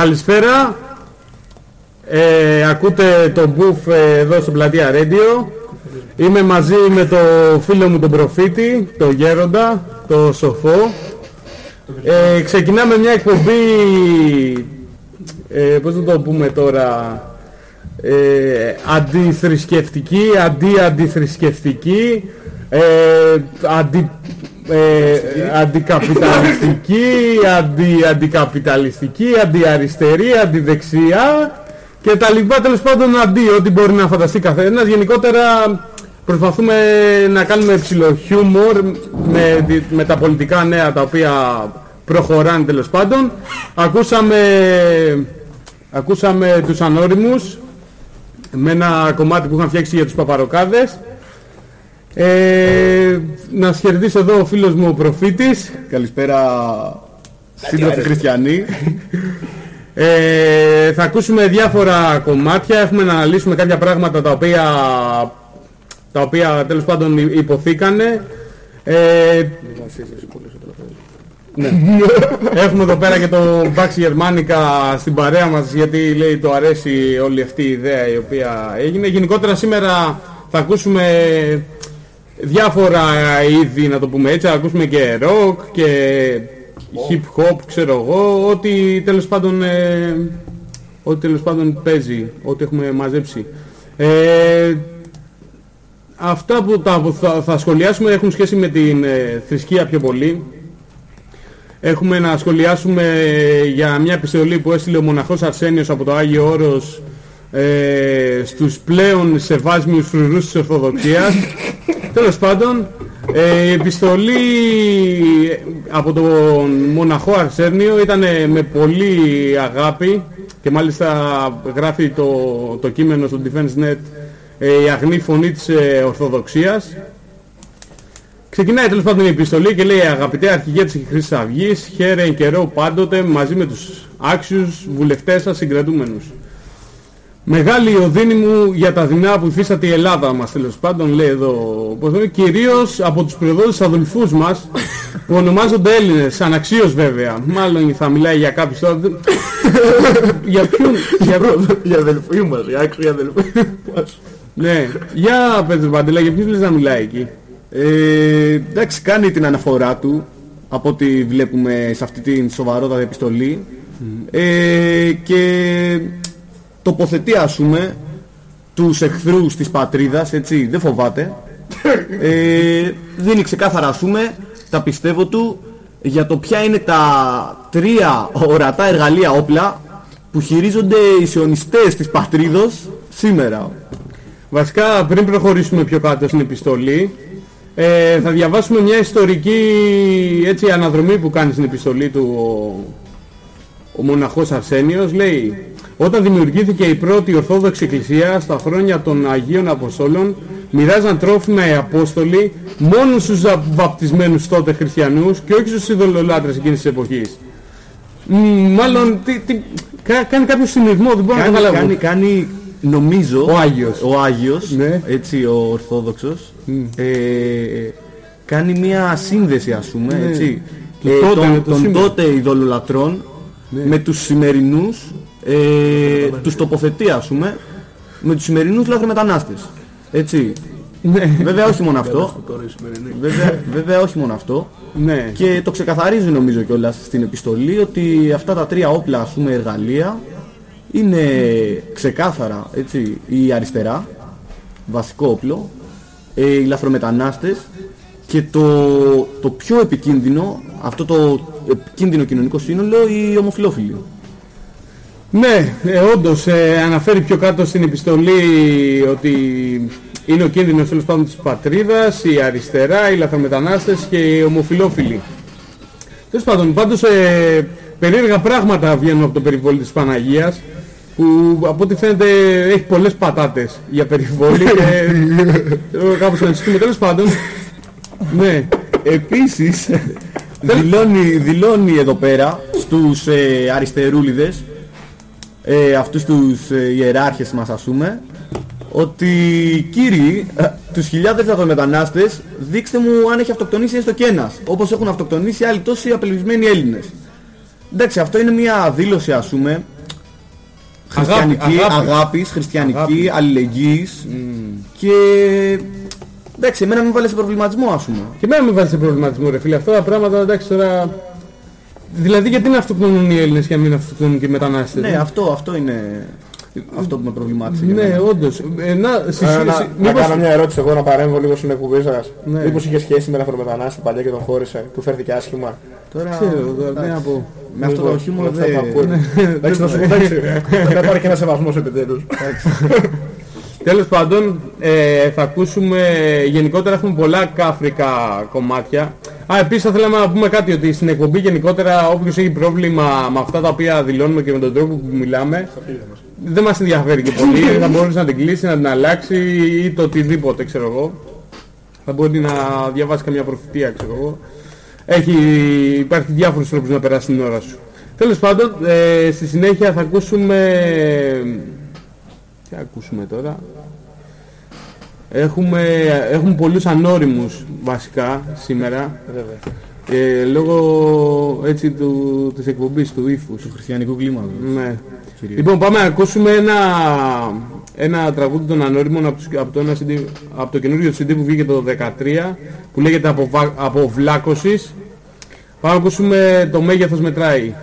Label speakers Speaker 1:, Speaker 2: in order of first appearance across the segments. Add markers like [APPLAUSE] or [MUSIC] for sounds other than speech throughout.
Speaker 1: Καλησπέρα. Ε, ακούτε το μπουφ ε, εδώ στο Πλατεία Radio. Είμαι μαζί με το φίλο μου τον προφήτη, το γέροντα, το σοφό. Ε, ξεκινάμε μια εκπομπή, ε, πώς να το πούμε τώρα, ε, αντιθρησκευτική, αντί-αντιθρησκευτική, ε, αντι, ε, αντικαπιταλιστική, αντι, αντικαπιταλιστική, αντιαριστερή, αντιδεξιά και τα λοιπά τέλος πάντων αντί, ό,τι μπορεί να φανταστεί καθένας. Γενικότερα προσπαθούμε να κάνουμε ψηλό χιούμορ με, τη- με τα πολιτικά νέα τα οποία προχωράνε τέλος πάντων. Ακούσαμε, ακούσαμε τους ανώριμους με ένα κομμάτι που είχαν φτιάξει για τους παπαροκάδες. Ε, να σας χαιρετήσω εδώ ο φίλος μου ο Προφήτης. Καλησπέρα σύντροφοι χριστιανοί. Ε, θα ακούσουμε διάφορα κομμάτια, έχουμε να αναλύσουμε κάποια πράγματα τα οποία, τα οποία τέλος πάντων υ- υποθήκανε. Ε, ναι. Έχουμε εδώ πέρα και το Baxi Germanica στην παρέα μας γιατί λέει το αρέσει όλη αυτή η ιδέα η οποία έγινε. Γενικότερα σήμερα θα ακούσουμε διάφορα είδη να το πούμε έτσι, θα ακούσουμε και rock και hip hop ξέρω εγώ, ό,τι τέλος πάντων, ε, ό,τι τέλος πάντων παίζει, ό,τι έχουμε μαζέψει. Ε, αυτά που, τα, που θα, θα σχολιάσουμε έχουν σχέση με την ε, θρησκεία πιο πολύ. Έχουμε να σχολιάσουμε για μια επιστολή που έστειλε ο μοναχός Αρσένιος από το Άγιο Όρος ε, στους πλέον σεβάσμιους φρουρούς της Ορθοδοξίας. [LAUGHS] Τέλος πάντων, ε, η επιστολή από τον μοναχό Αρσένιο ήταν με πολύ αγάπη και μάλιστα γράφει το, το κείμενο στο DefenseNet ε, η αγνή φωνή της ε, Ορθοδοξίας Ξεκινάει τέλος πάντων η επιστολή και λέει αγαπητέ αρχηγέ της Χρυσής Αυγής, χαίρε εν καιρό πάντοτε μαζί με τους άξιους βουλευτές σας συγκρατούμενους. Μεγάλη οδύνη μου για τα δεινά που υφίσταται η Ελλάδα μας τέλος πάντων λέει εδώ κυρίως από τους προδότες αδελφούς μας που ονομάζονται Έλληνες, αναξίως βέβαια. Μάλλον θα μιλάει για κάποιους τώρα. [LAUGHS] για ποιον, για
Speaker 2: Για αδελφοί μας, για άξιοι αδελφοί μας.
Speaker 1: Ναι, για πες Παντελά, για ποιους λες να μιλάει εκεί.
Speaker 2: Ε, εντάξει, κάνει την αναφορά του από ό,τι βλέπουμε σε αυτή την σοβαρότατη επιστολή ε, και τοποθετεί ας πούμε τους εχθρούς της πατρίδας, έτσι, δεν φοβάται [LAUGHS] ε, δίνει ξεκάθαρα ας πούμε τα πιστεύω του για το ποια είναι τα τρία ορατά εργαλεία όπλα που χειρίζονται οι σιωνιστές της πατρίδος σήμερα.
Speaker 1: Βασικά πριν προχωρήσουμε πιο κάτω στην επιστολή ε, θα διαβάσουμε μια ιστορική έτσι, αναδρομή που κάνει στην επιστολή του ο, ο μοναχός Αρσένιος. Λέει όταν δημιουργήθηκε η πρώτη Ορθόδοξη Εκκλησία στα χρόνια των Αγίων Αποστόλων μοιράζαν τρόφιμα οι Απόστολοι μόνο στους βαπτισμένους τότε χριστιανούς και όχι στους ειδωλολάτρες εκείνης της εποχής. Μ, μάλλον τι, τι, κα- κάνει κάποιο συνειδημό, δεν μπορώ να
Speaker 2: Κάνει,
Speaker 1: καταλάβω.
Speaker 2: κάνει, κάνει νομίζω
Speaker 1: Ο Άγιος.
Speaker 2: ο Άγιος
Speaker 1: Ναι.
Speaker 2: έτσι ο Ορθόδοξος ε, κάνει μια σύνδεση ας πούμε
Speaker 1: Ναι.
Speaker 2: έτσι
Speaker 1: Του
Speaker 2: ε,
Speaker 1: τότε με
Speaker 2: των,
Speaker 1: το
Speaker 2: των
Speaker 1: σήμερα.
Speaker 2: τότε ειδωλολατρών
Speaker 1: Ναι.
Speaker 2: με τους σημερινούς ε, τους τοποθετεί ας πούμε με τους σημερινούς λαθρομετανάστες έτσι.
Speaker 1: Ναι,
Speaker 2: βέβαια όχι μόνο αυτό. Βέβαια, βέβαια όχι μόνο αυτό.
Speaker 1: Ναι.
Speaker 2: και το ξεκαθαρίζει νομίζω κιόλας στην επιστολή ότι αυτά τα τρία όπλα ας πούμε εργαλεία είναι ξεκάθαρα έτσι, η αριστερά, βασικό όπλο, ε, οι λαθρομετανάστες και το, το πιο επικίνδυνο, αυτό το επικίνδυνο κοινωνικό σύνολο, οι ομοφιλόφιλοι.
Speaker 1: Ναι, ε, όντως ε, αναφέρει πιο κάτω στην επιστολή ότι είναι ο κίνδυνος τέλος πάντων της πατρίδας, η αριστερά, οι λαθρομετανάστες και οι ομοφιλόφιλοι. Τέλος πάντων, πάντως ε, περίεργα πράγματα βγαίνουν από το περιβόλι της Παναγίας που από ό,τι φαίνεται έχει πολλές πατάτες για περιβόλι και ε, [LAUGHS] κάπως να ανησυχούμε. Τέλος πάντων, ναι,
Speaker 2: Επίσης, δηλώνει, δηλώνει εδώ πέρα στους ε, αριστερούλιδες, ε, αυτούς τους ε, ιεράρχες μας ας πούμε, ότι κύριοι, ε, τους χιλιάδες λαθρομετανάστες, δείξτε μου αν έχει αυτοκτονήσει έστω και ένας, όπως έχουν αυτοκτονήσει άλλοι τόσοι απελπισμένοι Έλληνες. Εντάξει, αυτό είναι μια δήλωση ας πούμε, χριστιανική,
Speaker 1: αγάπη.
Speaker 2: αγάπης, χριστιανική,
Speaker 1: Αγάπη.
Speaker 2: αλληλεγγύης και εντάξει, εμένα με βάλε σε προβληματισμό ας πούμε.
Speaker 1: Και εμένα με βάζει σε προβληματισμό ρε φίλε. Αυτά τα πράγματα εντάξει τώρα... Δηλαδή γιατί να αυτοκτονούν οι Έλληνες και να μην αυτοκτονούν και οι μετανάστες.
Speaker 2: Ναι, αυτό, αυτό είναι αυτό που με προβλημάτισε. για
Speaker 1: Ναι,
Speaker 2: μένα.
Speaker 1: όντως. Ε, να, συ-
Speaker 3: Ε,
Speaker 1: συ-
Speaker 3: να,
Speaker 1: συ-
Speaker 3: να
Speaker 1: μήπως-
Speaker 3: κάνω μια ερώτηση εγώ να παρέμβω λίγο στην εκπομπή σας.
Speaker 1: Ναι.
Speaker 3: Μήπως είχε σχέση με ένα λαθρομετανάστη παλιά και τον χώρισε, που φέρθηκε άσχημα;
Speaker 2: Τώρα,
Speaker 1: Ξέρω, τώρα, τι να πω.
Speaker 2: με αυτό το χιούμορ
Speaker 3: Αυτά
Speaker 2: δεν...
Speaker 3: που ακούνε. Εντάξει, να σου εντάξει, να πάρει και ένα σεβασμός επιτέλους.
Speaker 1: Τέλος πάντων, ε, θα ακούσουμε, γενικότερα έχουμε πολλά κάφρικα κομμάτια. Α, επίσης θα θέλαμε να πούμε κάτι, ότι στην εκπομπή γενικότερα όποιος έχει πρόβλημα με αυτά τα οποία δηλώνουμε και με τον τρόπο που μιλάμε, δεν μας ενδιαφέρει και πολύ, [LAUGHS] θα μπορούσε να την κλείσει, να την αλλάξει ή το οτιδήποτε, ξέρω εγώ. Θα μπορεί να διαβάσει καμιά προφητεία, ξέρω εγώ. Έχει, υπάρχει διάφορους τρόπους να περάσει την ώρα σου. Τέλος πάντων, ε, στη συνέχεια θα ακούσουμε... Τι ακούσουμε τώρα; Έχουμε, έχουμε πολλούς ανώριμους βασικά σήμερα. Ε, λόγω έτσι του, της εκπομπής του ύφους.
Speaker 2: Του χριστιανικού κλίματος.
Speaker 1: Ναι.
Speaker 2: Κυρίως.
Speaker 1: Λοιπόν, πάμε να ακούσουμε ένα, ένα τραγούδι των ανώριμων από, τους- από, το, ένα CD, από το καινούργιο CD που βγήκε το 2013 που λέγεται από, από βλάκωσης. Πάμε να ακούσουμε το μέγεθος μετράει.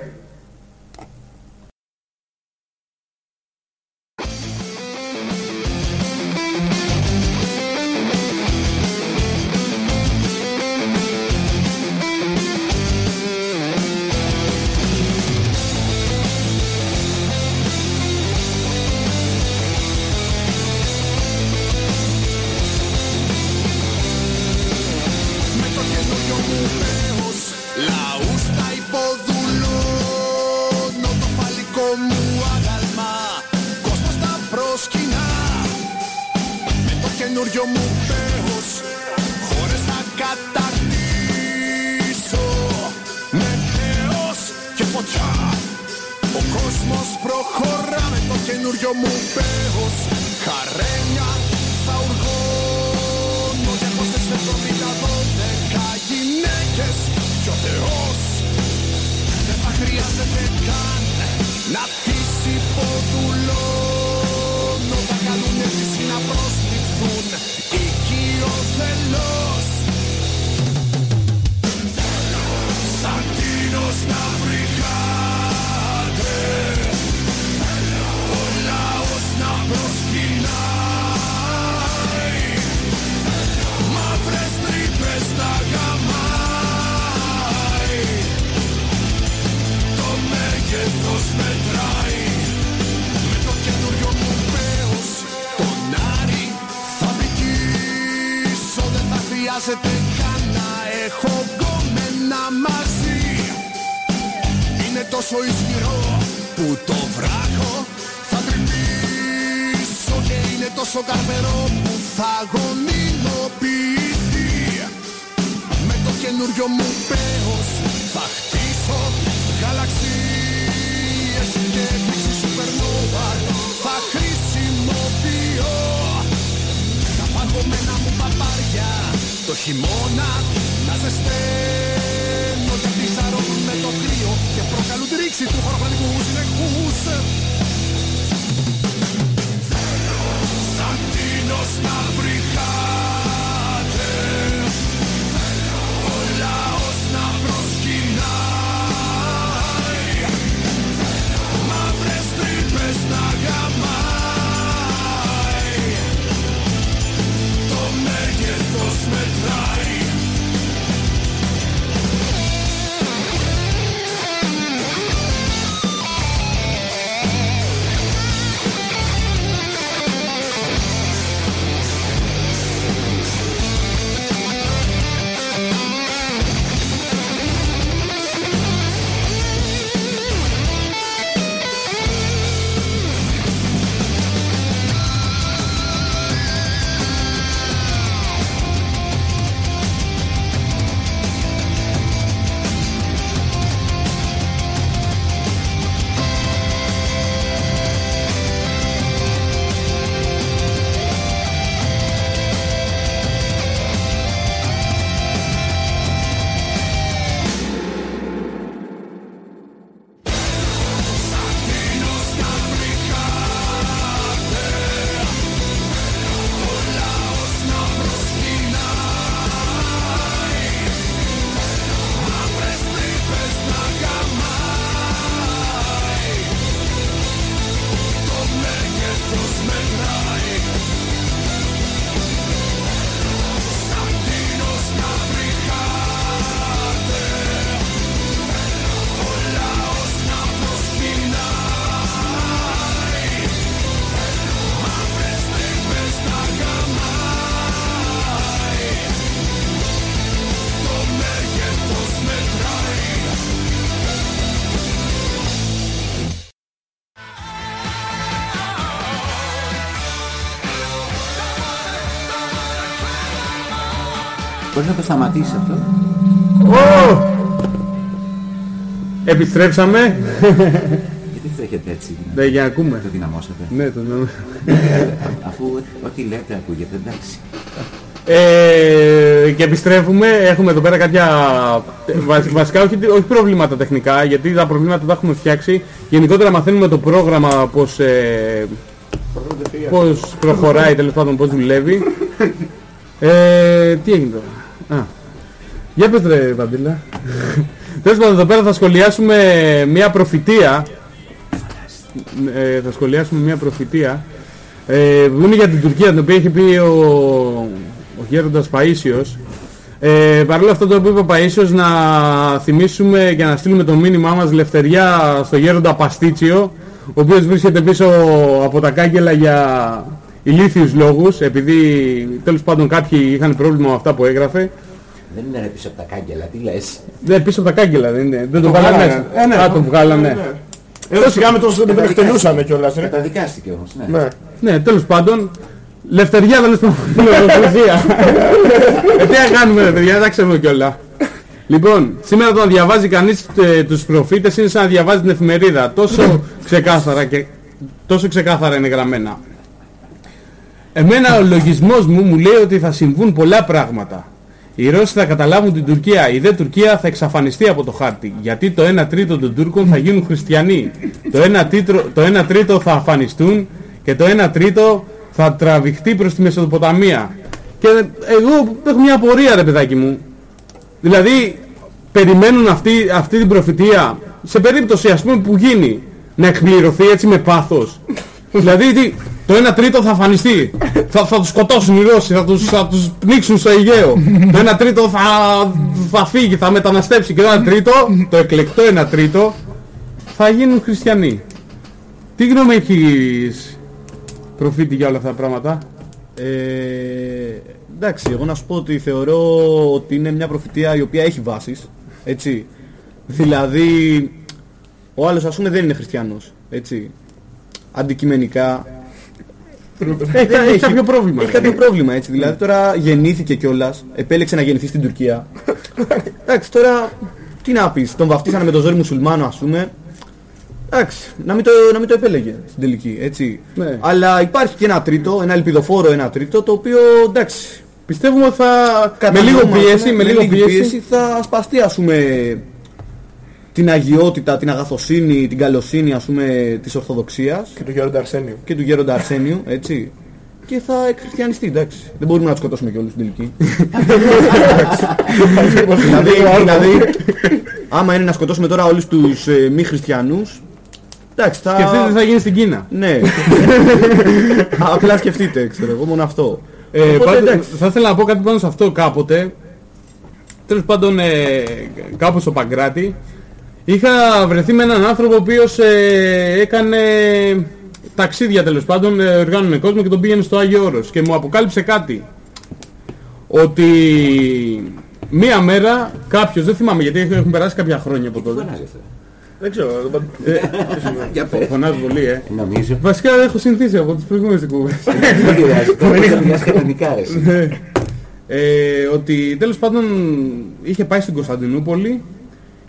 Speaker 4: Καινούριο μου πέος. Χαρένια θα οργώνω 270 γυναίκες κι ο Θεός. Δεν θα χρειάζεται καν να τόσο ισχυρό που το βράχο θα τρυπήσω Και είναι τόσο καρπερό που θα γονιμοποιηθεί Με το καινούριο μου πέος θα χτίσω γαλαξίες και έκρηξη σουπερνόβα θα χρησιμοποιώ. Τα παγωμένα μου παπάρια το χειμώνα να ζεσταίνω προκαλούν τη ρήξη του χωροχρονικού συνεχούς. Σαν τίνος να βρυχάτε να το
Speaker 5: σταματήσεις αυτό.
Speaker 1: Ω! Επιστρέψαμε.
Speaker 5: Γιατί γιατί τρέχετε έτσι.
Speaker 1: Ναι, για να ακούμε.
Speaker 5: Το δυναμώσατε.
Speaker 1: Ναι, το ναι. [LAUGHS]
Speaker 5: Αφού ό,τι λέτε ακούγεται, εντάξει.
Speaker 1: Ε, και επιστρέφουμε, έχουμε εδώ πέρα κάποια βασ- βασικά όχι, όχι προβλήματα τεχνικά, γιατί τα προβλήματα τα έχουμε φτιάξει. Γενικότερα μαθαίνουμε το πρόγραμμα πώς, ε, πώς προχωράει, τέλος πάντων πώς δουλεύει. Ε, τι έγινε τώρα; Α, για πες ρε Βαντήλα. Τέλος πάντων εδώ πέρα θα σχολιάσουμε μια προφητεία. Ε, θα σχολιάσουμε μια προφητεία. Ε, που είναι για την Τουρκία, την οποία έχει πει ο, ο γέροντας Παΐσιος. Ε, Παρ' όλα αυτά το που είπε ο Παΐσιος να θυμίσουμε και να στείλουμε το μήνυμά μας λευτεριά στο γέροντα Παστίτσιο, ο οποίος βρίσκεται πίσω από τα κάγκελα για ηλίθιους λόγους, επειδή τέλος πάντων κάποιοι είχαν πρόβλημα με αυτά που έγραφε.
Speaker 5: Δεν είναι ρε πίσω από τα κάγκελα, τι λες;
Speaker 1: Ναι, πίσω από τα κάγκελα δεν είναι. Δεν το βγάλανε
Speaker 3: βγάλανε.
Speaker 1: μέσα.
Speaker 3: Ε, ναι.
Speaker 1: Α, τον βγάλανε.
Speaker 3: Εδώ σιγά με το με τον εκτελούσαμε κιόλας, ρε.
Speaker 5: Καταδικάστηκε όμως, ναι.
Speaker 3: Ναι.
Speaker 1: Ναι, τέλος πάντων, λευτεριά δεν λες λογοκρισία. ε, τι να κάνουμε ρε παιδιά, δεν τα ξέρουμε κιόλα. Λοιπόν, σήμερα το να διαβάζει κανείς ε, τους προφήτες είναι σαν να διαβάζει την εφημερίδα. Τόσο ξεκάθαρα και τόσο ξεκάθαρα είναι γραμμένα. Εμένα ο λογισμός μου μου λέει ότι θα συμβούν πολλά πράγματα. Οι Ρώσοι θα καταλάβουν την Τουρκία, η δε Τουρκία θα εξαφανιστεί από το χάρτη. Γιατί το 1 τρίτο των Τούρκων θα γίνουν χριστιανοί. Το 1 τρίτο, το 1 τρίτο θα αφανιστούν και το 1 τρίτο θα τραβηχτεί προς τη Μεσοποταμία. Και εγώ έχω μια απορία ρε παιδάκι μου. Δηλαδή περιμένουν αυτή, αυτή την προφητεία σε περίπτωση ας πούμε που γίνει να εκπληρωθεί έτσι με πάθος. Δηλαδή τι, το 1 τρίτο θα αφανιστεί. θα, θα τους σκοτώσουν οι Ρώσοι, θα τους, θα τους πνίξουν στο Αιγαίο. το 1 τρίτο θα, θα φύγει, θα μεταναστεύσει και το 1 τρίτο, το εκλεκτό 1 τρίτο, θα γίνουν χριστιανοί. Τι γνώμη έχεις προφήτη για όλα αυτά τα πράγματα;
Speaker 2: Ε, εντάξει, εγώ να σου πω ότι θεωρώ ότι είναι μια προφητεία η οποία έχει βάσεις, έτσι. Δηλαδή, ο άλλος ας πούμε δεν είναι χριστιανός, έτσι. Αντικειμενικά,
Speaker 1: Έχει, έχει κάποιο πρόβλημα.
Speaker 2: έχει κάποιο πρόβλημα, έτσι. Δηλαδή τώρα γεννήθηκε κιόλας, επέλεξε να γεννηθεί στην Τουρκία. Εντάξει, τώρα, τι να πεις, τον βαφτίσανε με το ζόρι μουσουλμάνο ας πούμε. Εντάξει, να μην, το, να μην το επέλεγε στην τελική, έτσι.
Speaker 1: Ναι.
Speaker 2: Αλλά υπάρχει και ένα τρίτο, ένα ελπιδοφόρο ένα τρίτο, το οποίο εντάξει,
Speaker 1: Πιστεύουμε ότι θα... με
Speaker 2: Κατανοούμε,
Speaker 1: λίγο
Speaker 2: ας πούμε,
Speaker 1: πίεση, με λίγο
Speaker 2: λίγη
Speaker 1: πίεση.
Speaker 2: θα σπαστεί ας πούμε την αγιότητα, την αγαθοσύνη, την καλοσύνη ας πούμε της Ορθοδοξίας
Speaker 3: Και του Γέροντα Αρσένιου.
Speaker 2: και του γέροντα Αρσένιου, έτσι. Και θα εκχριστιανιστεί, εντάξει. Δεν μπορούμε να τους σκοτώσουμε και όλους στην τελική. δηλαδή, δηλαδή, άμα είναι να σκοτώσουμε τώρα όλους τους ε, μη χριστιανούς, εντάξει, θα...
Speaker 1: Σκεφτείτε τι θα γίνει στην Κίνα.
Speaker 2: Ναι. [LAUGHS] Απλά σκεφτείτε, ξέρω εγώ, μόνο αυτό.
Speaker 1: Ε,
Speaker 2: Οπότε,
Speaker 1: πάντως,
Speaker 2: εντάξει.
Speaker 1: θα ήθελα να πω κάτι πάνω σε αυτό κάποτε. Τέλος πάντων, ε, κάπου στο Παγκράτη, είχα βρεθεί με έναν άνθρωπο ο οποίος ε, έκανε ταξίδια τέλος πάντων, ε, οργάνωνε κόσμο και τον πήγαινε στο Άγιο Όρος και μου αποκάλυψε κάτι. Ότι μία μέρα κάποιος, δεν θυμάμαι γιατί έχουν περάσει κάποια χρόνια από τότε.
Speaker 5: Φωνάζει αυτό.
Speaker 3: Δεν ξέρω. δεν πα- [LAUGHS]
Speaker 5: Για πες.
Speaker 1: Φωνάζω πολύ, ε.
Speaker 5: Νομίζω.
Speaker 1: Βασικά έχω συνηθίσει από τις προηγούμενες εκπομπές.
Speaker 5: Δεν πειράζει. Τώρα θα μιλάς κανονικά ρε εσύ.
Speaker 1: ε, ότι τέλος πάντων είχε πάει στην Κωνσταντινούπολη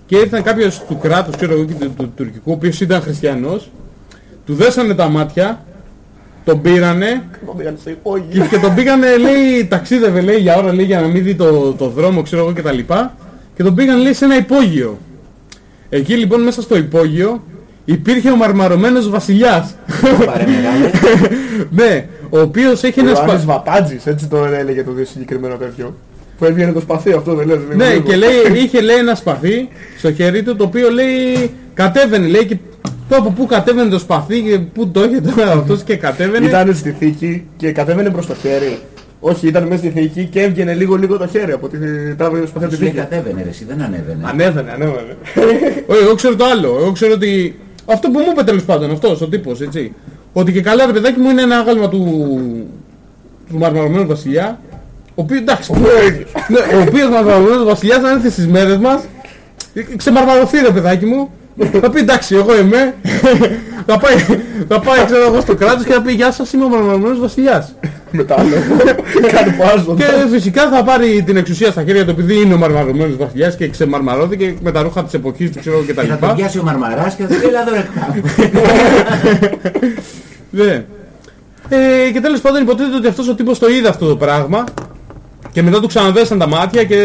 Speaker 1: και ήρθαν κάποιος του κράτους, ξέρω εγώ, και του, του τουρκικού, ο οποίος ήταν χριστιανός, του δέσανε τα μάτια, τον πήρανε
Speaker 3: Τον πήγανε στο υπόγειο.
Speaker 1: και, και τον πήγανε, λέει, ταξίδευε, λέει, για ώρα, λέει, για να μην δει το, το δρόμο, ξέρω εγώ, και τα λοιπά, και τον πήγαν, λέει, σε ένα υπόγειο. Εκεί λοιπόν μέσα στο υπόγειο υπήρχε ο μαρμαρωμένος βασιλιάς.
Speaker 5: Πάρε μεγάλε. [LAUGHS]
Speaker 1: ναι, ο οποίος έχει ένα
Speaker 3: Ο
Speaker 1: σπα...
Speaker 3: Ιωάννης Βαπάτζης, έτσι το έλεγε το συγκεκριμένο τέτοιο. Που έβγαινε το σπαθί αυτό, δεν λες. λίγο,
Speaker 1: Ναι,
Speaker 3: λίγο.
Speaker 1: και λέει, [LAUGHS] είχε λέει ένα σπαθί στο χέρι του το οποίο λέει κατέβαινε, λέει και το από πού κατέβαινε το σπαθί και πού το είχε τώρα [LAUGHS] αυτός και κατέβαινε.
Speaker 3: Ήταν στη θήκη και κατέβαινε προς το χέρι. Όχι, ήταν μέσα στη θήκη και έβγαινε λίγο λίγο το χέρι από τη τράβη σπαθί από τη
Speaker 5: Σου λέει
Speaker 3: θήκη.
Speaker 5: κατέβαινε ρε εσύ, δεν ανέβαινε.
Speaker 3: Ανέβαινε, ανέβαινε. [LAUGHS]
Speaker 1: Όχι, εγώ ξέρω το άλλο. Εγώ ξέρω ότι αυτό που μου είπε τέλος πάντων αυτός ο τύπος, έτσι. Ότι και καλά ρε παιδάκι μου είναι ένα άγαλμα του, του μαρμαρωμένου βασιλιά. Ο οποίος, εντάξει, ναι, ο οποίος μαρμαρωμένος βασιλιάς αν έρθεις στις μέρες μας, ε, ξεμαρμαρωθεί ρε παιδάκι μου, θα πει εντάξει, εγώ είμαι. θα, πάει, θα πάει, ξέρω εγώ, στο κράτος και θα πει Γεια σας, είμαι ο μαρμαρωμένος βασιλιάς.
Speaker 3: Μετά άλλο. Κάτι πάζω.
Speaker 1: και φυσικά θα πάρει την εξουσία στα χέρια του επειδή είναι ο μαρμαρωμένος βασιλιάς και ξεμαρμαρώθηκε με τα ρούχα της εποχής του, ξέρω και τα
Speaker 5: Και θα
Speaker 1: λοιπά.
Speaker 5: τον πιάσει ο Μαρμαράς και θα του πει έλα εδώ ρε κάπου».
Speaker 1: Ναι. Ε, και τέλος πάντων υποτίθεται ότι αυτός ο τύπος το είδε αυτό το πράγμα και μετά του ξαναδέσαν τα μάτια και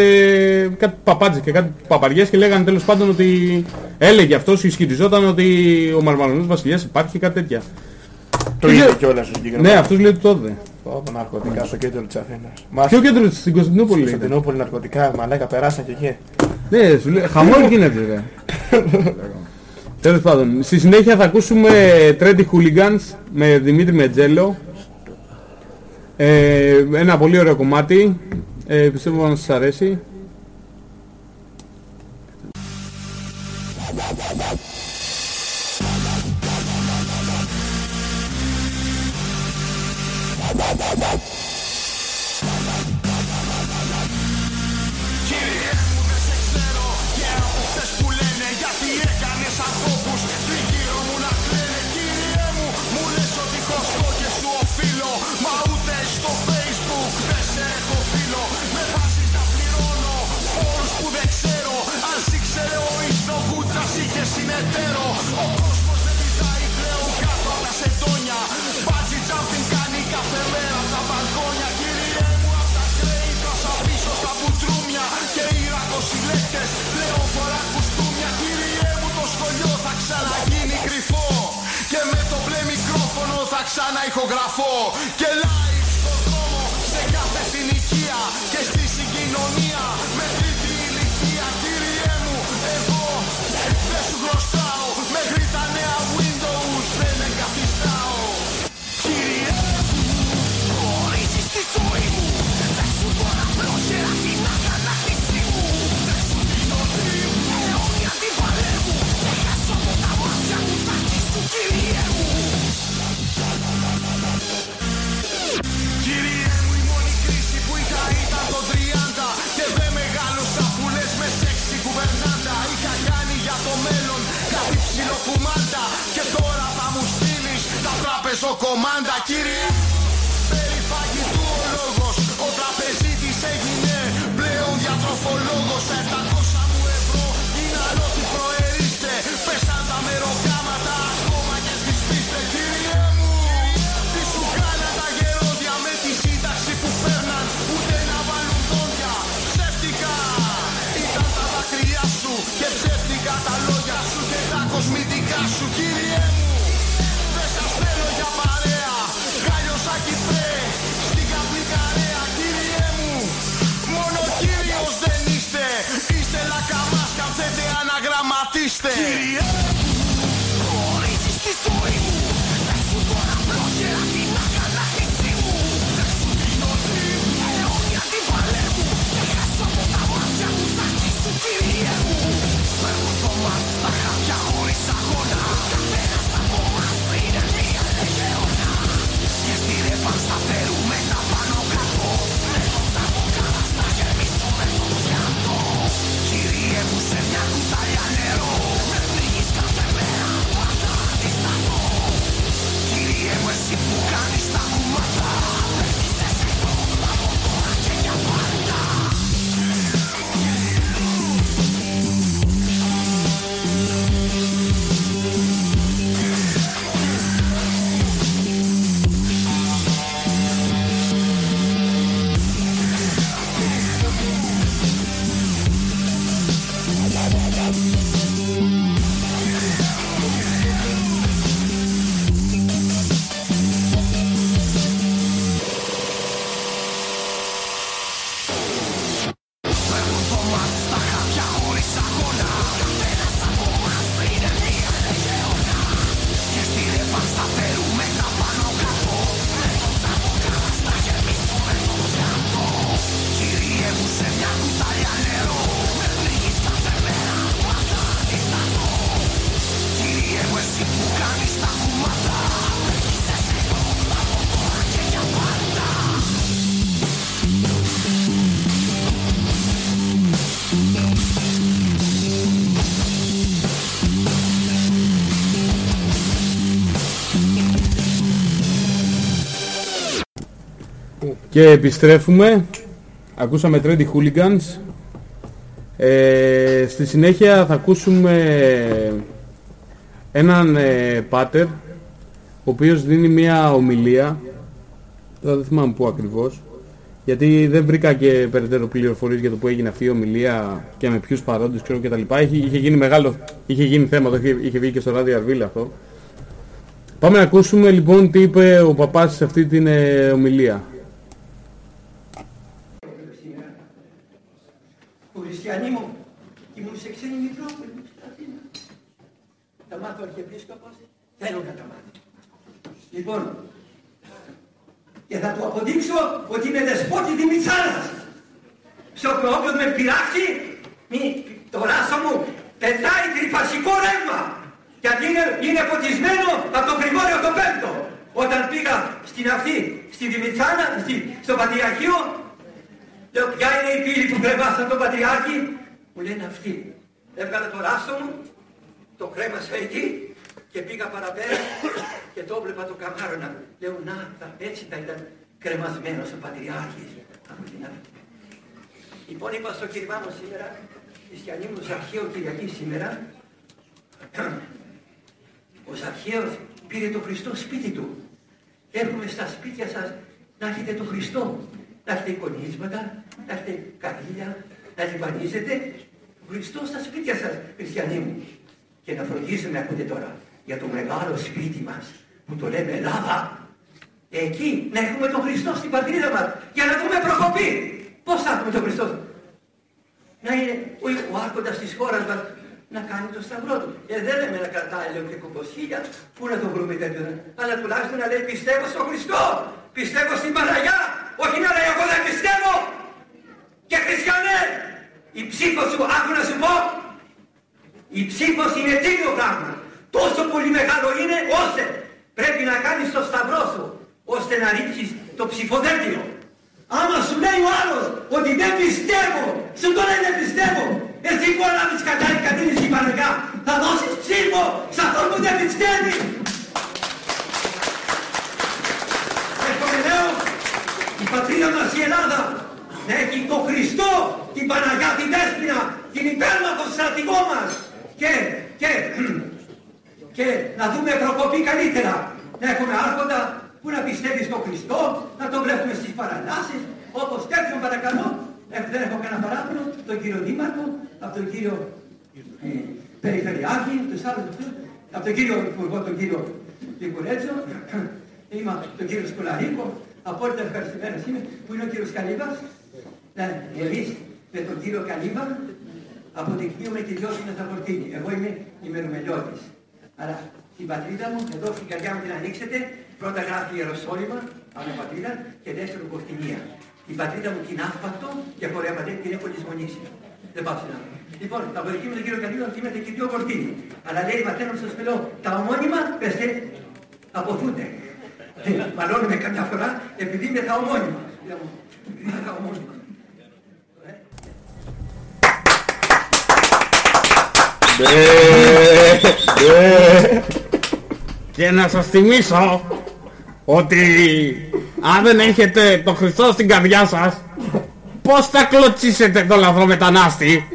Speaker 1: κάτι παπάτζες και κάτι παπαριές και λέγανε τέλος πάντων ότι έλεγε αυτός, ισχυριζόταν ότι ο Μαρμαρονός Βασιλιάς υπάρχει και κάτι τέτοια.
Speaker 3: Το είδε κιόλας ο συγκεκριμένος.
Speaker 1: Ναι, αυτός λέει ότι το έδε.
Speaker 3: Πω, πω, ναρκωτικά στο κέντρο της Αθήνας. Μας
Speaker 1: Ποιο κέντρο της, στην Κωνσταντινούπολη
Speaker 3: στην
Speaker 1: λέει.
Speaker 3: Κωνσταντινούπολη ναρκωτικά, μαλάκα περάσαν και εκεί.
Speaker 1: Ναι, σου λέει, χαμός γίνεται ρε. [LAUGHS] Τέλος πάντων, στη συνέχεια θα ακούσουμε Trendy Hooligans με Δημήτρη Μετζέλο. Ε, ένα πολύ ωραίο κομμάτι. Ε, πιστεύω να σας αρέσει.
Speaker 6: Θα ξανά ηχογραφώ Και live τα τράπεζο κομμάντα Κύριε existem. Κύριε μου εσύ που Και
Speaker 1: επιστρέφουμε. Ακούσαμε Trendy Hooligans. Ε, στη συνέχεια θα ακούσουμε έναν ε, πάτερ ο οποίος δίνει μια ομιλία τώρα δεν θυμάμαι πού ακριβώς γιατί δεν βρήκα και περαιτέρω πληροφορίες για το που έγινε αυτή η ομιλία και με ποιους παρόντες ξέρω και τα λοιπά είχε, είχε γίνει μεγάλο είχε γίνει θέμα το είχε, είχε βγει και στο ράδιο Αρβίλα αυτό πάμε να ακούσουμε λοιπόν τι είπε ο παπάς σε αυτή την ε, ομιλία
Speaker 7: χριστιανοί μου ήμουν σε ξένη Μητρόπολη στην Αθήνα. Τα μάθω ο Αρχιεπίσκοπος, θέλω να τα μάθω. Λοιπόν, και θα του αποδείξω ότι είμαι δεσπότη Δημητσάρας. Σε όποιο όποιος με πειράξει, μη, το ράσο μου πετάει τριφασικό ρεύμα. Γιατί είναι, είναι φωτισμένο από τον Γρηγόριο τον Πέμπτο. Όταν πήγα στην αυτή, στη Δημητσάνα, στη, στο Πατριαρχείο, Λέω, ποια είναι η πύλη που κρεμάσαν τον Πατριάρχη; Μου λένε αυτή. Έβγαλα το ράστο μου, το κρέμασα εκεί και πήγα παραπέρα και το έβλεπα το καμάρωνα. Λέω, να, θα- έτσι θα ήταν κρεμασμένος ο Πατριάρχης. Από την άλλη. Λοιπόν, είπα στο κυρμά μου σήμερα, χριστιανοί μου Ζαχαίο Κυριακή σήμερα, [CLEARS THROAT] ο Ζαχαίος πήρε το Χριστό σπίτι του. Έχουμε στα σπίτια σας να έχετε το Χριστό. Να έχετε εικονίσματα, να έχετε καρδίλια, να λιβανίζετε. Ο Χριστός στα σπίτια σας, χριστιανοί μου. Και να φροντίσουμε, ακούτε τώρα, για το μεγάλο σπίτι μας, που το λέμε Ελλάδα. Εκεί να έχουμε τον Χριστό στην πατρίδα μας, για να δούμε προκοπή. Πώς θα έχουμε τον Χριστό; Να είναι ο, ο άρχοντας της χώρας μας να κάνει το σταυρό του. Ε, δεν λέμε να κρατάει λέω και κομποσχίλια, πού να το βρούμε τέτοιο. Αλλά τουλάχιστον να λέει πιστεύω στον Χριστό, πιστεύω στην Παναγιά, όχι να λέει εγώ δεν πιστεύω. Και χριστιανέ, η ψήφος σου, άκου να σου πω, η ψήφος είναι τίμιο πράγμα. Τόσο πολύ μεγάλο είναι ώστε πρέπει να κάνεις το σταυρό σου, ώστε να ρίξεις το ψηφοδέλτιο. Άμα σου λέει ο άλλος ότι δεν πιστεύω, σου το λέει δεν πιστεύω, εσύ που ανάβεις κατά η κατήνηση πανεγά, θα δώσεις ψήφο σε αυτόν που δεν πιστεύει. Έρχομαι λέω, η πατρίδα μας η Ελλάδα να έχει το Χριστό, την Παναγιά, την Δέσποινα, την υπέρμαχο στρατηγό μας. Και, και, [CLEARS THROAT] και να δούμε προκοπή καλύτερα. Να έχουμε άρχοντα που να πιστεύει στον Χριστό, να τον βλέπουμε στις παραλάσεις, όπως τέτοιον παρακαλώ. Ε, δεν έχω κανένα παράπονο, τον κύριο Δήμαρχο, από τον κύριο ε, Περιφερειάρχη, τους άλλους αυτούς, από τον κύριο Υπουργό, τον κύριο Λικουρέτζο, είμαι τον κύριο Σκουλαρίκο, απόλυτα ευχαριστημένος είμαι, που είναι ο κύριος Καλύβας. Ναι, εμείς με τον κύριο Καλύβα αποδεικνύουμε τη δόση να θα φορτίνει. Εγώ είμαι ημερομελιώτης. Άρα την πατρίδα μου, εδώ στην καρδιά μου την ανοίξετε, πρώτα γράφει Ιεροσόλυμα, άλλο πατρίδα, και δεύτερο Κοφτινία. Την πατρίδα μου την άσπακτο και χωρέα πατρίδα την έχω λησμονήσει. Δεν πάω να Λοιπόν, τα αποδεικνύουμε τον κύριο Καλύβα ότι είμαστε και δύο κορτίνοι. Αλλά λέει πατέρα μου σας πελώ, τα ομόνιμα πέστε αποθούνται. Ε, Μαλώνουμε καμιά φορά επειδή είναι τα ομόνιμα. Λέω, Είναι τα ομόνιμα.
Speaker 1: Και να σας θυμίσω ότι αν δεν έχετε το Χριστό στην καρδιά σας πώς θα κλωτσίσετε το λαθρομετανάστη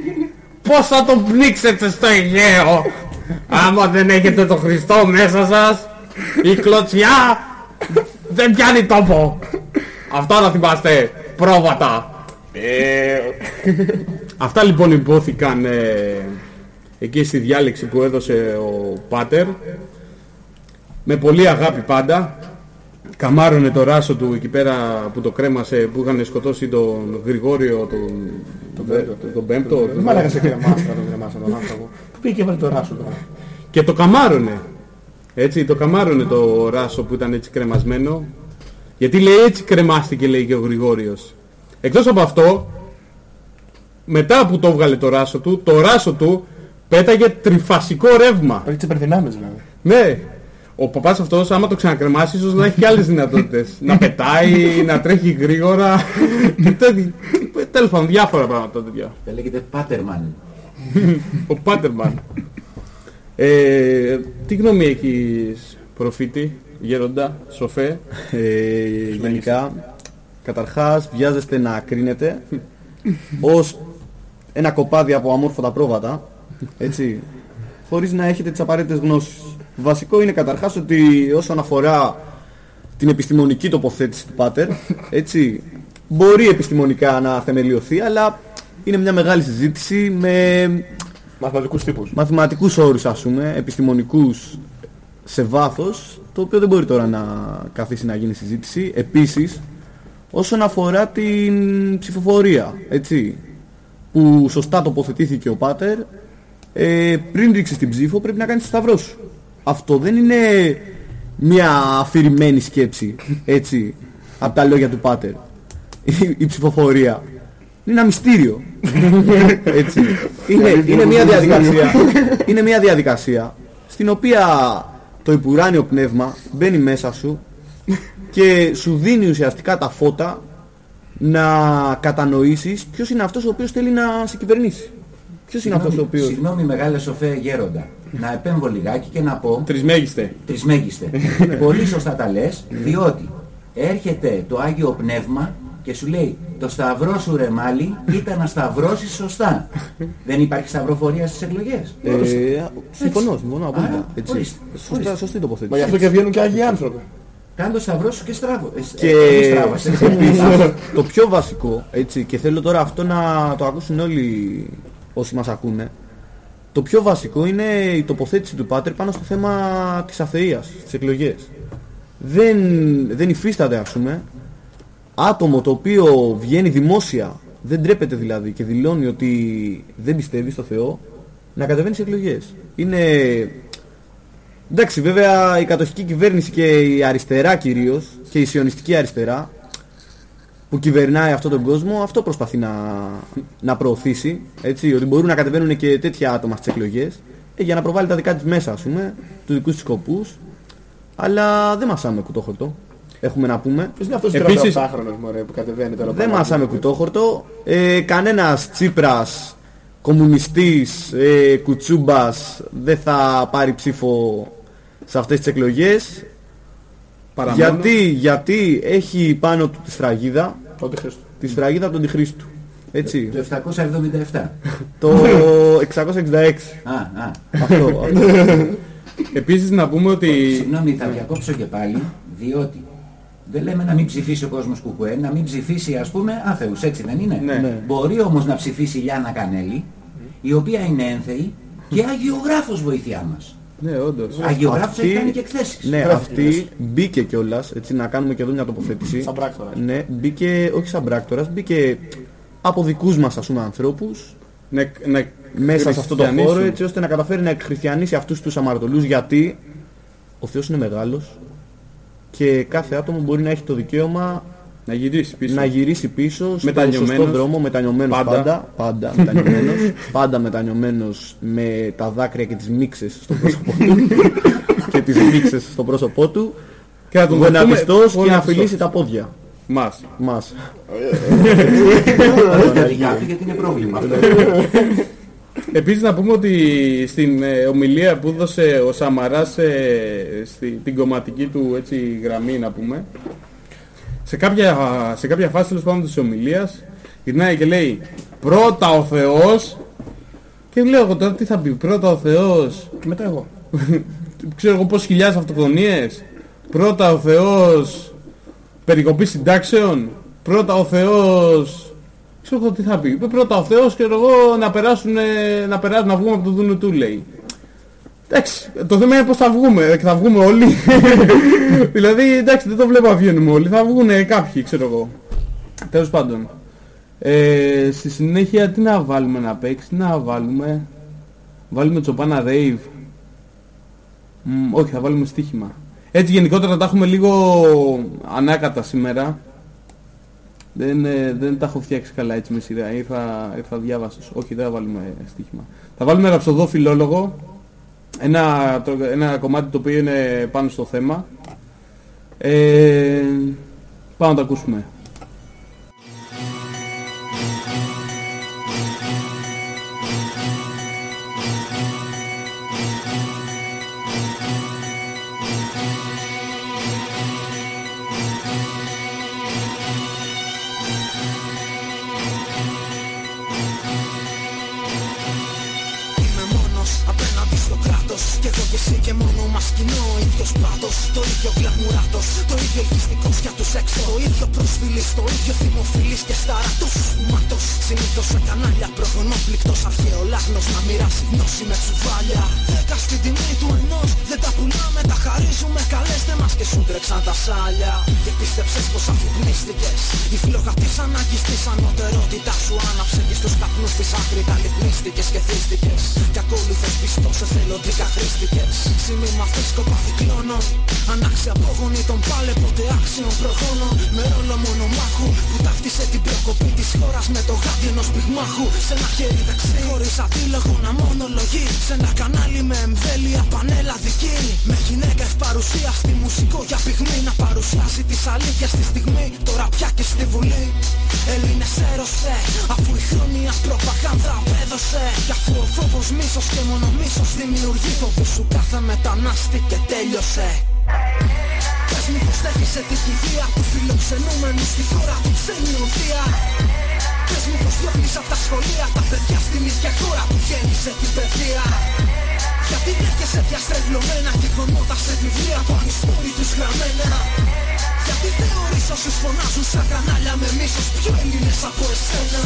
Speaker 1: πώς θα τον πνίξετε στο Αιγαίο; Άμα δεν έχετε το Χριστό μέσα σας η κλωτσιά δεν πιάνει τόπο αυτό να θυμάστε πρόβατα Ε, Αυτά λοιπόν υπόθηκαν ε, εκεί στη διάλεξη που έδωσε ο Πάτερ με πολύ αγάπη πάντα καμάρωνε το ράσο του εκεί πέρα που το κρέμασε που είχαν σκοτώσει τον Γρηγόριο τον, τον, τον, τον Πέμπτο
Speaker 3: Δεν μ' άρεσε και μάσκα τον κρεμάσαν τον άνθρωπο. Πήγε και έβαλε το ράσο τώρα.
Speaker 1: και το καμάρωνε έτσι το καμάρωνε το ράσο που ήταν έτσι κρεμασμένο γιατί λέει έτσι κρεμάστηκε λέει και ο Γρηγόριος εκτός από αυτό μετά που το έβγαλε το ράσο του το ράσο του πέταγε τριφασικό ρεύμα
Speaker 3: Έχει τις υπερδυνάμεις δηλαδή.
Speaker 1: ναι. Ο παπάς αυτός άμα το ξανακρεμάσει ίσως να έχει και άλλες δυνατότητες. να πετάει, να τρέχει γρήγορα. και τέτοι- Τέλος πάντων διάφορα πράγματα τέτοια.
Speaker 5: Δεν λέγεται Πάτερμαν.
Speaker 1: Ο Πάτερμαν. Ε, τι γνώμη έχεις προφήτη, γέροντα, σοφέ;
Speaker 2: Ε, γενικά, Καταρχάς βιάζεστε να κρίνετε [LAUGHS] ως ένα κοπάδι από αμόρφωτα πρόβατα, έτσι, χωρίς να έχετε τις απαραίτητες γνώσεις. Βασικό είναι καταρχάς ότι όσον αφορά την επιστημονική τοποθέτηση του Πάτερ, έτσι, μπορεί επιστημονικά να θεμελιωθεί, αλλά είναι μια μεγάλη συζήτηση με
Speaker 3: Μαθηματικούς τύπους.
Speaker 2: μαθηματικούς όρους ας πούμε, επιστημονικούς σε βάθος, το οποίο δεν μπορεί τώρα να καθίσει να γίνει συζήτηση. Επίσης, όσον αφορά την ψηφοφορία, έτσι, που σωστά τοποθετήθηκε ο Πάτερ, ε, πριν ρίξεις την ψήφο πρέπει να κάνεις το σταυρό σου. Αυτό δεν είναι μια αφηρημένη σκέψη, έτσι, από τα λόγια του Πάτερ. Η, η ψηφοφορία. Είναι ένα μυστήριο. [LAUGHS] Έτσι. Είναι, είναι, μια διαδικασία, [LAUGHS] είναι μια διαδικασία στην οποία το υπουράνιο πνεύμα μπαίνει μέσα σου και σου δίνει ουσιαστικά τα φώτα να κατανοήσεις ποιος είναι αυτός ο οποίος θέλει να σε κυβερνήσει. Ποιος είναι αυτός ο οποίος...
Speaker 5: Συγγνώμη μεγάλε σοφέ γέροντα. Να επέμβω λιγάκι και να πω
Speaker 1: Τρισμέγιστε.
Speaker 5: τρισμέγιστε. [LAUGHS] Πολύ σωστά τα λες, διότι έρχεται το Άγιο Πνεύμα και σου λέει το σταυρό σου ρε μάλι ήταν να σταυρώσεις σωστά. Δεν υπάρχει σταυροφορία στις εκλογές.
Speaker 2: Ε, συμφωνώ, συμφωνώ απόλυτα.
Speaker 5: Άρα,
Speaker 2: Έτσι.
Speaker 5: ορίστε,
Speaker 2: Σωστά,
Speaker 5: ορίστε.
Speaker 2: σωστή
Speaker 3: Μα γι'
Speaker 2: τοποθέτηση.
Speaker 3: αυτό και βγαίνουν και Άγιοι άνθρωποι.
Speaker 5: Κάνε το σταυρό σου και στράβο. ε,
Speaker 2: Και
Speaker 5: ε, όχι στράβωσε.
Speaker 2: επίσης, το πιο βασικό, έτσι, και θέλω τώρα αυτό να το ακούσουν όλοι όσοι μας ακούνε, το πιο βασικό είναι η τοποθέτηση του Πάτερ πάνω στο θέμα της αθείας, στις εκλογές. Δεν, δεν υφίσταται, ας πούμε, άτομο το οποίο βγαίνει δημόσια, δεν τρέπεται δηλαδή και δηλώνει ότι δεν πιστεύει στο Θεό, να κατεβαίνει σε εκλογές. Είναι Εντάξει, βέβαια η κατοχική κυβέρνηση και η αριστερά κυρίως και η σιωνιστική αριστερά που κυβερνάει αυτόν τον κόσμο, αυτό προσπαθεί να, να προωθήσει. Έτσι, ότι μπορούν να κατεβαίνουν και τέτοια άτομα στις εκλογές ε, για να προβάλλει τα δικά της μέσα, ας πούμε, τους δικούς της σκοπούς. Αλλά δεν μασάμε κουτόχορτο. Έχουμε να πούμε.
Speaker 3: Ποιος είναι αυτός ο
Speaker 1: Επίσης-
Speaker 3: 38χρονος μωρέ που κατεβαίνει τώρα
Speaker 2: Δεν
Speaker 3: πάνω.
Speaker 2: μασάμε κουτόχορτο. Ε, κανένας Τσίπρας, κομμουνιστής, ε, κουτσούμπας δεν θα πάρει ψήφο σε αυτές τις εκλογές.
Speaker 1: Παραμένω.
Speaker 2: Γιατί, γιατί έχει πάνω του τη σφραγίδα,
Speaker 3: Ό,τι Χριστό.
Speaker 2: τη σφραγίδα από τον Τιχρίστου. Έτσι.
Speaker 5: Το 777.
Speaker 2: το 666.
Speaker 5: Α, α.
Speaker 2: αυτό, αυτό. [LAUGHS]
Speaker 1: Επίσης να πούμε ότι...
Speaker 5: Συγγνώμη, θα διακόψω και πάλι, διότι δεν λέμε να μην ψηφίσει ο κόσμος κουκουέ, να μην ψηφίσει ας πούμε άθεους, έτσι δεν είναι;
Speaker 1: Ναι.
Speaker 5: Μπορεί όμως να ψηφίσει η Λιάννα Κανέλη, η οποία είναι ένθεη και αγιογράφος βοηθειά μας.
Speaker 1: Ναι, όντως.
Speaker 5: Αγιογράφος έχει κάνει και εκθέσεις.
Speaker 2: ναι, αυτή μπήκε κιόλας, έτσι να κάνουμε και εδώ μια τοποθέτηση.
Speaker 3: Σαν πράκτορας.
Speaker 2: Ναι, μπήκε, όχι σαν πράκτορας, μπήκε από δικούς μας ας πούμε ανθρώπους
Speaker 1: Να, να
Speaker 2: μέσα σε αυτό το
Speaker 1: χριστιανίσουν.
Speaker 2: χώρο έτσι ώστε να καταφέρει να εκχριστιανίσει αυτούς τους αμαρτωλούς γιατί ο Θεός είναι μεγάλος και κάθε άτομο μπορεί να έχει το δικαίωμα
Speaker 1: Να γυρίσει πίσω.
Speaker 2: να γυρίσει πίσω στο
Speaker 1: Μετανιωμένος.
Speaker 2: σωστό δρόμο, μετανιωμένος
Speaker 1: Πάντα.
Speaker 2: πάντα, πάντα, μετανιωμένος, πάντα μετανιωμένος με τα δάκρυα και τις μίξες στο πρόσωπό του και τις μίξες στο πρόσωπό του
Speaker 1: Και να τον
Speaker 2: γονατιστός
Speaker 1: δεχτούμε
Speaker 2: και να
Speaker 1: γονατιστός.
Speaker 2: φιλήσει τα πόδια
Speaker 1: Μας.
Speaker 2: μας.
Speaker 5: Θα τον δει κάποιο γιατί είναι πρόβλημα αυτό.
Speaker 1: Επίσης να πούμε ότι στην ε, ομιλία που έδωσε ο Σαμαράς ε, στη, την κομματική του έτσι, γραμμή να πούμε σε κάποια, σε κάποια φάση τέλος πάντων της ομιλίας γυρνάει και λέει πρώτα ο Θεός και λέω εγώ τώρα τι θα πει πρώτα ο Θεός
Speaker 3: Και μετά εγώ. [LAUGHS]
Speaker 1: ξέρω εγώ πώς χιλιάδες αυτοκτονίες. Πρώτα ο Θεός περικοπή συντάξεων πρώτα ο Θεός ξέρω εγώ τι θα πει. Είπε πρώτα ο Θεός και εγώ να περάσουν να, περάσουν, να βγούμε από το δούνο του λέει. Εντάξει το θέμα είναι πως θα βγούμε ε, και θα βγούμε όλοι. [LAUGHS] Δηλαδή εντάξει δεν το βλέπω να βγαίνουμε όλοι. Θα βγουν κάποιοι ξέρω εγώ. Τέλος πάντων. Ε, στη συνέχεια τι να βάλουμε να παίξει τι να βάλουμε βάλουμε τσοπάνα rave. Μμ, όχι, θα βάλουμε στοίχημα. Έτσι γενικότερα τα έχουμε λίγο ανάκατα σήμερα. Δεν, ε, δεν τα έχω φτιάξει καλά έτσι με σειρά. Ήρθα, ήρθα διάβασος. Όχι, δεν θα βάλουμε στοίχημα. Θα βάλουμε ραψοδό φιλόλογο. Ένα, το- ένα κομμάτι το οποίο είναι πάνω στο θέμα. Ε, πάμε να το ακούσουμε.
Speaker 8: Κράτος Το ίδιο γκλαμουράτος Το ίδιο ελκυστικός για τους έξω Το ίδιο προσφυλής Το ίδιο θυμοφιλής και σταρατός Μάτος συνήθως σε κανάλια Προγονόπληκτος αρχαιολάγνος Να μοιράσει γνώση με τσουβάλια. Δέκα στην τιμή του ενός Δεν τα πουλάμε τα χαρίζουμε Καλέστε μας και σου τρέξαν τα σάλια. Και πίστεψες πως αφουγνίστηκες Οι φιλογαπείς ανάγκης της ανωτερότητά σου άναψε Και στους καπνούς της άκρη τα λυπνίστηκες και θύστηκες Κι ακόλουθες πιστός εθελοντικά χρήστηκες Σημείμα φρίσκοπα δικλώνων Ανάξια απόγονοι των πάλεποτε άξιων προγόνων Με ρόλο μονομάχου που ταύτισε την προκοπή της χώρας Με το γάντι ενός πυγμάχου. Σε ένα χέρι δεξί χωρίς αντίλογο να μονολογεί. Σε ένα κανάλι με εμβέλεια πανέλα δική. Με γυναίκα ευπαρουσία στη μουσικό για πυγμή. Να παρουσιάσει τις αλήθειες στη στιγμή Τώρα πια και στη Βουλή. Έλληνες έρωστε Αφού η χρόνια προπαγάνδα απέδωσε. Κι αφού ο φόβος μίσος και μόνο μίσος δημιουργεί Φόβο σου κάθε μετανάστη και τέλειωσε Πες μου πως δέχεσαι την κηδεία του φιλοξενούμενου στη χώρα του ξένη οδεία Πες μου πως διώχνεις απ' τα σχολεία τα παιδιά στην ίδια χώρα που γέννησε την παιδεία. Γιατί δέχεσαι διαστρεβλωμένα γεγονότα σε βιβλία που ανιστόροι τους γραμμένα. Γιατί θεωρείς όσους φωνάζουν σαν κανάλια με μίσος πιο Έλληνες από εσένα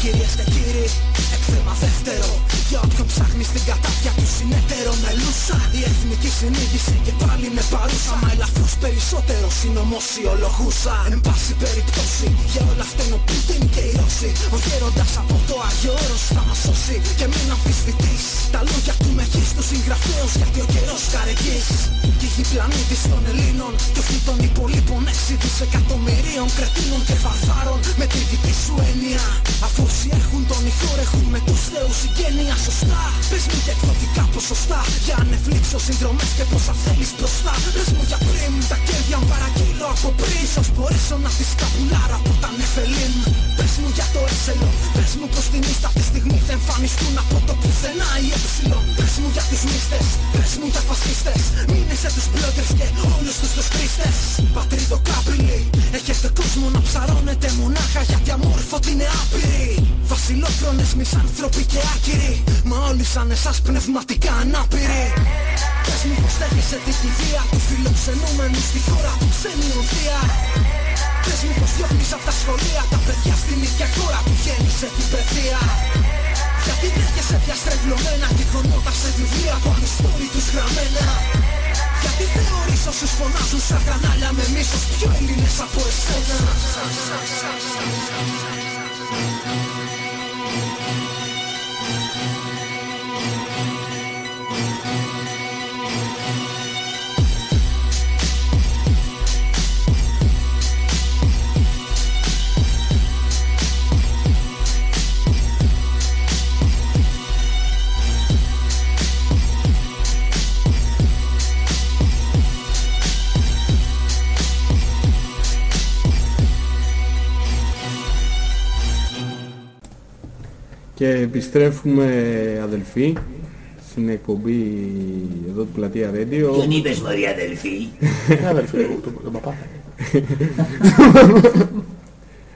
Speaker 8: Κυρίες και κύριοι, έκθεμα δεύτερο Για όποιον ψάχνει στην κατάπια του συνέτερο μελούσα. Η εθνική συνείδηση και πάλι είναι παρούσα. Μα ελαφρώς περισσότερο συνωμοσιολογούσα. Εν πάση περιπτώσει, για όλα αυτά είναι ο Πούτιν και οι Ρώσοι Ο γέροντας από το Άγιο Όρος θα μας σώσει Και μην αμφισβητείς. Τα λόγια του μεγίστου συγγραφέως Γιατί ο καιρός καρεγγείς Και η γη πλανήτης των Ελλήνων Και όχι των υπολείπων έξι δισεκατομμυρίων κρετίνων και βαρβάρων Με τη δική σου έννοια. Αφού όσοι έχουν τον ηχόρ έχουν με τους θεούς συγγένεια σωστά. Πες μου για εκδοτικά ποσοστά. Για ανεφλήξω συνδρομές και πόσα θέλεις μπροστά. Πες μου για πριν τα κέρδια αν παραγγείλω από πριν. Σας μπορέσω να τις καπουλάρω από τα νεφελίν. Πες μου για το έσελο Πες μου πως την ίστα τη στιγμή θα εμφανιστούν από το πουθενά οι εψιλον Πες μου για τους μίστες Πες μου για φασίστες Μείνεσαι τους bloggers και όλους τους τους χρήστες. Πατρίδο κάπηλοι Έχετε κόσμο να ψαρώνετε μονάχα γιατί αμόρφωτη είναι άπειροι. Βασιλόφρονες μισάνθρωποι και άκυροι Μα όλοι σαν εσάς πνευματικά ανάπηροι. Πες μου πως δέχεσαι την κηδεία του φιλοξενούμενου στη χώρα του ξένη οδεία Πες μου πως διώχνεις απ' τα σχολεία τα παιδιά στην ίδια χώρα που γέννησε την παιδεία. Γιατί δέχεσαι διαστρεβλωμένα γεγονότα σε βιβλία που ανιστόροι τους γραμμένα. Γιατί θεωρείς όσους φωνάζουν σαν κανάλια με μίσος πιο Έλληνες από εσένα
Speaker 1: Και επιστρέφουμε αδελφοί στην εκπομπή εδώ του Πλατεία Radio.
Speaker 5: Ποιον είπες μωρή αδελφή
Speaker 3: Αδελφέ, εγώ τον τον παπά.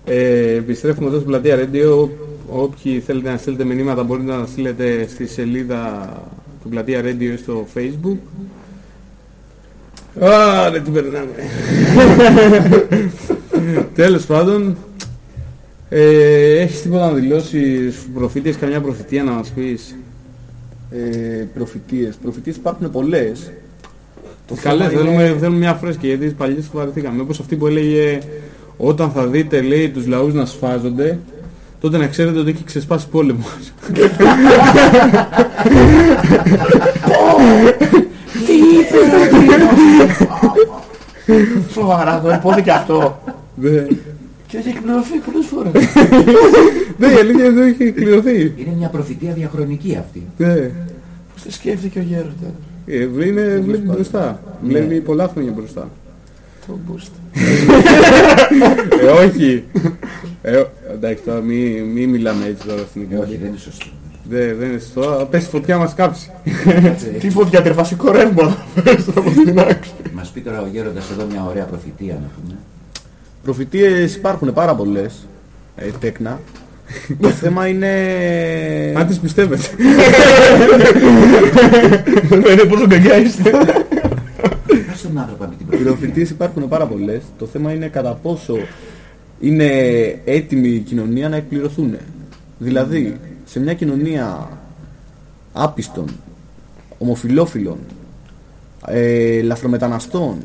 Speaker 1: Ε, επιστρέφουμε εδώ στην Πλατεία Radio. Όποιοι θέλετε να στείλετε μηνύματα μπορείτε να τα στείλετε στη σελίδα του Πλατεία Radio στο Facebook. Άρα τι περνάμε. [LAUGHS] Τέλος πάντων, ε, έχεις τίποτα να δηλώσεις προφήτες, καμιά προφητεία να μας πεις;
Speaker 2: Ε, προφητείες. Προφητείες υπάρχουν πολλές. Το
Speaker 1: Καλέ,
Speaker 2: θέμα
Speaker 1: θέλουμε,
Speaker 2: είναι-
Speaker 1: θέλουμε μια φρέσκη γιατί τις παλιές του βαρεθήκαμε. Όπως αυτή που έλεγε όταν θα δείτε λέει τους λαούς να σφάζονται τότε να ξέρετε ότι έχει ξεσπάσει πόλεμος.
Speaker 3: Σοβαρά, το υπόθηκε αυτό.
Speaker 1: Ναι,
Speaker 3: Και έχει εκπληρωθεί πολλές φορές. [LAUGHS]
Speaker 1: Ναι, η αλήθεια εδώ έχει κληρωθεί.
Speaker 5: Είναι μια προφητεία διαχρονική αυτή
Speaker 1: Ναι.
Speaker 3: Πώς τη σκέφτηκε ο γέροντας.
Speaker 1: Ε, είναι, βλέπει μπροστά. Βλέπει πολλά χρόνια μπροστά.
Speaker 3: Το boost. [LAUGHS]
Speaker 1: Ε, όχι. Ε, εντάξει, τώρα μην μη μιλάμε έτσι τώρα στην
Speaker 5: Ε, Όχι
Speaker 1: εκπομπή.
Speaker 5: δεν είναι σωστό
Speaker 1: Δεν, δεν είναι σωστό. Πες η φωτιά μας κάψει.
Speaker 3: Τι φωτιά, τερβασικό ρεύμα θα πες από την άκρη.
Speaker 5: Μας πει τώρα ο γέροντας εδώ μια ωραία προφητεία να πούμε
Speaker 2: Προφητείες υπάρχουν πάρα πολλές. Ε, τέκνα. Το θέμα είναι...
Speaker 1: Αν τις πιστεύετε. [LAUGHS]
Speaker 3: Είναι πόσο κακιά είστε.
Speaker 5: Πες στον άνθρωπο με την προφητεία.
Speaker 2: Προφητείες υπάρχουν πάρα πολλές. Το θέμα είναι κατά πόσο είναι έτοιμη η κοινωνία να εκπληρωθούν. Δηλαδή, σε μια κοινωνία άπιστων, ομοφιλόφιλων, ε, λαθρομεταναστών,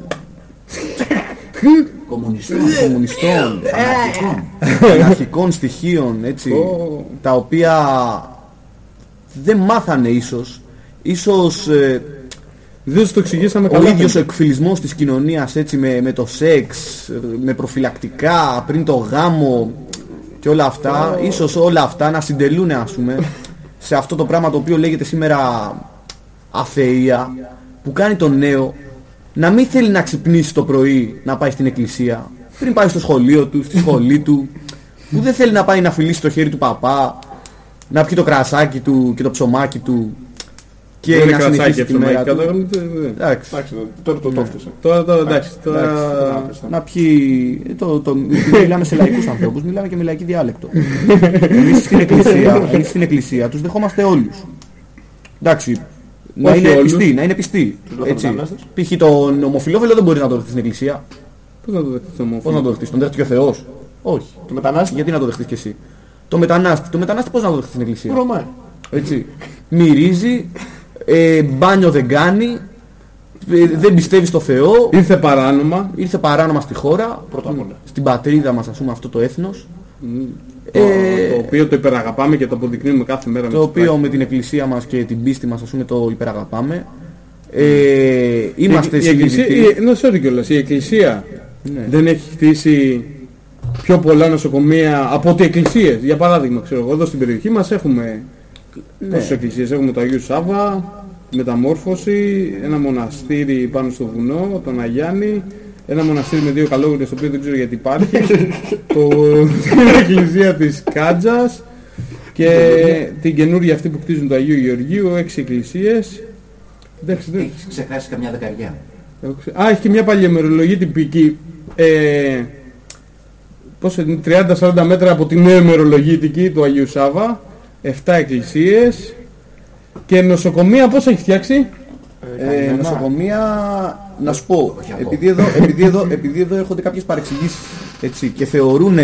Speaker 5: Κομμουνιστών.
Speaker 2: κομμουνιστών,
Speaker 5: Φανατικών.
Speaker 2: αναρχικών στοιχείων, έτσι, τα οποία δεν μάθανε ίσως, ίσως ε,
Speaker 1: Δεν σου το εξηγήσαμε
Speaker 2: ο
Speaker 1: καλά.
Speaker 2: ίδιος ο εκφυλισμός της κοινωνίας έτσι με, με το σεξ, με προφυλακτικά, πριν το γάμο και όλα αυτά, ίσως όλα αυτά να συντελούν ας πούμε σε αυτό το πράγμα το οποίο λέγεται σήμερα αθεία που κάνει τον νέο να μην θέλει να ξυπνήσει το πρωί να πάει στην εκκλησία πριν πάει στο σχολείο του, στη σχολή του που δεν θέλει να πάει να φιλήσει το χέρι του παπά να πιει το κρασάκι του και το ψωμάκι του και
Speaker 1: Δεν είναι
Speaker 2: να συνεχίσει
Speaker 1: κρατσάκι
Speaker 2: τη μέρα
Speaker 1: αυτό,
Speaker 2: του.
Speaker 1: κατάλαβε, δεν- δεν-
Speaker 2: Εντάξει.
Speaker 3: Εντάξει, τώρα το τόφτωσα.
Speaker 1: Τώρα, τώρα, εντάξει, τώρα...
Speaker 2: Να πιει. ε, Το, το, μιλάμε σε λαϊκούς ανθρώπους, μιλάμε και με λαϊκή διάλεκτο. εμείς στην εκκλησία, εμείς στην εκκλησία τους δεχόμαστε όλους. Εντάξει. Να
Speaker 1: Όχι
Speaker 2: είναι
Speaker 1: όλους.
Speaker 2: πιστοί, να είναι πιστοί. Έτσι.
Speaker 3: λαθρομετανάστες.
Speaker 2: Π.χ. τον ομοφιλόφιλο δεν μπορεί να το δεχτείς στην εκκλησία.
Speaker 1: Πώς να το δεχτείς το
Speaker 2: Πώς
Speaker 1: ομόφωνο.
Speaker 2: να το δεχτείς, τον δέχτηκε ο Θεός; Όχι.
Speaker 3: Το μετανάστη.
Speaker 2: Γιατί να το δεχτείς κι εσύ; Το μετανάστη, το μετανάστη πώς να το δεχτείς στην εκκλησία;
Speaker 3: Ρωμά.
Speaker 2: Έτσι. Μυρίζει, ε, μπάνιο δεν κάνει, ε, δεν πιστεύει στο Θεό,
Speaker 1: Ήρθε παράνομα.
Speaker 2: ήρθε παράνομα στη χώρα,
Speaker 3: Πρώτα απ' όλα.
Speaker 2: στην πατρίδα μας ας πούμε αυτό το έθνος,
Speaker 1: Το,
Speaker 2: Ε,
Speaker 1: το οποίο το υπεραγαπάμε και το αποδεικνύουμε κάθε μέρα με
Speaker 2: το
Speaker 1: τις
Speaker 2: οποίο με την εκκλησία μας και την πίστη μας ας πούμε το υπεραγαπάμε. Ε, είμαστε
Speaker 1: η, η εκκλησία,
Speaker 2: συνειδητοί.
Speaker 1: η, ναι, sorry κιόλας, η εκκλησία
Speaker 2: Ναι.
Speaker 1: δεν έχει χτίσει πιο πολλά νοσοκομεία από ότι εκκλησίες; Για παράδειγμα, ξέρω εγώ, εδώ στην περιοχή μας έχουμε
Speaker 2: Ναι.
Speaker 1: πόσες εκκλησίες; Έχουμε το Αγίου Σάβα, μεταμόρφωση, ένα μοναστήρι πάνω στο βουνό, τον Αγιάννη, ένα μοναστήρι με δύο καλόγρια το οποίο δεν ξέρω γιατί υπάρχει, [LAUGHS] το, την εκκλησία της Κάτζας και την καινούργια αυτή που χτίζουν το Αγίου Γεωργίου, έξι εκκλησίες. Εντάξει, δεν,
Speaker 5: Έχεις ξεχάσει καμιά δεκαριά.
Speaker 1: Έχω ξε- Α, έχει και μια παλιωμερολογία τυπική. Ε, πόσο είναι, 30-40 μέτρα από την νέα ημερολογήτικη του Αγίου Σάβα. 7 εκκλησίες. Και νοσοκομεία πώς έχει φτιάξει;
Speaker 2: Ε, νοσοκομεία, να σου πω,
Speaker 5: Όχι ακόμα.
Speaker 2: επειδή εδώ, επειδή, εδώ, επειδή εδώ έρχονται κάποιες παρεξηγήσεις έτσι, και θεωρούν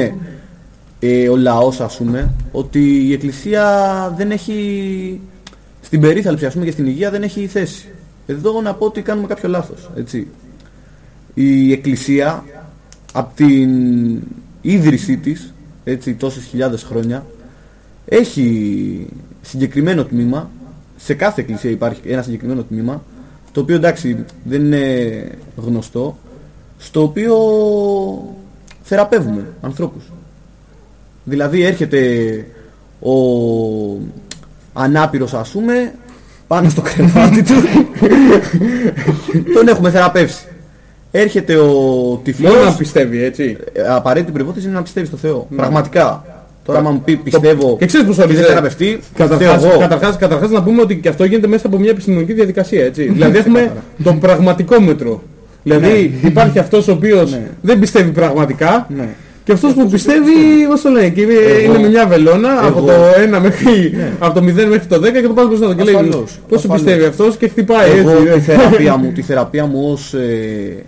Speaker 2: ε, ο λαός ας πούμε ότι η Εκκλησία δεν έχει στην περίθαλψη ας πούμε και στην υγεία δεν έχει θέση. Εδώ να πω ότι κάνουμε κάποιο λάθος. Έτσι. Η Εκκλησία από την ίδρυσή της έτσι, τόσες χιλιάδες χρόνια έχει συγκεκριμένο τμήμα σε κάθε εκκλησία υπάρχει ένα συγκεκριμένο τμήμα το οποίο εντάξει δεν είναι γνωστό στο οποίο θεραπεύουμε ανθρώπους δηλαδή έρχεται ο ανάπηρος ας πούμε πάνω στο κρεβάτι του τον έχουμε θεραπεύσει έρχεται ο τυφλός
Speaker 1: Μόνο να πιστεύει, έτσι.
Speaker 2: ε, απαραίτητη προϋπόθεση είναι να πιστεύει στο Θεό. Πραγματικά. Τώρα, άμα μου πει πιστεύω
Speaker 1: Και ξέρεις πώς
Speaker 2: και
Speaker 1: ορίζεται.
Speaker 2: δεν θεραπευτεί,
Speaker 1: Καταρχάς,
Speaker 2: φταίω εγώ.
Speaker 1: καταρχάς, καταρχάς να πούμε ότι και αυτό γίνεται μέσα από μια επιστημονική διαδικασία, έτσι. δηλαδή έχουμε τον πραγματικό μέτρο. Δηλαδή υπάρχει αυτός ο οποίος δεν πιστεύει πραγματικά
Speaker 2: Ναι.
Speaker 1: και αυτός που πιστεύει, πώς το λένε, και είναι, είναι με μια βελόνα από το 1 μέχρι, από το 0 μέχρι το 10 και το πας μπροστά του και λέει
Speaker 2: Ασφαλώς,
Speaker 1: πώς σου
Speaker 2: ασφαλώς.
Speaker 1: πιστεύει αυτός και χτυπάει
Speaker 2: Εγώ
Speaker 1: έτσι.
Speaker 2: τη θεραπεία [LAUGHS] μου, τη θεραπεία μου ως ε,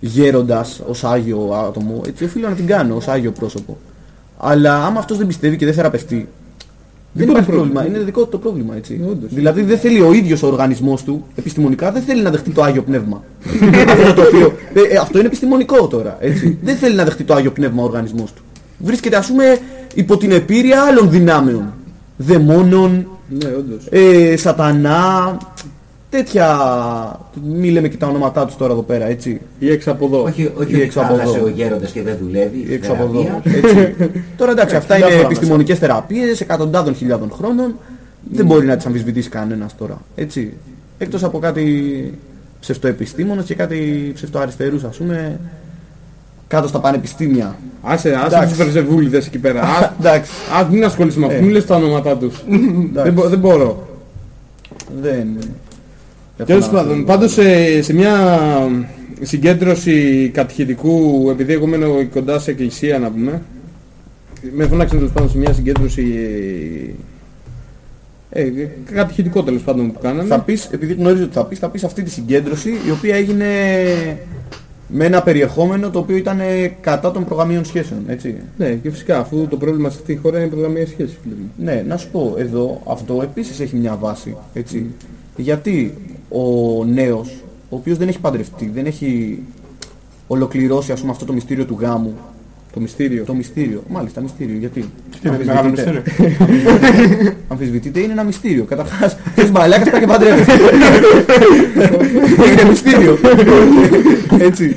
Speaker 2: γέροντας, ως άγιο άτομο, έτσι οφείλω να την κάνω ως άγιο πρόσωπο. Αλλά άμα αυτός δεν πιστεύει και δεν θεραπευτεί, δεν
Speaker 1: Δικό του
Speaker 2: υπάρχει πρόβλημα.
Speaker 1: πρόβλημα.
Speaker 2: Είναι δικό του το πρόβλημα, έτσι.
Speaker 1: Όντως.
Speaker 2: Δηλαδή δεν θέλει ο ίδιος ο οργανισμός του, επιστημονικά, δεν θέλει να δεχτεί το Άγιο Πνεύμα. αυτό, το οποίο, ε, ε, αυτό είναι επιστημονικό τώρα, έτσι. δεν θέλει να δεχτεί το Άγιο Πνεύμα ο οργανισμός του. Βρίσκεται, ας πούμε, υπό την επίρρεια άλλων δυνάμεων. Δαιμόνων,
Speaker 1: Ναι, όντως.
Speaker 2: ε, σατανά, τέτοια, μη λέμε και τα ονόματά τους τώρα εδώ πέρα, έτσι.
Speaker 1: Ή έξω από εδώ.
Speaker 5: Όχι, όχι
Speaker 2: Ή
Speaker 5: ότι
Speaker 2: έξω από
Speaker 5: χάλασε
Speaker 2: εδώ.
Speaker 5: ο γέροντας και δεν δουλεύει.
Speaker 2: Ή έξω από εδώ,
Speaker 5: θεραπεία.
Speaker 2: έτσι. τώρα εντάξει, αυτά είναι
Speaker 3: διάφορα
Speaker 2: επιστημονικές θεραπείες, εκατοντάδων χιλιάδων χρόνων, δεν μπορεί να τις αμφισβητήσει κανένας τώρα, έτσι. Εκτός από κάτι ψευτοεπιστήμονες και κάτι ψευτοαριστερούς, ας πούμε, κάτω στα πανεπιστήμια.
Speaker 1: Άσε, άσε
Speaker 2: Εντάξει.
Speaker 1: τους βερζεβούλιδες εκεί πέρα. Α,
Speaker 2: εντάξει,
Speaker 1: Α, μην ασχολείσαι με αυτό,
Speaker 2: Ε.
Speaker 1: μην λες τα ονόματά τους. δεν, μπο- δεν μπορώ.
Speaker 2: δεν...
Speaker 1: Τέλος πάντων, πάντως σε, σε μια συγκέντρωση κατηχητικού, επειδή εγώ μένω κοντά σε εκκλησία να πούμε, με φωνάξαν τέλος πάντων σε μια συγκέντρωση ε, ε, κατηχητικό τέλος πάντων που κάναμε.
Speaker 2: Θα πεις, επειδή γνωρίζω ότι θα πεις, θα πεις αυτή τη συγκέντρωση η οποία έγινε με ένα περιεχόμενο το οποίο ήταν ε, κατά των προγαμίων σχέσεων, έτσι.
Speaker 1: Ναι, και φυσικά αφού το πρόβλημα σε αυτή τη χώρα είναι η προγραμμία σχέσης. φίλε μου.
Speaker 2: Ναι, να σου πω, εδώ αυτό επίσης έχει μια βάση, έτσι. Γιατί ο νέος, ο οποίος δεν έχει παντρευτεί, δεν έχει ολοκληρώσει ας πούμε αυτό το μυστήριο του γάμου,
Speaker 1: Το μυστήριο.
Speaker 2: το μυστήριο, μάλιστα μυστήριο, γιατί.
Speaker 3: Τι είναι, μεγάλο μυστήριο. [LAUGHS]
Speaker 2: Αμφισβητείται είναι ένα μυστήριο. Καταρχάς, θες μαλάκας πάει και παντρεύεσαι. είναι μυστήριο. Έτσι.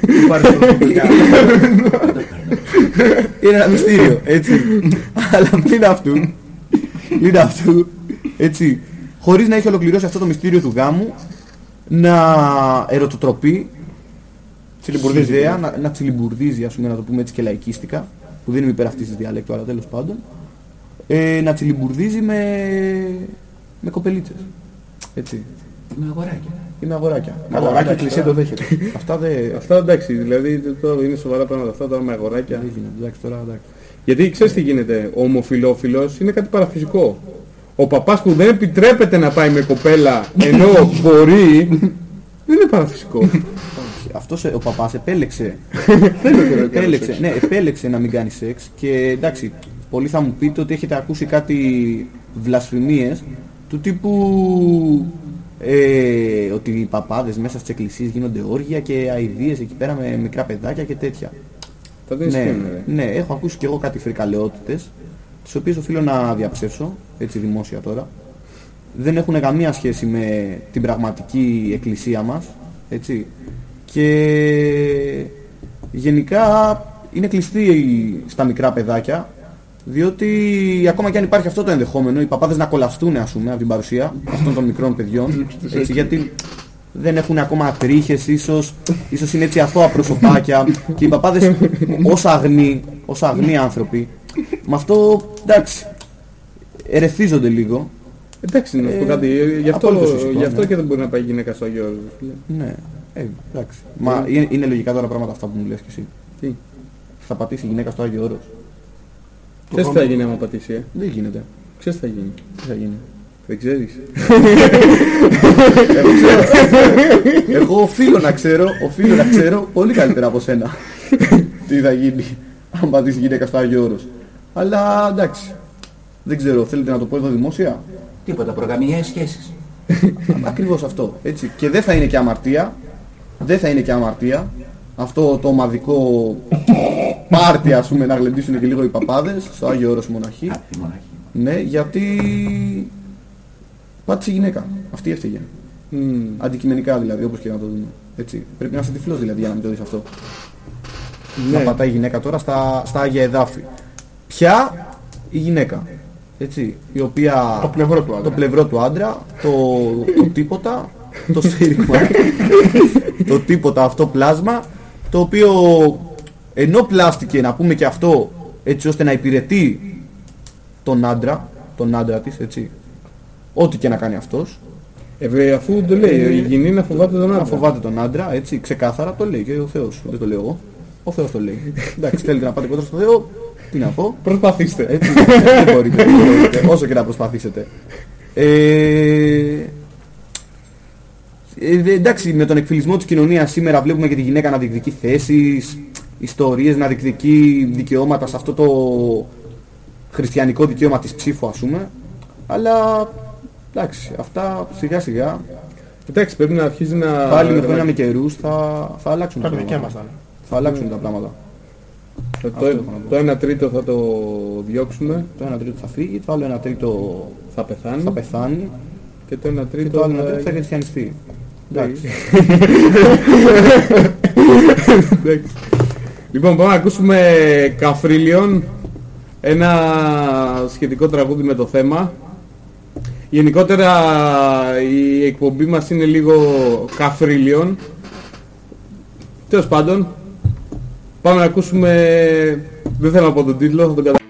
Speaker 2: είναι ένα μυστήριο. Έτσι. Αλλά πλην αυτού, πλην αυτού, έτσι, χωρίς να έχει ολοκληρώσει αυτό το μυστήριο του γάμου, να ερωτοτροπεί
Speaker 3: Τσιλιμπουρδίζει.
Speaker 2: ιδέα, να, να τσιλιμπουρδίζει, ας πούμε, να το πούμε έτσι και λαϊκίστικα, που δεν είμαι υπέρ αυτής της διαλέκτου, αλλά τέλος πάντων, ε, να τσιλιμπουρδίζει με, με κοπελίτσες. Έτσι.
Speaker 5: Με αγοράκια.
Speaker 2: Είναι αγοράκια.
Speaker 3: Αγοράκια,
Speaker 2: Αλλά, εντάξει,
Speaker 3: εκκλησία το δέχεται. [LAUGHS]
Speaker 2: Αυτά δεν...
Speaker 1: Αυτά εντάξει, δηλαδή τώρα είναι σοβαρά πράγματα αυτά τώρα με αγοράκια.
Speaker 2: δεν γίνεται. Εντάξει, τώρα εντάξει.
Speaker 1: Γιατί ξέρεις τι γίνεται, ο ομοφιλόφιλος είναι κάτι παραφυσικό. Ο παπάς που δεν επιτρέπεται να πάει με κοπέλα ενώ μπορεί, δεν είναι παραφυσικό.
Speaker 2: Αυτός ε, ο παπάς επέλεξε, [LAUGHS] επέλεξε, ναι, επέλεξε να μην κάνει σεξ και εντάξει, πολλοί θα μου πείτε ότι έχετε ακούσει κάτι βλασφημίες του τύπου ε, ότι οι παπάδες μέσα στις εκκλησίες γίνονται όργια και αηδίες εκεί πέρα με μικρά παιδάκια και τέτοια.
Speaker 1: Θα δεν
Speaker 2: Ναι,
Speaker 1: ισχύουν, ρε.
Speaker 2: ναι, έχω ακούσει και εγώ κάτι φρικαλαιότητες, τις οποίες οφείλω να διαψεύσω, έτσι δημόσια τώρα. Δεν έχουν καμία σχέση με την πραγματική εκκλησία μας, έτσι. Και γενικά είναι κλειστή στα μικρά παιδάκια, διότι ακόμα και αν υπάρχει αυτό το ενδεχόμενο, οι παπάδες να κολλαστούν ας πούμε από την παρουσία αυτών των μικρών παιδιών, έτσι, γιατί δεν έχουν ακόμα τρίχες ίσως, ίσως είναι έτσι αθώα προσωπάκια και οι παπάδες [LAUGHS] ως αγνοί, ως αγνοί άνθρωποι, με αυτό εντάξει, ερεθίζονται λίγο.
Speaker 1: Εντάξει, να σου πω
Speaker 2: Ε,
Speaker 1: κάτι, γι' αυτό,
Speaker 2: απόλυτο φυσικό,
Speaker 1: γι' αυτό
Speaker 2: ναι.
Speaker 1: και δεν μπορεί να πάει γυναίκα στο Αγίο Όρος, φίλε.
Speaker 2: Ναι, ε, εντάξει. Μα είναι, είναι λογικά τώρα πράγματα αυτά που μου λες και εσύ.
Speaker 1: Τι;
Speaker 2: Θα πατήσει η γυναίκα στο Άγιο Όρος.
Speaker 1: Ξέρεις τι θα γίνει άμα πατήσει, ε;
Speaker 2: Δεν γίνεται.
Speaker 1: Ξέρεις τι θα γίνει;
Speaker 2: Τι θα γίνει;
Speaker 1: Δεν ξέρεις. [LAUGHS]
Speaker 2: Εγώ οφείλω να ξέρω, οφείλω να ξέρω πολύ καλύτερα από σένα [LAUGHS] τι θα γίνει αν πατήσει η γυναίκα στο Άγιο Όρος. Αλλά εντάξει. Δεν ξέρω, θέλετε να το πω εδώ δημόσια;
Speaker 5: Τίποτα, προγαμιαίες σχέσεις. [LAUGHS]
Speaker 2: Ακριβώς αυτό. Έτσι. Και δεν θα είναι και αμαρτία. Δεν θα είναι και αμαρτία. Αυτό το ομαδικό πάρτι ας πούμε να γλεντήσουν και λίγο οι παπάδες στο Άγιο Όρος μοναχή.
Speaker 5: Α, τη μοναχή.
Speaker 2: Ναι, γιατί πάτησε η γυναίκα. Αυτή έφταιγε.
Speaker 1: Μμμ.
Speaker 2: Αντικειμενικά δηλαδή, όπως και να το δούμε. Έτσι. Πρέπει να είσαι τυφλός δηλαδή για να μην το δεις αυτό.
Speaker 1: Ναι.
Speaker 2: Να πατάει η γυναίκα τώρα στα, στα Άγια Εδάφη. Ποια η γυναίκα. Έτσι, η οποία...
Speaker 3: Το πλευρό του άντρα.
Speaker 2: Το πλευρό του άντρα, το, το τίποτα, το στήριγμα, το τίποτα αυτό πλάσμα, το οποίο ενώ πλάστηκε να πούμε και αυτό έτσι ώστε να υπηρετεί τον άντρα, τον άντρα της, έτσι, ό,τι και να κάνει αυτός,
Speaker 1: Ε, βέβαια, αφού το λέει, η γυνή να φοβάται τον
Speaker 2: να
Speaker 1: άντρα.
Speaker 2: φοβάται τον άντρα, έτσι, ξεκάθαρα το λέει και ο Θεός, δεν το λέω εγώ. Ο Θεός το λέει. Εντάξει, θέλετε να πάτε κοντά στο Θεό, τι να πω;
Speaker 1: Προσπαθήστε.
Speaker 2: Έτσι, δεν μπορείτε, δεν μπορείτε, όσο και να προσπαθήσετε. Ε, ε, δε- εντάξει, με τον εκφυλισμό της κοινωνίας σήμερα βλέπουμε και τη γυναίκα να διεκδικεί θέσεις, ιστορίες, να διεκδικεί δικαιώματα σε αυτό το χριστιανικό δικαίωμα της ψήφου ας πούμε. Αλλά εντάξει, αυτά σιγά σιγά
Speaker 1: Εντάξει, πρέπει να αρχίζει να...
Speaker 2: πάλι με χρόνια με καιρούς θα, θα αλλάξουν τα
Speaker 3: Τα δικιά μας
Speaker 2: πράγματα.
Speaker 3: θα είναι.
Speaker 2: Θα αλλάξουν τα πράγματα.
Speaker 1: Το,
Speaker 2: Αυτό έχω να πω.
Speaker 1: το 1 τρίτο θα το διώξουμε,
Speaker 2: Το ένα τρίτο θα φύγει, το άλλο ένα τρίτο
Speaker 1: θα πεθάνει
Speaker 2: θα πεθάνει
Speaker 1: και το 1
Speaker 2: και
Speaker 1: τρίτο
Speaker 2: το άλλο ένα
Speaker 1: θα-
Speaker 2: τρίτο θα χριστιανιστεί. Εντάξει.
Speaker 1: Εντάξει. Λοιπόν, πάμε να ακούσουμε Καφρίλιον, ένα σχετικό τραγούδι με το θέμα. Γενικότερα η εκπομπή μας είναι λίγο Καφρίλιον. Τέλος πάντων, πάμε να ακούσουμε... Δεν θέλω να πω τον τίτλο, θα τον κατα...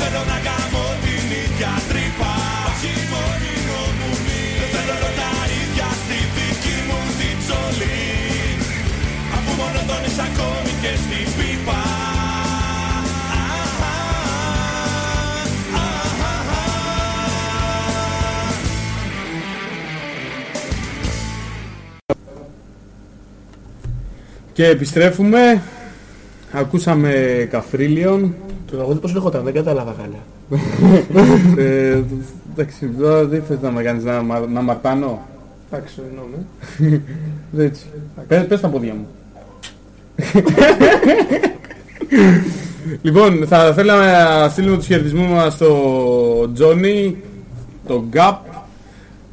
Speaker 4: θέλω να κάνω την ίδια τρύπα Όχι μόνιμο μουνί Δεν θέλω όλο τα ίδια στη δική μου την ψωλή Αφού μόνο τον είσαι ακόμη και στην πίπα
Speaker 1: Και επιστρέφουμε. Ακούσαμε Καφρίλιον.
Speaker 3: Το τραγούδι πώς λεγόταν, δεν κατάλαβα καλά.
Speaker 1: ε, εντάξει, τώρα δεν θες να με κάνεις να, μα- να μαρτάνω;
Speaker 3: Εντάξει, συγγνώμη.
Speaker 1: Έτσι. Πες, πες τα πόδια μου. λοιπόν, θα θέλαμε να στείλουμε τους χαιρετισμούς μας στο Τζόνι, το Γκάπ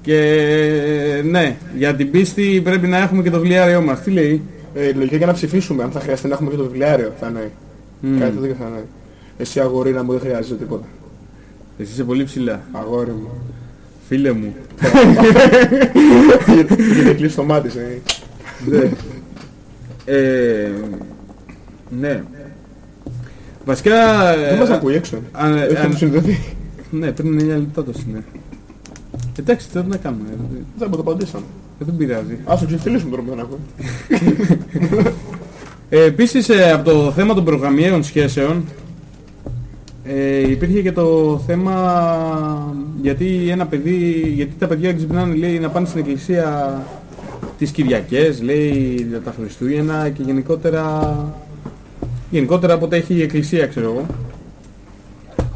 Speaker 1: και ναι, για την πίστη πρέπει να έχουμε και το βιβλιάριό μας. Τι λέει;
Speaker 3: Ε, λογικά για να ψηφίσουμε, αν θα χρειαστεί να έχουμε και το βιβλιάριο, θα είναι. Κάτι τέτοιο θα είναι. Εσύ αγορίνα μου δεν χρειάζεται τίποτα.
Speaker 1: Εσύ είσαι πολύ ψηλά.
Speaker 3: Αγόρι μου.
Speaker 1: Φίλε μου.
Speaker 3: Γιατί κλείσει το μάτι σε.
Speaker 1: Ναι. Ε, ναι. Βασικά...
Speaker 3: Δεν μας ακούει έξω.
Speaker 1: αν-
Speaker 3: Έχει
Speaker 1: αν-
Speaker 3: να συνδεθεί.
Speaker 1: Ναι, πριν 9 λεπτά το είναι. Εντάξει, τώρα τι να κάνουμε. ε,
Speaker 3: Δεν μου το απαντήσαμε.
Speaker 1: ε, Δεν πειράζει.
Speaker 3: Ας το ξεφτυλίσουμε τώρα που δεν ακούει.
Speaker 1: Ε, επίσης ε, από το θέμα των προγραμμιαίων σχέσεων ε, υπήρχε και το θέμα γιατί ένα παιδί, γιατί τα παιδιά ξυπνάνε λέει να πάνε στην εκκλησία τις Κυριακές, λέει για τα Χριστούγεννα και γενικότερα γενικότερα από ό,τι έχει η εκκλησία ξέρω εγώ.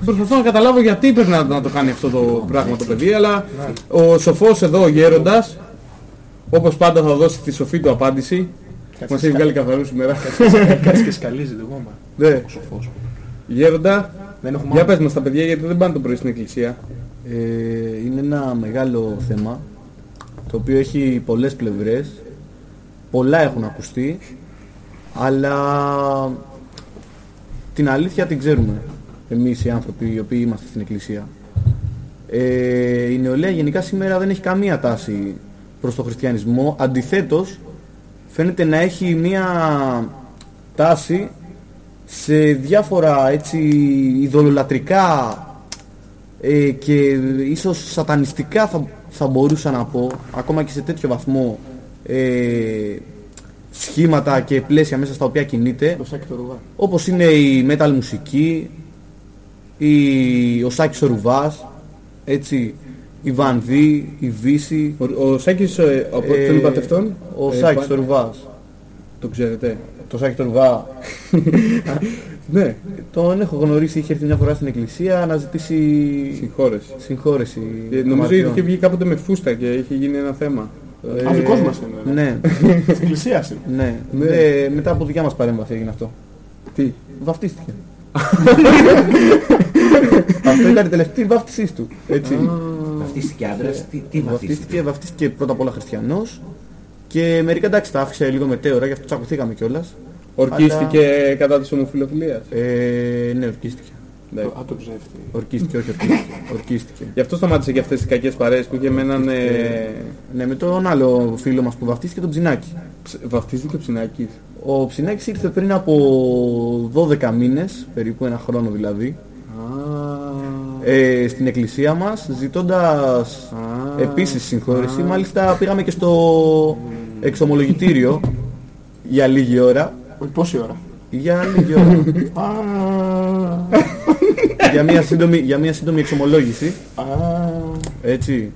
Speaker 1: Προσπαθώ να καταλάβω γιατί πρέπει να, να το κάνει αυτό το πράγμα το παιδί, αλλά ο σοφός εδώ, ο γέροντας, όπως πάντα θα δώσει τη σοφή του απάντηση, μας έχει βγάλει καθαρούς σήμερα.
Speaker 3: Κάτσε και σκαλίζει το κόμμα.
Speaker 1: Ναι.
Speaker 3: Σοφός.
Speaker 1: Γέροντα,
Speaker 3: Δεν έχουμε
Speaker 1: για
Speaker 3: άλλο.
Speaker 1: πες μας τα παιδιά γιατί δεν πάνε το πρωί στην εκκλησία.
Speaker 2: Ε, είναι ένα μεγάλο θέμα το οποίο έχει πολλές πλευρές πολλά έχουν ακουστεί αλλά την αλήθεια την ξέρουμε εμείς οι άνθρωποι οι οποίοι είμαστε στην εκκλησία ε, η νεολαία γενικά σήμερα δεν έχει καμία τάση προς το χριστιανισμό αντιθέτως φαίνεται να έχει μία τάση σε διάφορα έτσι ειδωλολατρικά ε, και ίσως σατανιστικά θα, θα μπορούσα να πω ακόμα και σε τέτοιο βαθμό ε, σχήματα και πλαίσια μέσα στα οποία κινείται
Speaker 3: Το σάκι το ρουβάς.
Speaker 2: όπως είναι η metal μουσική η, ο Σάκης ο Ρουβάς έτσι, η Βανδύ, η Βύση
Speaker 1: Ο, ο Σάκης, ε, από
Speaker 2: ε,
Speaker 1: τον είπατε αυτόν;
Speaker 2: ο
Speaker 1: ε,
Speaker 2: Σάκης
Speaker 1: πα-
Speaker 2: ο Ρουβάς
Speaker 1: Το ξέρετε.
Speaker 2: Το Σάκη τον Λουβά. [LAUGHS]
Speaker 1: Ναι.
Speaker 2: Τον έχω γνωρίσει, είχε έρθει μια φορά στην εκκλησία να ζητήσει
Speaker 1: Συγχώρεση.
Speaker 2: συγχώρεση.
Speaker 1: Ε, Νομίζω
Speaker 2: αμαρτιών.
Speaker 1: είχε βγει κάποτε με φούστα και είχε γίνει ένα θέμα.
Speaker 2: Ε,
Speaker 3: Α, δικός μας είναι.
Speaker 2: Ναι, [LAUGHS]
Speaker 3: Της εκκλησίας είναι.
Speaker 2: ναι.
Speaker 1: Ναι.
Speaker 2: Ε, μετά από δικιά μας παρέμβαση έγινε αυτό.
Speaker 1: Τι;
Speaker 2: Βαφτίστηκε. [LAUGHS] αυτό ήταν η τελευταία βάφτισή του. Έτσι.
Speaker 5: Βαφτίστηκε άντρας, τι, τι βαφτίστηκε;
Speaker 2: Βαφτίστηκε, βαφτίστηκε πρώτα απ' όλα χριστιανός και μερικά εντάξει τα άφησε λίγο μετέωρα, γι' αυτό τσακωθήκαμε κιόλας.
Speaker 1: Ορκίστηκε κατά της ομοφιλοφιλίας;
Speaker 2: Ε, ναι, ορκίστηκε.
Speaker 1: Ναι.
Speaker 3: Α, το ψεύτη.
Speaker 2: Ορκίστηκε, όχι ορκίστηκε. ορκίστηκε.
Speaker 1: Γι' αυτό σταμάτησε και αυτές τις κακές παρέες που είχε με έναν... Ε...
Speaker 2: Ναι, με τον άλλο φίλο μας που βαφτίστηκε τον Ψινάκη.
Speaker 1: ψ- Βαφτίστηκε ο Ψινάκης.
Speaker 2: Ο Ψινάκης ήρθε πριν από 12 μήνες, περίπου ένα χρόνο δηλαδή, ε, στην εκκλησία μας, ζητώντας επίσης συγχώρεση. Μάλιστα πήγαμε και στο εξομολογητήριο για λίγη ώρα.
Speaker 3: Όχι, Πόση ώρα;
Speaker 2: Για λίγη ώρα.
Speaker 3: Α,
Speaker 2: για, μια σύντομη, για μια σύντομη εξομολόγηση.
Speaker 3: α,
Speaker 2: Έτσι.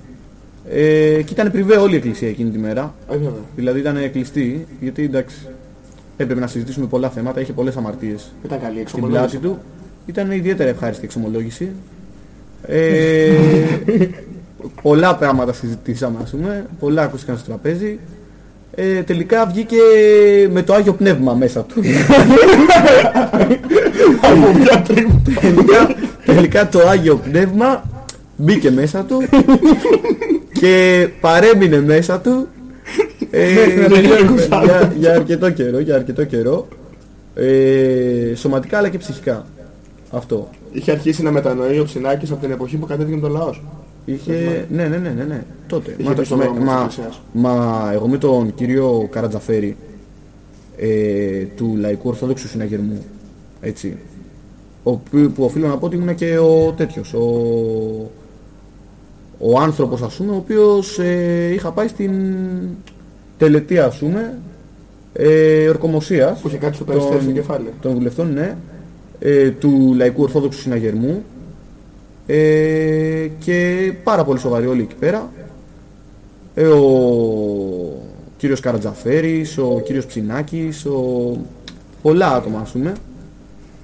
Speaker 2: Ε, και ήταν πριβέ όλη η εκκλησία εκείνη τη μέρα.
Speaker 3: ε, βέβαια.
Speaker 2: Δηλαδή ήταν κλειστή, γιατί εντάξει, έπρεπε να συζητήσουμε πολλά θέματα, είχε πολλές αμαρτίες
Speaker 3: Ήταν καλή η
Speaker 2: στην πλάτη
Speaker 3: εξομολόγηση.
Speaker 2: του. Ήταν ιδιαίτερα ευχάριστη εξομολόγηση. Ε, πολλά πράγματα συζητήσαμε, ας πούμε, πολλά ακούστηκαν στο τραπέζι. Ε, τελικά βγήκε με το Άγιο Πνεύμα μέσα του. τελικά, τελικά το Άγιο Πνεύμα μπήκε μέσα του και παρέμεινε μέσα του ε, για, για αρκετό καιρό, για αρκετό καιρό ε, σωματικά αλλά και ψυχικά. Αυτό.
Speaker 3: Είχε αρχίσει να μετανοεί ο Ψινάκης από την εποχή που κατέβηκε με τον λαός.
Speaker 2: Είχε... Ναι, ναι, ναι, ναι, ναι. Τότε.
Speaker 3: Είχε
Speaker 2: Μα,
Speaker 3: μπει στον
Speaker 2: με-
Speaker 3: δρόμο της
Speaker 2: μα,
Speaker 3: Εκκλησίας.
Speaker 2: μα εγώ με τον κύριο Καρατζαφέρη ε, του Λαϊκού Ορθόδοξου Συναγερμού έτσι ο, οποίου- που οφείλω να πω ότι ήμουν και ο τέτοιος ο, ο άνθρωπος ας πούμε ο οποίος ε, είχα πάει στην τελετή ας πούμε ε, ορκομοσίας
Speaker 3: Που είχε κάτι στο περιστέρι στο κεφάλι.
Speaker 2: των βουλευτών, ναι, ε, του Λαϊκού Ορθόδοξου Συναγερμού ε, και πάρα πολύ σοβαροί όλοι εκεί πέρα. Ε, ο κύριος Καρατζαφέρης, ο κύριος Ψινάκης, ο... πολλά άτομα ας πούμε.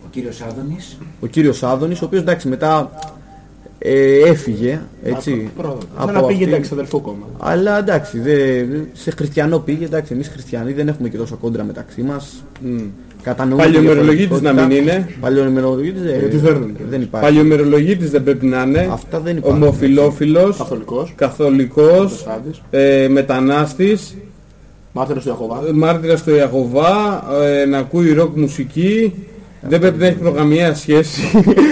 Speaker 5: Ο κύριος Άδωνης,
Speaker 2: Ο κύριος Άδωνης, ο οποίος εντάξει μετά ε, έφυγε, έτσι.
Speaker 3: Πρόεδρο.
Speaker 2: από
Speaker 3: Σαν να πήγε
Speaker 2: αυτή-
Speaker 3: εντάξει αδελφό κόμμα.
Speaker 2: Αλλά εντάξει, δε, σε χριστιανό πήγε, εντάξει, εμείς χριστιανοί δεν έχουμε και τόσο κόντρα μεταξύ μας. Κατανοούμε τη
Speaker 1: Παλιομερολογίτης να μην
Speaker 2: διαφορετικότητα.
Speaker 1: είναι.
Speaker 2: Παλιομερολογίτης δεν,
Speaker 3: Γιατί δεν είναι.
Speaker 2: δεν υπάρχει.
Speaker 1: Παλιομερολογίτης δεν πρέπει να είναι.
Speaker 2: Αυτά δεν υπάρχουν.
Speaker 1: Ομοφιλόφιλος.
Speaker 3: Καθολικός.
Speaker 1: Καθολικός.
Speaker 3: Προτεστάντης.
Speaker 1: Ε, μετανάστης.
Speaker 3: Μάρτυρος του Ιαχωβά.
Speaker 1: Μάρτυρας του Ιαχωβά. Ε, να ακούει ροκ μουσική. Δεν πρέπει να έχει προγραμμιαία σχέση.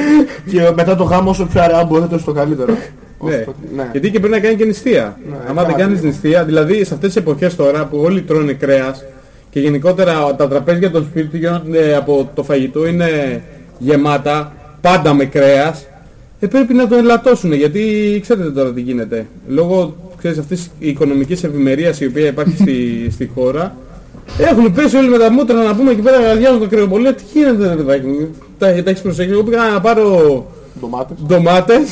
Speaker 1: [LAUGHS]
Speaker 3: Και μετά το γάμο όσο πιο αραιά μπορεί τόσο το καλύτερο.
Speaker 1: ναι.
Speaker 3: Όσο το- ναι.
Speaker 1: Γιατί και πρέπει να κάνει και νηστεία.
Speaker 3: Ναι,
Speaker 1: Άμα δεν
Speaker 3: κάτι.
Speaker 1: κάνεις νηστεία, δηλαδή σε αυτές τις εποχές τώρα που όλοι τρώνε κρέας και γενικότερα τα τραπέζια των σπίτιων ε, από το φαγητό είναι γεμάτα, πάντα με κρέας, ε, πρέπει να το ελαττώσουν γιατί ξέρετε τώρα τι γίνεται. Λόγω ξέρεις, αυτής της οικονομικής ευημερίας η οποία υπάρχει στη, [LAUGHS] στη χώρα, έχουν πέσει όλοι με τα μούτρα να πούμε εκεί πέρα αδειάζουν το κρεοπολείο. Τι γίνεται ρε παιδάκι μου, τα, τα έχεις προσέξει. Εγώ πήγα να πάρω
Speaker 3: Ντομάτες.
Speaker 1: ντομάτες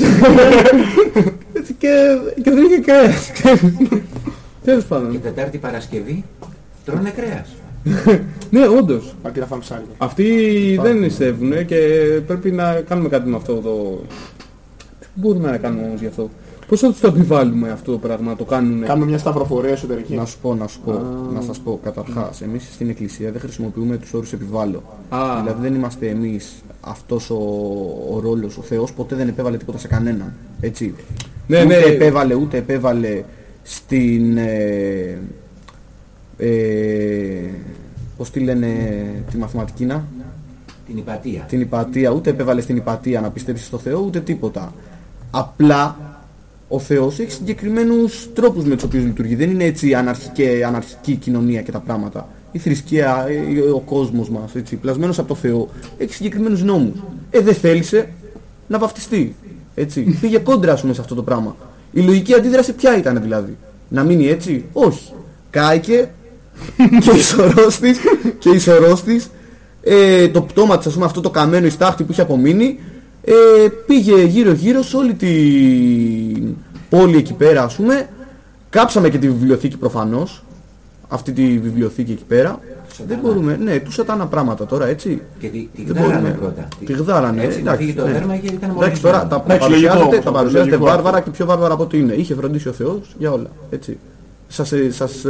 Speaker 1: Έτσι [LAUGHS] και, και δεν είχε κρέας. [LAUGHS] Τέλος
Speaker 5: και
Speaker 1: πάντων.
Speaker 5: Τετάρτη Παρασκευή τρώνε κρέας. [LAUGHS]
Speaker 1: Ναι, όντως.
Speaker 3: Αρκεί να φάμε ψάρι.
Speaker 1: Αυτοί δεν νηστεύουν και πρέπει να κάνουμε κάτι με αυτό το... Τι μπορούμε να κάνουμε όμως γι' αυτό. Πώς θα τους το επιβάλλουμε αυτό το πράγμα, να το κάνουν.
Speaker 3: Κάνουμε μια σταυροφορία εσωτερική.
Speaker 2: Να σου πω, να σου πω, να σας πω καταρχάς, εμείς στην εκκλησία δεν χρησιμοποιούμε τους όρους επιβάλλω.
Speaker 1: Α.
Speaker 2: Δηλαδή δεν είμαστε εμείς αυτός ο, ο ρόλος, ο Θεός ποτέ δεν επέβαλε τίποτα σε κανέναν. Έτσι.
Speaker 1: Ναι,
Speaker 2: ούτε
Speaker 1: ναι.
Speaker 2: επέβαλε, ούτε επέβαλε στην... Ε, ε, πώς τη λένε τη μαθηματική να,
Speaker 5: Την υπατία.
Speaker 2: την υπατία, ούτε επέβαλες στην υπατία να πιστέψεις στο Θεό, ούτε τίποτα. Απλά ο Θεός έχει συγκεκριμένους τρόπους με τους οποίους λειτουργεί. Δεν είναι έτσι αναρχική, αναρχική κοινωνία και τα πράγματα. Η θρησκεία, ε, ο κόσμος μας, έτσι, πλασμένος από το Θεό, έχει συγκεκριμένους νόμους. Ε, δεν θέλησε να βαφτιστεί. Έτσι. Πήγε κόντρα, ας πούμε, σε αυτό το πράγμα. Η λογική αντίδραση ποια ήταν δηλαδή; Να μείνει έτσι; Όχι. Κάηκε και η σωρός της, και η σωρός της ε, το πτώμα της, ας πούμε, αυτό το καμένο η στάχτη που είχε απομείνει, ε, πήγε γύρω-γύρω σε όλη την πόλη εκεί πέρα, ας πούμε. Κάψαμε και τη βιβλιοθήκη προφανώς, αυτή τη βιβλιοθήκη εκεί πέρα, Δεν μπορούμε, ναι, του σατάνα πράγματα τώρα, έτσι.
Speaker 5: Και τη, τη
Speaker 2: Δεν
Speaker 5: γδάρανε
Speaker 2: μπορούμε.
Speaker 5: πρώτα.
Speaker 2: Τη γδάρανε,
Speaker 5: Έτσι, να
Speaker 2: εντάξει,
Speaker 5: φύγει το
Speaker 2: ναι.
Speaker 5: δέρμα γιατί ήταν
Speaker 2: Εντάξει, τώρα
Speaker 5: μολυσμένο.
Speaker 2: τα
Speaker 3: Εντάξει, λογικό
Speaker 2: παρουσιάζετε,
Speaker 3: όμως,
Speaker 2: τα παρουσιάζετε
Speaker 3: λογικό.
Speaker 2: βάρβαρα και πιο βάρβαρα από ό,τι είναι. Είχε φροντίσει ο Θεός για όλα. Έτσι. Σας, ε, σας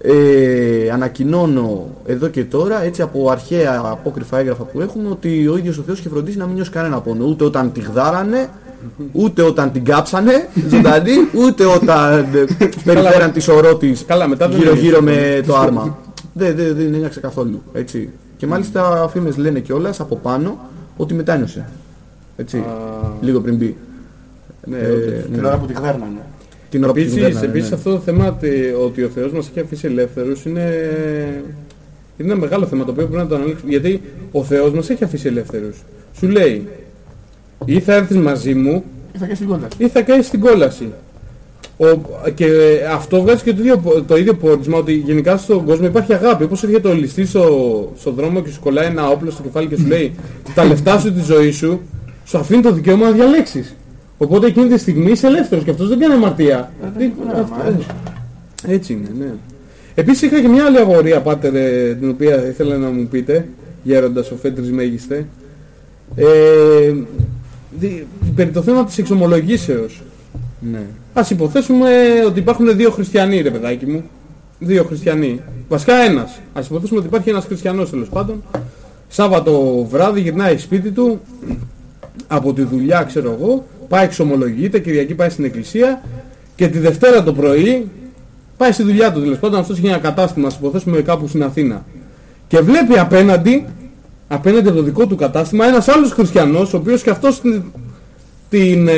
Speaker 2: ε, ε, ανακοινώνω εδώ και τώρα, έτσι από αρχαία απόκριφα έγγραφα που έχουμε, ότι ο ίδιος ο Θεός είχε φροντίσει να μην νιώσει κανένα πόνο. Ούτε όταν τη γδάρανε, ούτε όταν την κάψανε [LAUGHS] ζωντανή, ούτε όταν ε, περιφέραν τη σωρό της
Speaker 1: Καλά, μετά δεν
Speaker 2: γύρω
Speaker 1: είναι.
Speaker 2: γύρω με το άρμα. Δεν δεν δεν ένιωξε καθόλου. Έτσι. Και μάλιστα φήμες λένε κιόλας από πάνω ότι μετάνιωσε. Έτσι. Λίγο πριν μπει.
Speaker 1: Ναι,
Speaker 2: Ε,
Speaker 1: όντως.
Speaker 2: ναι.
Speaker 3: Την ώρα που τη γδέρνανε.
Speaker 2: Την ώρα που την
Speaker 1: Επίσης,
Speaker 2: δέρνανε,
Speaker 1: επίσης
Speaker 2: ναι.
Speaker 1: αυτό το θέμα τε- ότι ο Θεός μας έχει αφήσει ελεύθερους είναι, είναι ένα μεγάλο θέμα το οποίο πρέπει να το αναλύσουμε. Γιατί ο Θεός μας έχει αφήσει ελεύθερους. Σου λέει, ή θα έρθεις μαζί μου
Speaker 3: Ήρθα και στην κόλλα.
Speaker 1: ή θα κάνεις την κόλαση. Ο, και αυτό βγάζει και το ίδιο, το ίδιο πόρισμα ότι γενικά στον κόσμο υπάρχει αγάπη. Όπως έρχεται ο ληστής στο, στον δρόμο και σου κολλάει ένα όπλο στο κεφάλι και σου λέει τα λεφτά σου, τη ζωή σου, σου αφήνει το δικαίωμα να διαλέξεις. Οπότε εκείνη τη στιγμή είσαι ελεύθερος και αυτός δεν κάνει αμαρτία. Τι- αυτό- έτσι είναι, ναι. Επίσης είχα και μια άλλη αγορία, πάτερ, ε, την οποία ήθελα να μου πείτε, γέροντας ο Φέτρης Μέγιστε. Ε, δι- περί το θέμα της εξομολογήσεως.
Speaker 2: Ναι.
Speaker 1: Ας υποθέσουμε ότι υπάρχουν δύο χριστιανοί, ρε παιδάκι μου. Δύο χριστιανοί. Βασικά ένας. Ας υποθέσουμε ότι υπάρχει ένας χριστιανός τέλος πάντων. Σάββατο βράδυ γυρνάει σπίτι του από τη δουλειά, ξέρω εγώ, πάει εξομολογείται, Κυριακή πάει στην εκκλησία και τη Δευτέρα το πρωί πάει στη δουλειά του. Τέλος πάντων αυτός έχει ένα κατάστημα, ας υποθέσουμε κάπου στην Αθήνα. Και βλέπει απέναντι, απέναντι από το δικό του κατάστημα, ένας άλλος χριστιανός, ο οποίος και αυτός την, την, ε,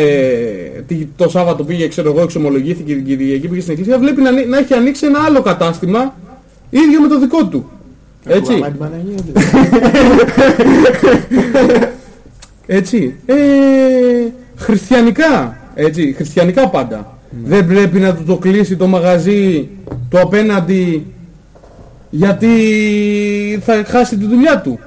Speaker 1: τη- το Σάββατο πήγε, ξέρω εγώ, εξομολογήθηκε την Κυριακή, πήγε στην εκκλησία, βλέπει να, ανοί- να έχει ανοίξει ένα άλλο κατάστημα, ίδιο με το δικό του. Έτσι.
Speaker 3: Κουβαλάει την [LAUGHS] Παναγία, δεν-
Speaker 1: Έτσι. Ε, χριστιανικά. Έτσι. Χριστιανικά πάντα. Δεν πρέπει να του το κλείσει το μαγαζί το απέναντι γιατί θα χάσει τη δουλειά του.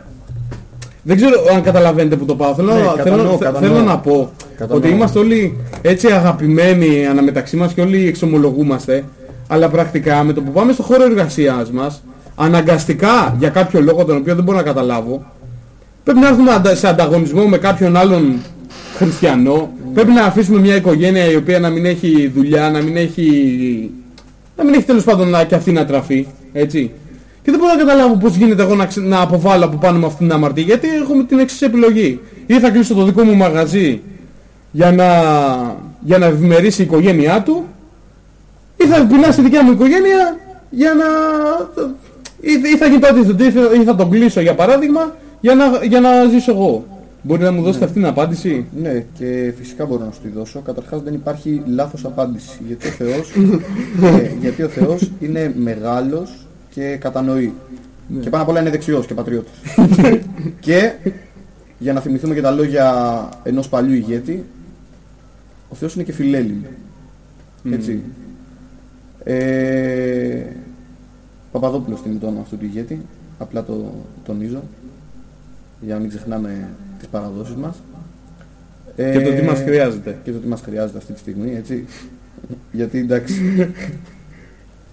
Speaker 1: Δεν ξέρω αν καταλαβαίνετε που το πάω. Θέλω,
Speaker 2: Ναι,
Speaker 1: να-
Speaker 2: κατανοώ,
Speaker 1: θέλω, θε-
Speaker 2: κατανοώ.
Speaker 1: θέλω να πω
Speaker 2: Κατανοώ.
Speaker 1: ότι είμαστε όλοι έτσι αγαπημένοι αναμεταξύ μας και όλοι εξομολογούμαστε. Αλλά πρακτικά με το που πάμε στο χώρο εργασίας μας, αναγκαστικά για κάποιο λόγο τον οποίο δεν μπορώ να καταλάβω, Πρέπει να έρθουμε αντα- σε ανταγωνισμό με κάποιον άλλον χριστιανό. Πρέπει να αφήσουμε μια οικογένεια η οποία να μην έχει δουλειά, να μην έχει... Να μην έχει τέλος πάντων να, και αυτή να τραφεί. Έτσι. Και δεν μπορώ να καταλάβω πώς γίνεται εγώ να, ξε- να αποβάλω από πάνω με αυτήν την αμαρτία. Γιατί έχουμε την εξής επιλογή. Ή θα κλείσω το δικό μου μαγαζί για να, για να ευημερήσει η οικογένειά του ή θα πεινάσει η δικιά μου οικογένεια για να... ή, ή θα γίνει το αντίθετο, ή θα, ή θα τον κλείσω για παράδειγμα για να, για να ζήσω εγώ. Μπορεί να μου δώσετε αυτή την απάντηση;
Speaker 2: Ναι, και φυσικά μπορώ να σου τη δώσω. Καταρχάς δεν υπάρχει λάθος απάντηση. Γιατί ο Θεός, ε, [LAUGHS] γιατί ο Θεός είναι μεγάλος και κατανοεί. Και πάνω απ' όλα είναι δεξιός και πατριώτης. [LAUGHS] και για να θυμηθούμε και τα λόγια ενός παλιού ηγέτη, ο Θεός είναι και φιλέλλην. Έτσι. Ε, Παπαδόπουλος την το όνομα αυτού του ηγέτη. Απλά το τονίζω. Για να μην ξεχνάμε τις παραδόσεις μας.
Speaker 1: Και το τι μας
Speaker 2: Ε,
Speaker 1: χρειάζεται.
Speaker 2: Και το τι μας χρειάζεται αυτή τη στιγμή, έτσι. Γιατί εντάξει,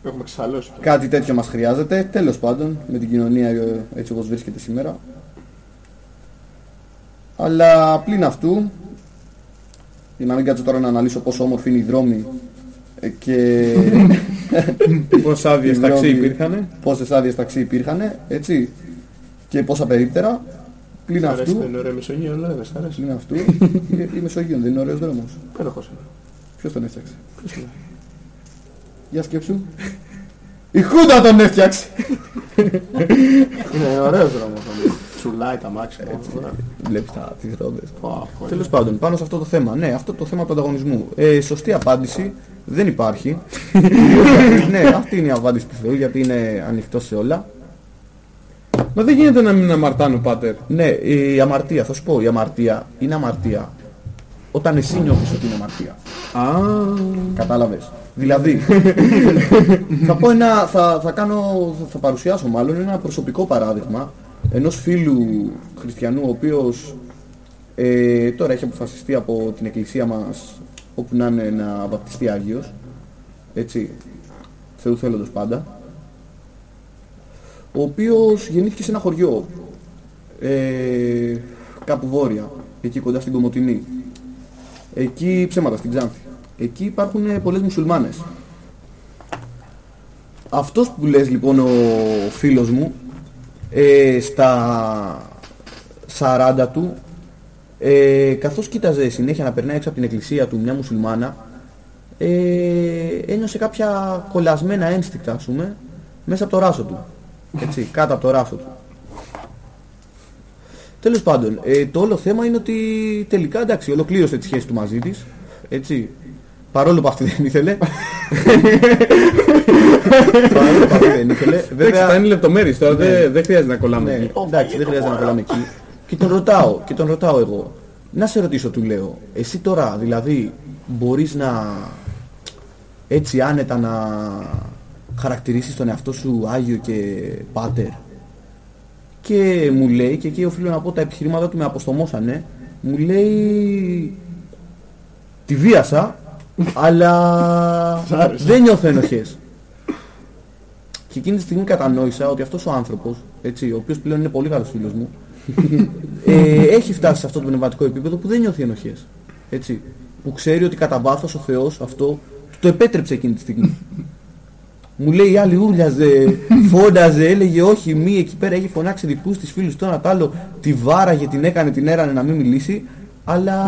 Speaker 3: Έχουμε ξαλώσει.
Speaker 2: κάτι τέτοιο μας χρειάζεται. Τέλος πάντων, με την κοινωνία ε, έτσι όπως βρίσκεται σήμερα. Αλλά πλην αυτού, για να μην κάτσω τώρα να αναλύσω πόσο όμορφη είναι η δρόμη ε, και [LAUGHS]
Speaker 1: Πώς άδειες
Speaker 2: οι
Speaker 1: ταξί
Speaker 2: δρόμοι,
Speaker 1: υπήρχαν.
Speaker 2: πόσες άδειες ταξί υπήρχαν, έτσι, και πόσα περίπτερα. Πλην
Speaker 3: Σ' αρέσει
Speaker 2: αυτού,
Speaker 3: την ωραία Μεσογείο, λέει, δεν σ' αρέσει.
Speaker 2: πλην αυτού, η, η Μεσογείο δεν είναι ωραίος δρόμος.
Speaker 3: Πέροχος είναι.
Speaker 2: Ποιος τον έφτιαξε;
Speaker 3: Ποιος είναι.
Speaker 2: Για σκέψου. Η Χούντα τον έφτιαξε.
Speaker 3: Είναι ωραίος δρόμος. όμως. Τσουλάει τα μάξι μου.
Speaker 2: Βλέπεις τα, τις ρόδες.
Speaker 3: Πω, πολύ.
Speaker 2: Τέλος πάντων, πάνω σε αυτό το θέμα. Ναι, αυτό το θέμα του ανταγωνισμού. Ε, σωστή απάντηση δεν υπάρχει. [LAUGHS] ναι, αυτή είναι η απάντηση του Θεού γιατί είναι ανοιχτό σε όλα.
Speaker 1: Μα δεν γίνεται να μην αμαρτάνω, πάτερ.
Speaker 2: Ναι, η αμαρτία, θα σου πω, η αμαρτία είναι αμαρτία όταν εσύ νιώθεις ότι είναι αμαρτία.
Speaker 1: Α,
Speaker 2: Κατάλαβες. Δηλαδή, [LAUGHS] θα πω ένα, θα, θα κάνω, θα, θα παρουσιάσω μάλλον ένα προσωπικό παράδειγμα ενός φίλου χριστιανού ο οποίος ε, τώρα έχει αποφασιστεί από την εκκλησία μας όπου να είναι να βαπτιστεί Άγιος έτσι Θεού θέλοντος πάντα ο οποίος γεννήθηκε σε ένα χωριό, ε, κάπου βόρεια, εκεί κοντά στην Κομωτινή. Εκεί ψέματα στην Ξάνθη. Εκεί υπάρχουν ε, πολλές μουσουλμάνες. Αυτός που λες λοιπόν ο φίλος μου, ε, στα 40 του, ε, καθώς κοίταζε συνέχεια να περνάει έξω από την εκκλησία του μια μουσουλμάνα, ε, ένιωσε κάποια κολλασμένα ένστικτα, ας πούμε, μέσα από το ράσο του. Έτσι, κάτω από το ράσο του. Τέλος πάντων, ε, το όλο θέμα είναι ότι τελικά εντάξει, ολοκλήρωσε τη σχέση του μαζί της. Έτσι. Παρόλο που αυτή δεν ήθελε. Παρόλο που αυτή δεν ήθελε.
Speaker 1: Εντάξει,
Speaker 2: Βέβαια,
Speaker 1: θα είναι λεπτομέρειες τώρα, δεν δεν χρειάζεται να κολλάμε
Speaker 2: ναι,
Speaker 1: εκεί.
Speaker 2: εντάξει, δεν χρειάζεται να κολλάμε εκεί. Και τον ρωτάω, και τον ρωτάω εγώ. Να σε ρωτήσω, του λέω. Εσύ τώρα, δηλαδή, μπορείς να έτσι άνετα να χαρακτηρίσεις τον εαυτό σου Άγιο και Πάτερ. Και μου λέει, και εκεί οφείλω να πω τα επιχειρήματα του με αποστομώσανε, μου λέει τη βίασα, αλλά δεν νιώθω ενοχές. Και εκείνη τη στιγμή κατανόησα ότι αυτός ο άνθρωπος, έτσι, ο οποίος πλέον είναι πολύ καλός φίλος μου, ε, έχει φτάσει σε αυτό το πνευματικό επίπεδο που δεν νιώθει ενοχές. Έτσι, που ξέρει ότι κατά βάθος ο Θεός αυτό του το επέτρεψε εκείνη τη στιγμή. Μου λέει η άλλη ούρλιαζε, φόνταζε, έλεγε όχι μη εκεί πέρα έχει φωνάξει δικούς της φίλους το ένα τ' άλλο, τη βάραγε, την έκανε, την έρανε να μην μιλήσει, αλλά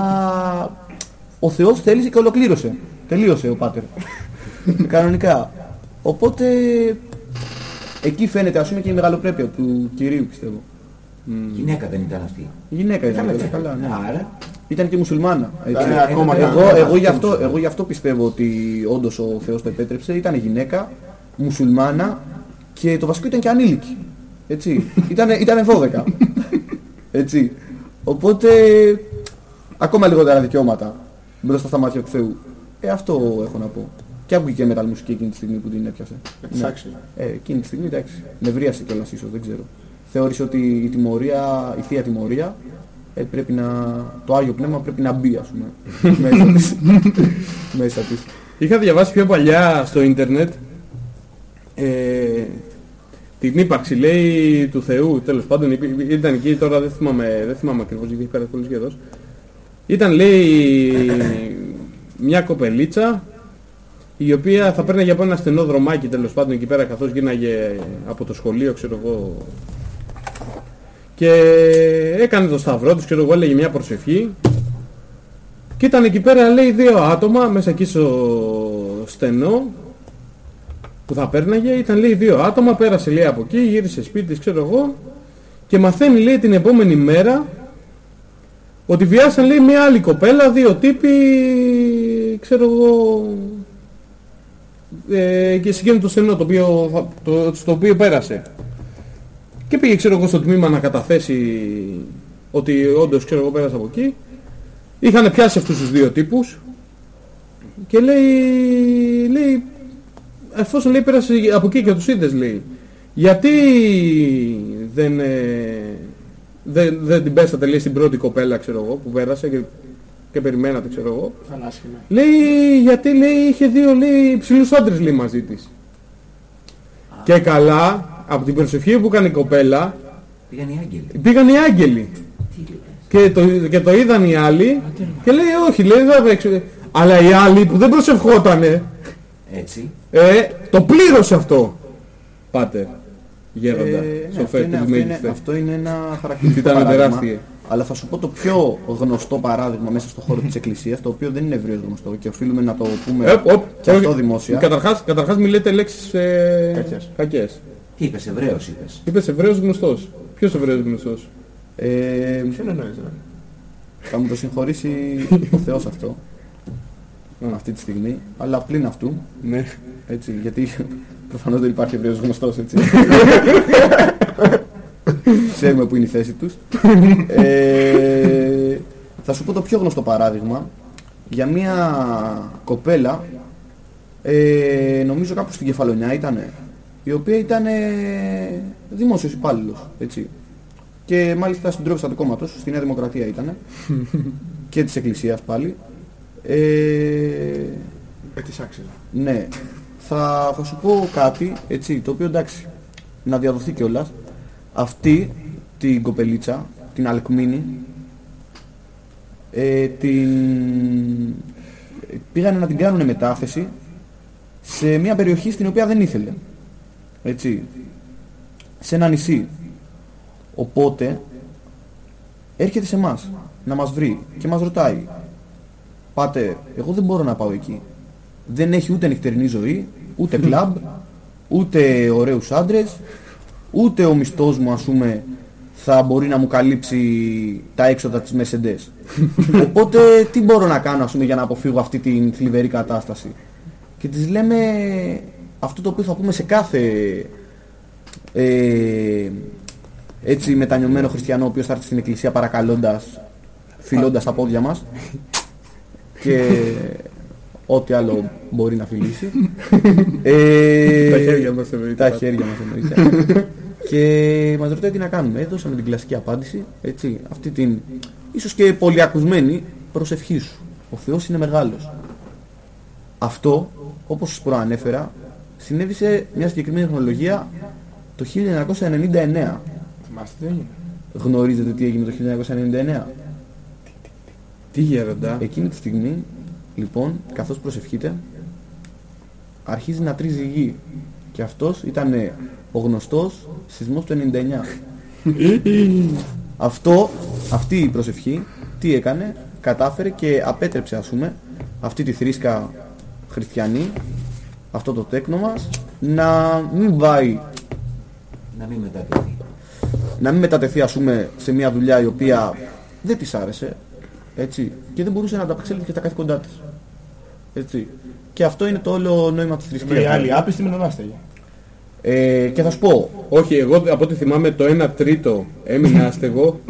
Speaker 2: ο Θεός θέλησε και ολοκλήρωσε. Τελείωσε ο Πάτερ. Κανονικά. Οπότε εκεί φαίνεται ας πούμε και η μεγαλοπρέπεια του Κυρίου πιστεύω.
Speaker 5: Γυναίκα δεν ήταν αυτή.
Speaker 2: Η γυναίκα ήταν
Speaker 5: Καλά,
Speaker 2: βέβαια, καλά, ναι.
Speaker 5: Άρα,
Speaker 2: Ήταν και μουσουλμάνα. έτσι.
Speaker 3: Ήταν ακόμα
Speaker 2: εγώ,
Speaker 3: καλύτερα.
Speaker 2: εγώ, γι αυτό, εγώ γι' αυτό πιστεύω ότι όντως ο Θεός το επέτρεψε. Ήταν γυναίκα, μουσουλμάνα και το βασικό ήταν και ανήλικη. Έτσι. Ήτανε, ήτανε 12. Έτσι. Οπότε ακόμα λιγότερα δικαιώματα μπροστά στα μάτια του Θεού. Ε, αυτό έχω να πω. Και άκουγε και metal μουσική εκείνη τη στιγμή που την έπιασε.
Speaker 3: της
Speaker 2: Ναι.
Speaker 3: άξιζε.
Speaker 2: Ε, εκείνη τη στιγμή εντάξει. Νευρίασε κιόλας ίσως, δεν ξέρω. Θεώρησε ότι η τιμωρία, η θεία τιμωρία, ε, πρέπει να, το Άγιο Πνεύμα πρέπει να μπει ας πούμε [LAUGHS] μέσα της. [LAUGHS] μέσα της.
Speaker 1: Είχα διαβάσει πιο παλιά στο ίντερνετ ε, την ύπαρξη λέει του Θεού τέλος πάντων υπή- ήταν εκεί τώρα δεν θυμάμαι, δεν θυμάμαι ακριβώς γιατί έχει πέρασει πολύ καιρός ήταν λέει μια κοπελίτσα η οποία θα παίρναγε από ένα στενό δρομάκι τέλος πάντων εκεί πέρα καθώς γίναγε από το σχολείο ξέρω εγώ. Και έκανε το σταυρό της ξέρω εγώ έλεγε μια προσευχή. Και ήταν εκεί πέρα λέει δύο άτομα μέσα εκεί στο στενό που θα πέρναγε ήταν λέει δύο άτομα, πέρασε λέει από εκεί, γύρισε σπίτι της ξέρω εγώ και μαθαίνει λέει την επόμενη μέρα ότι βιάσαν λέει μια άλλη κοπέλα, δύο τύποι ξέρω εγώ ε, και σε εκείνο το στενό το οποίο, θα- το, στο οποίο πέρασε. Και πήγε ξέρω εγώ στο τμήμα να καταθέσει ότι όντως ξέρω εγώ πέρασα από εκεί. Είχαν πιάσει αυτούς τους δύο τύπους και λέει, λέει εφόσον λέει πέρασε από εκεί και τους είδες λέει γιατί δεν, ε, δεν, δεν την πέσατε λέει στην πρώτη κοπέλα ξέρω εγώ που πέρασε και, και περιμένατε ξέρω εγώ
Speaker 3: Θαλάσσιμα.
Speaker 1: Λέει γιατί λέει είχε δύο λέει ψηλούς άντρες λέει μαζί της. Και καλά από την προσευχή που έκανε η κοπέλα
Speaker 5: πήγαν οι άγγελοι.
Speaker 1: πήγαν οι άγγελοι. Και το, και το είδαν οι άλλοι και λέει όχι λέει δεν θα παίξω. Αλλά οι άλλοι που δεν προσευχότανε
Speaker 5: Έτσι.
Speaker 1: Ε, το πλήρωσε αυτό. Πάτε. Γέροντα.
Speaker 2: Ε, ναι, αυτό,
Speaker 1: Σοφέ
Speaker 2: είναι,
Speaker 1: της
Speaker 2: αυτό, είναι,
Speaker 1: Μέγισθε.
Speaker 2: αυτό είναι ένα χαρακτηριστικό
Speaker 1: Ήταν
Speaker 2: παράδειγμα.
Speaker 1: τεράστιο.
Speaker 2: Αλλά θα σου πω το πιο γνωστό παράδειγμα μέσα στο χώρο της Εκκλησίας, το οποίο δεν είναι ευρύως γνωστό και οφείλουμε να το πούμε
Speaker 1: Ε, οπ,
Speaker 2: και αυτό
Speaker 1: όχι.
Speaker 2: δημόσια.
Speaker 1: Καταρχάς, καταρχάς μη λέτε λέξεις ε,
Speaker 3: Κακές.
Speaker 1: κακές.
Speaker 5: Τι είπες, Εβραίος είπες;
Speaker 1: Είπες Εβραίος γνωστός. Ποιος Εβραίος γνωστός;
Speaker 2: Ε,
Speaker 3: Ποιον εννοείς, ρε.
Speaker 2: θα μου το συγχωρήσει ο Θεός αυτό αυτή τη στιγμή, αλλά πλην αυτού,
Speaker 1: Ναι.
Speaker 2: έτσι, γιατί [LAUGHS] προφανώς δεν υπάρχει ευρύως γνωστός, έτσι. [LAUGHS] Ξέρουμε που είναι η θέση τους. [LAUGHS] Ε, θα σου πω το πιο γνωστό παράδειγμα για μια κοπέλα, ε, νομίζω κάπου στην Κεφαλονιά ήταν, η οποία ήταν δημόσιος υπάλληλος, έτσι. Και μάλιστα συντρόφισσα του κόμματος, στη Νέα Δημοκρατία ήταν, και της Εκκλησίας πάλι. Ε,
Speaker 3: Ε, της άξιζε.
Speaker 2: ναι, θα, θα σου πω κάτι, έτσι, το οποίο εντάξει, να διαδοθεί κιόλας. Αυτή την κοπελίτσα, την Αλκμίνη, ε, την... πήγανε να την κάνουν μετάθεση σε μια περιοχή στην οποία δεν ήθελε. Έτσι. Σε ένα νησί. Οπότε έρχεται σε εμάς να μας βρει και μας ρωτάει Πάτε, εγώ δεν μπορώ να πάω εκεί. Δεν έχει ούτε νυχτερινή ζωή, ούτε κλαμπ, ούτε ωραίους άντρες, ούτε ο μισθός μου ας πούμε θα μπορεί να μου καλύψει τα έξοδα της Mercedes. [LAUGHS] Οπότε τι μπορώ να κάνω ας πούμε για να αποφύγω αυτή την θλιβερή κατάσταση; Και της λέμε αυτό το οποίο θα πούμε σε κάθε ε, έτσι μετανιωμένο χριστιανό ο οποίος θα έρθει στην εκκλησία παρακαλώντας, φιλώντας τα πόδια μας [LAUGHS] και ό,τι άλλο μπορεί να φιλήσει. [LAUGHS] ε,
Speaker 1: Τα χέρια μας εννοείται.
Speaker 2: Τα χέρια μας εννοείται. [LAUGHS] και μας ρωτάει τι να κάνουμε. Έδωσαμε την κλασική απάντηση, έτσι, αυτή την ίσως και πολύ ακουσμένη προσευχής σου. Ο Θεός είναι μεγάλος. Αυτό, όπως σας προανέφερα, συνέβη σε μια συγκεκριμένη χρονολογία το 1999.
Speaker 1: Θυμάστε τι έγινε;
Speaker 2: Γνωρίζετε τι έγινε το 1999.
Speaker 1: Τι γέροντα.
Speaker 2: Εκείνη τη στιγμή, λοιπόν, καθώς προσευχείται, αρχίζει να τρίζει η γη. Και αυτός ήταν ο γνωστός σεισμός του 99. [LAUGHS] Αυτό, αυτή η προσευχή, τι έκανε, κατάφερε και απέτρεψε, ας πούμε, αυτή τη θρήσκα χριστιανή, αυτό το τέκνο μας, να μην πάει,
Speaker 5: Να μην μετατεθεί.
Speaker 2: να μην μετατεθεί, ας πούμε, σε μια δουλειά η οποία δεν της άρεσε, έτσι, και δεν μπορούσε να ανταπεξέλθει και στα καθήκοντά της. Έτσι. Και αυτό είναι το όλο νόημα της
Speaker 3: Με
Speaker 2: θρησκείας.
Speaker 3: άλλη άπιστη με τον άστεγη.
Speaker 2: Ε, και θα σου πω,
Speaker 1: Όχι, εγώ από ό,τι θυμάμαι το 1 τρίτο έμεινα άστεγο.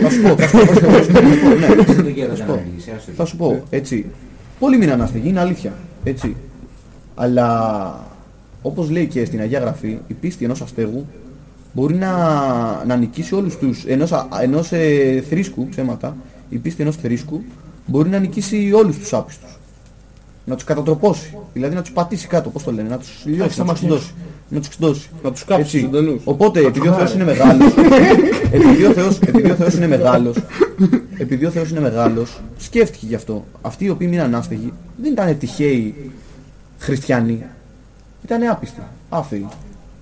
Speaker 2: θα σου πω, θα σου πω, θα σου πω, θα σου πω, ναι.
Speaker 5: Δεν το γέροντα να μιλήσει, άστο.
Speaker 2: Θα σου πω, έτσι. Πολλοί μείναν άστεγοι, είναι αλήθεια. Έτσι. Αλλά όπως λέει και στην Αγία Γραφή, η πίστη ενός αστέγου μπορεί να, να νικήσει όλους τους, ενός, α- ενός ε, θρήσκου, ψέματα, η πίστη ενός θρήσκου μπορεί να νικήσει όλους τους άπιστους. Να τους κατατροπώσει, δηλαδή να τους πατήσει κάτω, πώς το λένε, να τους λιώσει, να τους
Speaker 3: σταματήσει.
Speaker 2: ξυντώσει. Να τους ξυντώσει.
Speaker 1: Να τους κάψει
Speaker 2: Έτσι.
Speaker 1: ζωντανούς.
Speaker 2: Οπότε, επειδή ο Θεός είναι μεγάλος, επειδή, ο Θεός, επειδή ο Θεός είναι μεγάλος, επειδή ο Θεός είναι μεγάλος, σκέφτηκε γι' αυτό. Αυτοί οι οποίοι μείναν άστεγοι δεν ήταν τυχαίοι χριστιανοί. Ήταν άπιστοι, άφεοι.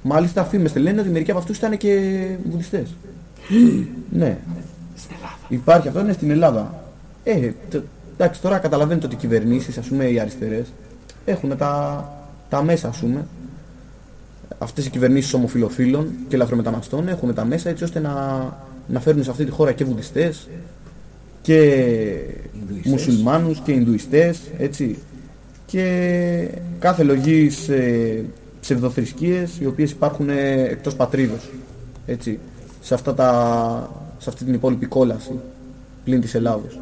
Speaker 2: Μάλιστα φήμεστε λένε ότι μερικοί από αυτούς ήταν και βουδιστές. ναι. Υπάρχει αυτό, είναι στην Ελλάδα. Ε, τε- εντάξει, τώρα καταλαβαίνετε ότι οι κυβερνήσεις, ας πούμε οι αριστερές, έχουν τα, τα μέσα, ας πούμε, αυτές οι κυβερνήσεις ομοφιλοφίλων και λαθρομεταναστών έχουν τα μέσα έτσι ώστε να, να φέρουν σε αυτή τη χώρα και βουδιστές και
Speaker 5: Ινδουιστές.
Speaker 2: μουσουλμάνους και Ινδουιστές έτσι και κάθε λογής ε, ψευδοθρησκείες οι οποίες υπάρχουν ε, εκτός πατρίδος έτσι σε, αυτά τα, σε αυτή την υπόλοιπη κόλαση πλην της Ελλάδος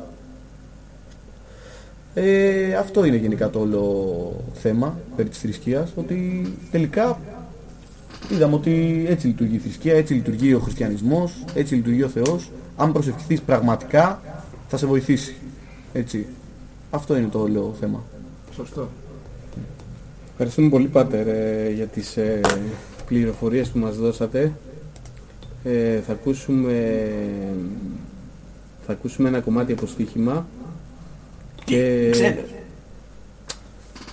Speaker 2: ε, αυτό είναι γενικά το όλο θέμα περί της θρησκείας ότι τελικά είδαμε ότι έτσι λειτουργεί η θρησκεία, έτσι λειτουργεί ο χριστιανισμός, έτσι λειτουργεί ο Θεός. Αν προσευχηθείς πραγματικά θα σε βοηθήσει. Έτσι. Αυτό είναι το όλο θέμα.
Speaker 3: Σωστό.
Speaker 1: Ευχαριστούμε πολύ Πάτερ ε, για τις ε, πληροφορίες που μας δώσατε. Ε, θα, ακούσουμε, θα ακούσουμε ένα κομμάτι από στοίχημα. Και...
Speaker 3: Ξέρεις.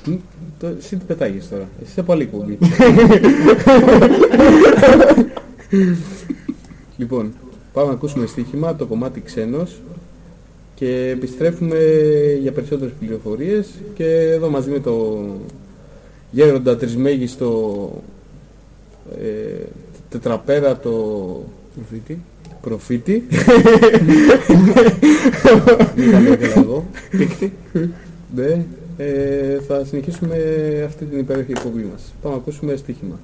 Speaker 1: Μ, το, εσύ τι πετάγεις τώρα. Εσύ είσαι από άλλη εκπομπή. λοιπόν, πάμε να ακούσουμε στοίχημα, το κομμάτι ξένος και επιστρέφουμε για περισσότερες πληροφορίες και εδώ μαζί με το γέροντα τρισμέγιστο ε, τετραπέρατο
Speaker 2: Προφήτη.
Speaker 1: προφήτη
Speaker 2: Μην τα λέω και [LAUGHS] εγώ.
Speaker 1: ναι, ε, θα συνεχίσουμε αυτή την υπέροχη εκπομπή μας. Πάμε να ακούσουμε στοίχημα.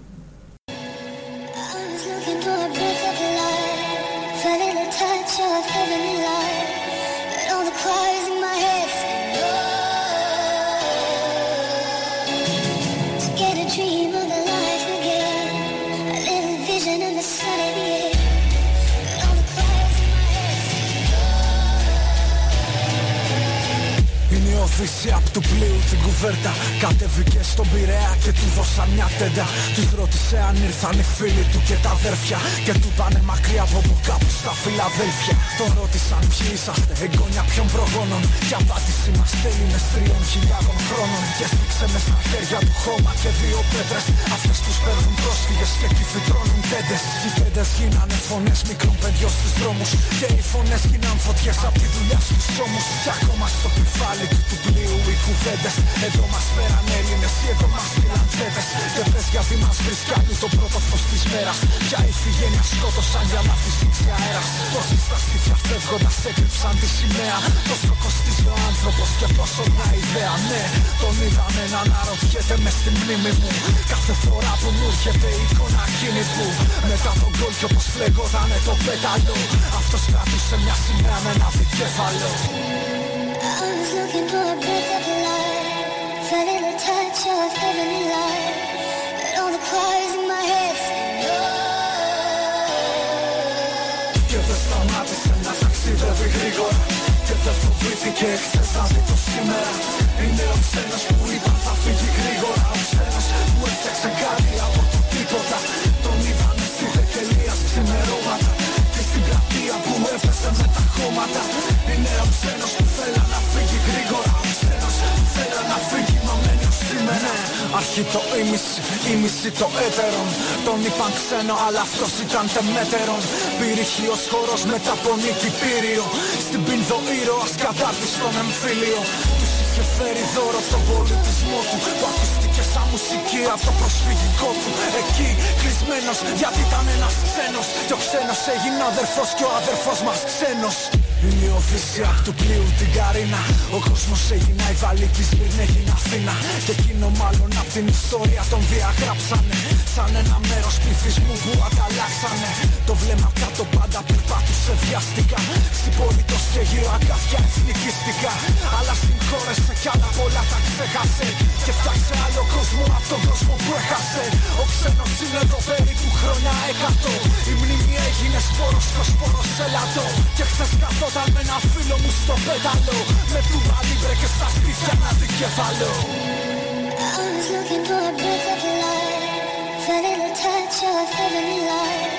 Speaker 9: Choirs in my head say no.
Speaker 4: Είναι ο
Speaker 8: Φύση απ' του πλοίου την κουβέρτα. Κατέβηκε στον Πειραιά και του δώσα μια τέντα. Τους ρώτησε αν ήρθαν οι φίλοι του και τα αδέρφια. Και του πάνε μακριά από που κάπου στα Φιλαδέλφια. Τον ρώτησαν ποιοι είσαστε εγγόνια ποιων προγόνων. Και απάντηση μας Έλληνες τριών χιλιάδων χρόνων. Και σφίξε μες στα χέρια του χώμα και δύο πέτρες. Αυτές τους παίρνουν πρόσφυγες και εκεί φυτρώνουν τέντες. Οι τέντες γίνανε φωνές μικρών παιδιών στους δρόμους. Και οι φωνές γίναν φωτιές απ' τη δουλειά στους ώμους Και ακόμα στο κεφάλι του του πλοίου οι κουβέντες Εδώ μας φέραν Έλληνες και εδώ μας φύλαν τσέτες. Και πες γιατί μας βρίσκανε το πρώτο φως της μέρας. Πια ηφηγένεια σκότωσαν για να φυσήξει αέρας. Πόσοι στα σπίτια φεύγοντας έκρυψαν τη σημαία. Πόσο κοστίζει ο άνθρωπος και πόσο μια ιδέα. Ναι, τον είδαμε να αναρωτιέται μες στη μνήμη μου. Κάθε φορά που μου έρχεται η εικόνα εκείνη που Μετά τον γκολ κι όπως φλεγότανε το πέταλο. Αυτός κρατούσε μια σημαία με ένα δικέφαλο που είπαν θα φύγει γρήγορα Ο ξένος που έφτιαξε κάτι από το τίποτα στην πλατεία που έπεσε με τα χώματα Είναι ο ξένος που θέλει να φύγει γρήγορα. Ο ξένος που θέλει να φύγει μα μένει ως σήμερα. Αρχή το ίμιση, ίμιση το έτερον. Τον είπαν ξένο αλλά αυτός ήταν τεμέτερον. Πυρηχείος χώρος μετά από νίκη πύριο Στην πίνδο ήρωας κατάρτις στον εμφύλιο. Τους είχε φέρει δώρο τον πολιτισμό του Που ακούστηκε σαν μουσική από το προσφυγικό του. Εκεί κλεισμένος γιατί ήταν ένας ξένος. Και ο ξένος έγινε αδερφός και ο αδερφός μας ξένος είναι η οφυσία του πλοίου την Καρίνα. Ο κόσμος έγινε η Βαλίκη πριν έγινε Αθήνα Και εκείνο μάλλον απ' την ιστορία τον διαγράψανε. Σαν ένα μέρος πληθυσμού που ανταλλάξανε. Το βλέμμα κάτω πάντα περπάτησε βιαστικά. Συμπολίτος και γύρω αγκάθια εθνικιστικά. Αλλά συγχώρεσε κι άλλα πολλά τα ξέχασε. Και φτιάξε άλλο κόσμο απ' τον κόσμο που έχασε. Ο ξένος είναι εδώ περίπου χρόνια εκατό. Η μνήμη έγινε σπόρος και ο σπόρος ελαττό Και χθες καθόταν με ένα φίλο μου στο πέταλο Με του μπαλίμπρε και στα σπίτια να δει κεφαλό
Speaker 9: I was looking for a breath of life, for a little touch of heavenly light.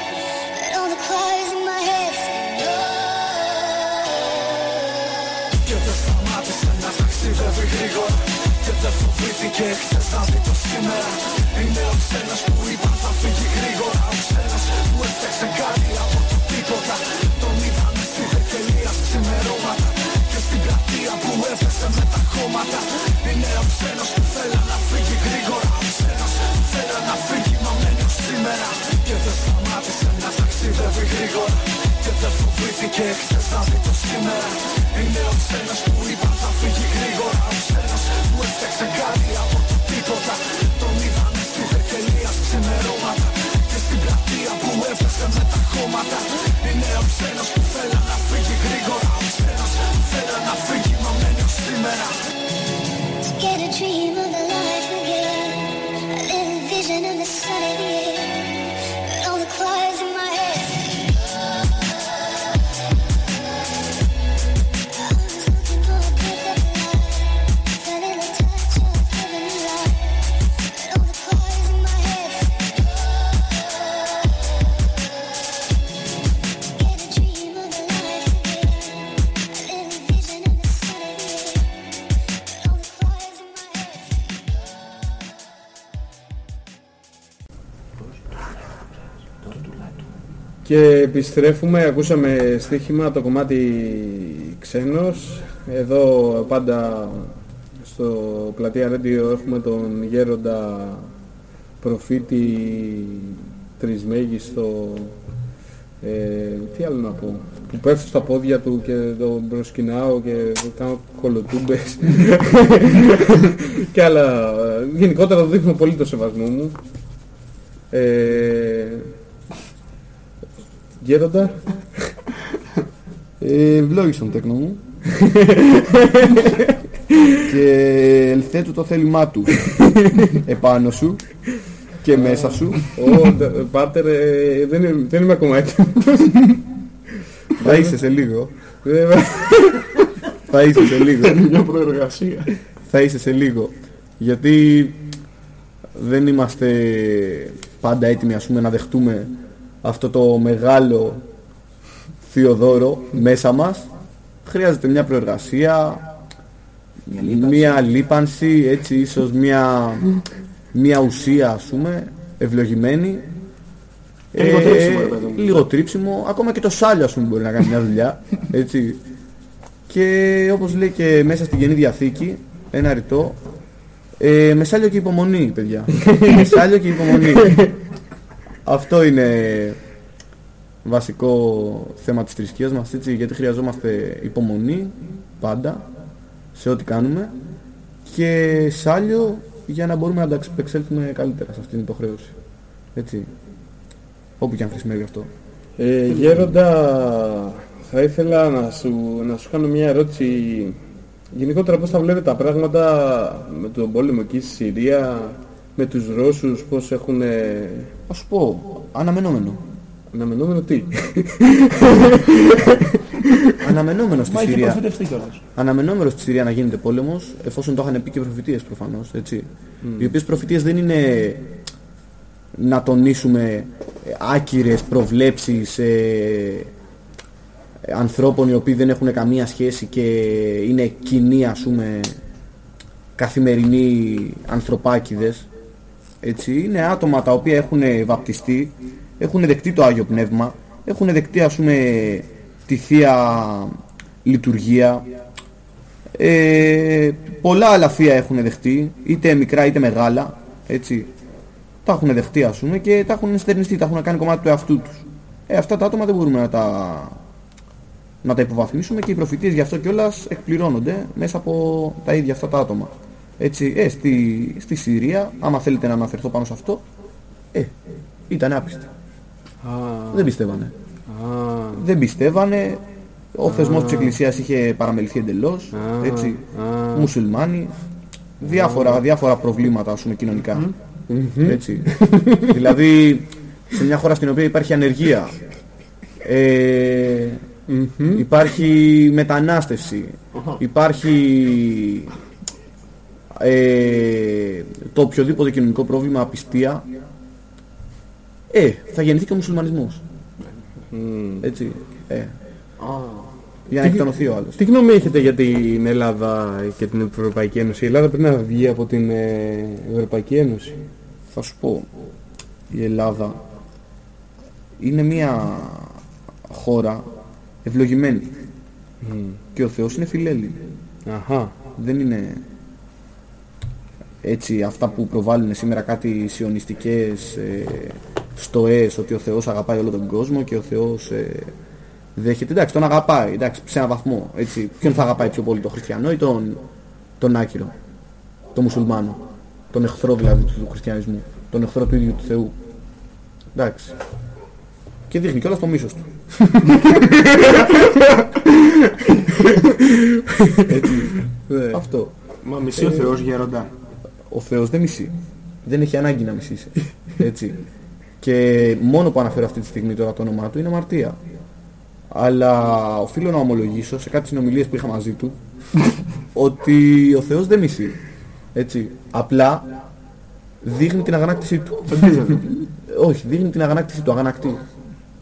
Speaker 9: But all the choirs in my head. Said no.
Speaker 8: Και δεν σταμάτησε να ταξιδεύει γρήγορα Και δεν φοβήθηκε χθες να δει το σήμερα Είναι ο ξένος που είπαν θα φύγει γρήγορα Ο ξένος που έφτιαξε κάτι από το τίποτα πλατεία που έπεσε με τα χώματα Είναι ο ξένος που θέλει να φύγει γρήγορα Ο ξένος που θέλει να φύγει μα μένει ως σήμερα Και δεν σταμάτησε να ταξιδεύει γρήγορα Και δεν φοβήθηκε χθες να δει το σήμερα Είναι ο ξένος που είπαν θα φύγει γρήγορα Ο ξένος που έφτιαξε κάτι από το τίποτα Τον είδανε στη δεκαετία ξημερώματα Και στην πλατεία που έπεσε με τα χώματα Είναι ο ξένος που θέλει
Speaker 1: Και επιστρέφουμε, ακούσαμε στοίχημα από το κομμάτι ξένος. Εδώ πάντα στο πλατεία Radio έχουμε τον γέροντα προφήτη τρισμέγιστο ε, τι άλλο να πω που πέφτω στα πόδια του και τον προσκυνάω και κάνω κολοτούμπες και άλλα γενικότερα το δείχνω πολύ το σεβασμό μου ε, Γέροντα
Speaker 2: Ε, ευλόγησον τέκνο μου και ελθέτω το θέλημά του επάνω σου και μέσα σου
Speaker 1: Ω, ντε- πάτερ, ε, δεν, είμαι- δεν είμαι ακόμα έτοιμος.
Speaker 2: θα είσαι σε λίγο
Speaker 1: Δεν-
Speaker 2: Θα είσαι σε λίγο.
Speaker 3: Είναι μια προεργασία.
Speaker 2: θα είσαι σε λίγο. Γιατί δεν είμαστε πάντα έτοιμοι ας πούμε, να δεχτούμε αυτό το μεγάλο θείο δώρο μέσα μας. Χρειάζεται μια προεργασία, μια λίπανση, έτσι ίσως μια, μια ουσία ας πούμε, ευλογημένη.
Speaker 3: Λίγο τρίψιμο, ρε παιδί μου.
Speaker 2: λίγο τρίψιμο, ακόμα και το σάλιο ας πούμε μπορεί να κάνει μια δουλειά, έτσι. Και όπως λέει και μέσα στην Καινή Διαθήκη, ένα ρητό, ε, με σάλιο και υπομονή, παιδιά. [LAUGHS] με σάλιο και υπομονή. Αυτό είναι βασικό θέμα της θρησκείας μας, έτσι, γιατί χρειαζόμαστε υπομονή πάντα σε ό,τι κάνουμε και σάλιο για να μπορούμε να ανταπεξέλθουμε καλύτερα σε αυτήν την υποχρέωση. Έτσι. Όπου και αν χρησιμεύει αυτό.
Speaker 1: Ε, Γέροντα, θα ήθελα να σου, να σου κάνω μια ερώτηση. Γενικότερα πώς θα βλέπετε τα πράγματα με τον πόλεμο εκεί στη Συρία, με τους Ρώσους, πώς έχουν
Speaker 2: Θα σου πω, αναμενόμενο.
Speaker 1: αναμενόμενο τι;
Speaker 2: Αναμενόμενο στη
Speaker 3: Μα είχε
Speaker 2: Συρία.
Speaker 3: προφητευτεί κιόλας.
Speaker 2: Αναμενόμενο στη Συρία να γίνεται πόλεμος, εφόσον το είχαν πει και προφητείες προφανώς, έτσι. Οι οποίες προφητείες δεν είναι να τονίσουμε ε, άκυρες προβλέψεις ε, ανθρώπων οι οποίοι δεν έχουν καμία σχέση και είναι κοινοί ας πούμε καθημερινοί ανθρωπάκιδες έτσι, είναι άτομα τα οποία έχουν βαπτιστεί, έχουν δεκτεί το Άγιο Πνεύμα, έχουν δεκτεί ας πούμε τη Θεία Λειτουργία, ε, πολλά άλλα θεία έχουν δεχτεί, είτε μικρά είτε μεγάλα, έτσι. Τα έχουν δεχτεί ας πούμε και τα έχουν στερνιστεί, τα έχουν κάνει κομμάτι του εαυτού τους. Ε, αυτά τα άτομα δεν μπορούμε να τα, να τα υποβαθμίσουμε και οι προφητείες γι' αυτό κιόλας εκπληρώνονται μέσα από τα ίδια αυτά τα άτομα. Έτσι, ε, στη, στη Συρία, άμα θέλετε να αναφερθώ πάνω σε αυτό, ε, ήταν άπιστοι.
Speaker 1: Α,
Speaker 2: Δεν πιστεύανε.
Speaker 1: α,
Speaker 2: Δεν πιστεύανε, ο θεσμός της Εκκλησίας είχε παραμεληθεί εντελώς,
Speaker 1: Α,
Speaker 2: έτσι,
Speaker 1: α.
Speaker 2: μουσουλμάνοι, διάφορα, διάφορα προβλήματα ας πούμε κοινωνικά. Έτσι. [LAUGHS] δηλαδή, σε μια χώρα στην οποία υπάρχει ανεργία, ε, υπάρχει μετανάστευση, υπάρχει ε, το οποιοδήποτε κοινωνικό πρόβλημα, απιστία, ε, θα γεννηθεί και ο μουσουλμανισμός. Έτσι. Ε, για να εκτονωθεί ο άλλος.
Speaker 1: Τι γνώμη έχετε για την Ελλάδα και την Ευρωπαϊκή Ένωση; Η Ελλάδα πρέπει να βγει από την ε, Ευρωπαϊκή Ένωση.
Speaker 2: Θα σου πω, η Ελλάδα είναι μια χώρα ευλογημένη. Και ο Θεός είναι φιλέλλην.
Speaker 1: Αχα.
Speaker 2: Δεν είναι έτσι αυτά που προβάλλουν σήμερα κάτι σιωνιστικές ε, στοές ότι ο Θεός αγαπάει όλο τον κόσμο και ο Θεός ε, δέχεται. Εντάξει, τον αγαπάει, εντάξει, σε έναν βαθμό. Έτσι. Ποιον θα αγαπάει πιο πολύ, τον χριστιανό ή τον, τον άκυρο, τον μουσουλμάνο, τον εχθρό δηλαδή του, του χριστιανισμού, τον εχθρό του ίδιου του Θεού. Εντάξει. Και δείχνει κιόλας το μίσος του. [LAUGHS] Έτσι.
Speaker 1: Ναι.
Speaker 2: Αυτό.
Speaker 3: Μα μισεί ο Θεός γέροντα.
Speaker 2: Ο Θεός δεν μισεί. Δεν έχει ανάγκη να μισήσει. Έτσι. Και μόνο που αναφέρω αυτή τη στιγμή τώρα το όνομά του είναι αμαρτία. Αλλά οφείλω να ομολογήσω σε κάτι συνομιλίες που είχα μαζί του ότι ο Θεός δεν μισεί. Έτσι. Απλά δείχνει την αγανάκτησή του. Όχι, δείχνει την αγανάκτησή του, αγανακτή.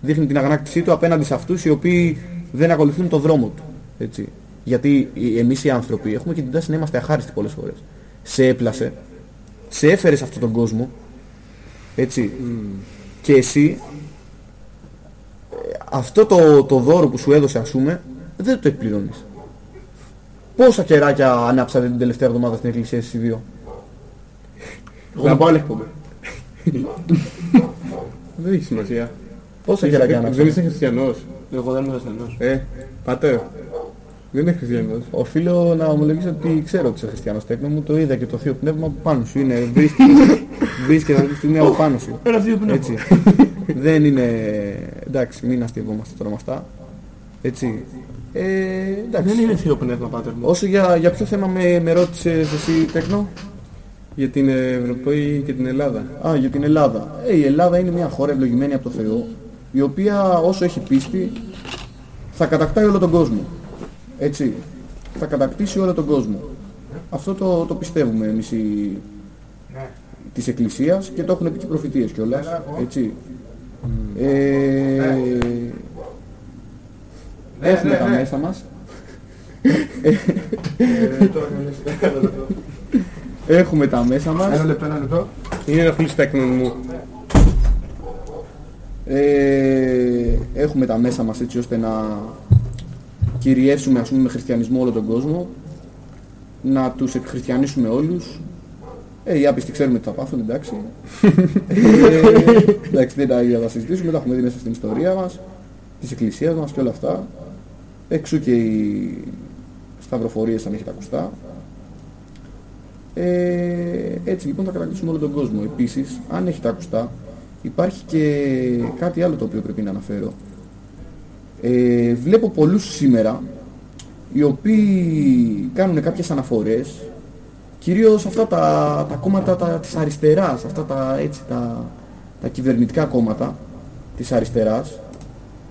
Speaker 2: Δείχνει την αγανάκτησή του απέναντι σε αυτούς οι οποίοι δεν ακολουθούν το δρόμο του. Έτσι. Γιατί οι- εμείς οι άνθρωποι έχουμε και την τάση να είμαστε αχάριστοι πολλές φορές. Σε έπλασε, σε έφερες σε αυτόν τον κόσμο, έτσι. Και εσύ, ε, αυτό το, το δώρο που σου έδωσε ας πούμε, δεν το εκπληρώνεις. Πόσα κεράκια ανάψατε την τελευταία εβδομάδα στην εκκλησία εσείς οι δύο;
Speaker 3: Εγώ να πάω άλλη εκπομπή.
Speaker 1: Δεν έχει σημασία.
Speaker 2: Πόσα κεράκια
Speaker 1: Δεν
Speaker 2: ανάψατε.
Speaker 1: είσαι χριστιανός.
Speaker 3: Εγώ δεν είμαι ασθενός.
Speaker 1: Ε, πατέρ. Δεν είναι χριστιανός.
Speaker 2: Οφείλω να ομολογήσω ότι ξέρω ότι είσαι χριστιανός τέκνο μου, το είδα και το Θείο Πνεύμα που πάνω σου είναι, βρίσκεται, βρίσκεται αυτή τη στιγμή από πάνω σου.
Speaker 3: Ένα δύο πνεύμα.
Speaker 2: Έτσι. Δεν είναι, εντάξει μην αστειευόμαστε τώρα με αυτά. Έτσι. Ε, εντάξει.
Speaker 3: Δεν είναι θείο πνεύμα, πάτερ μου.
Speaker 2: Όσο για, για ποιο θέμα με, με ρώτησες εσύ τέκνο;
Speaker 1: Για την Ευρωπαϊκή και την Ελλάδα.
Speaker 2: Α, για την Ελλάδα. Ε, η Ελλάδα είναι μια χώρα ευλογημένη από το Θεό, η οποία όσο έχει πίστη θα κατακτάει όλο τον κόσμο. Έτσι. θα κατακτήσει όλο τον κόσμο. Αυτό το, το πιστεύουμε εμείς οι, της Εκκλησίας και το έχουν πει και οι προφητείες κιόλας. Έτσι. Ε, έχουμε τα μέσα μας. [LAUGHS] Έχουμε τα μέσα μας.
Speaker 3: Ένα λεπτό, ένα λεπτό.
Speaker 1: Είναι ενοχλής τέκνον μου.
Speaker 2: Ε, έχουμε τα μέσα μας έτσι ώστε να κυριεύσουμε ας πούμε με χριστιανισμό όλο τον κόσμο να τους εκχριστιανίσουμε όλους ε, οι άπιστοι ξέρουμε τι θα πάθουν, εντάξει. ε, εντάξει, δεν τα ίδια θα συζητήσουμε, τα έχουμε δει μέσα στην ιστορία μας, της εκκλησίας μας και όλα αυτά. Εξού και οι σταυροφορίες αν έχετε ακουστά. Ε, έτσι λοιπόν θα κατακτήσουμε όλο τον κόσμο. Επίσης, αν έχετε ακουστά, υπάρχει και κάτι άλλο το οποίο πρέπει να αναφέρω. Ε, βλέπω πολλούς σήμερα οι οποίοι κάνουν κάποιες αναφορές κυρίως αυτά τα, τα κόμματα τα, της αριστεράς, αυτά τα, έτσι, τα, τα κυβερνητικά κόμματα της αριστεράς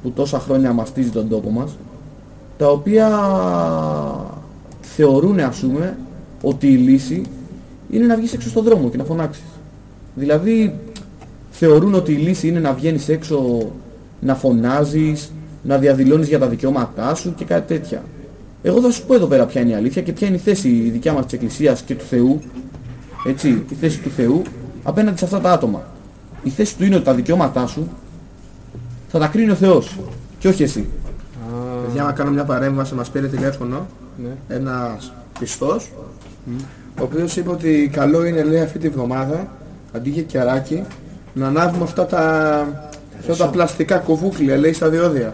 Speaker 2: που τόσα χρόνια μαστίζει τον τόπο μας τα οποία θεωρούν ας πούμε ότι η λύση είναι να βγεις έξω στον δρόμο και να φωνάξεις. Δηλαδή θεωρούν ότι η λύση είναι να βγαίνεις έξω να φωνάζεις, να διαδηλώνεις για τα δικαιώματά σου και κάτι τέτοια. Εγώ θα σου πω εδώ πέρα ποια είναι η αλήθεια και ποια είναι η θέση η δικιά μας της Εκκλησίας και του Θεού, έτσι, η θέση του Θεού απέναντι σε αυτά τα άτομα. Η θέση του είναι ότι τα δικαιώματά σου θα τα κρίνει ο Θεός και όχι εσύ.
Speaker 3: Για να κάνω μια παρέμβαση, μας πήρε τηλέφωνο
Speaker 1: Ναι.
Speaker 3: ένας πιστός ο οποίος είπε ότι καλό είναι λέει αυτή τη βδομάδα αντί για κεράκι να ανάβουμε αυτά τα, αυτά τα πλαστικά κοβούκλια λέει στα διόδια.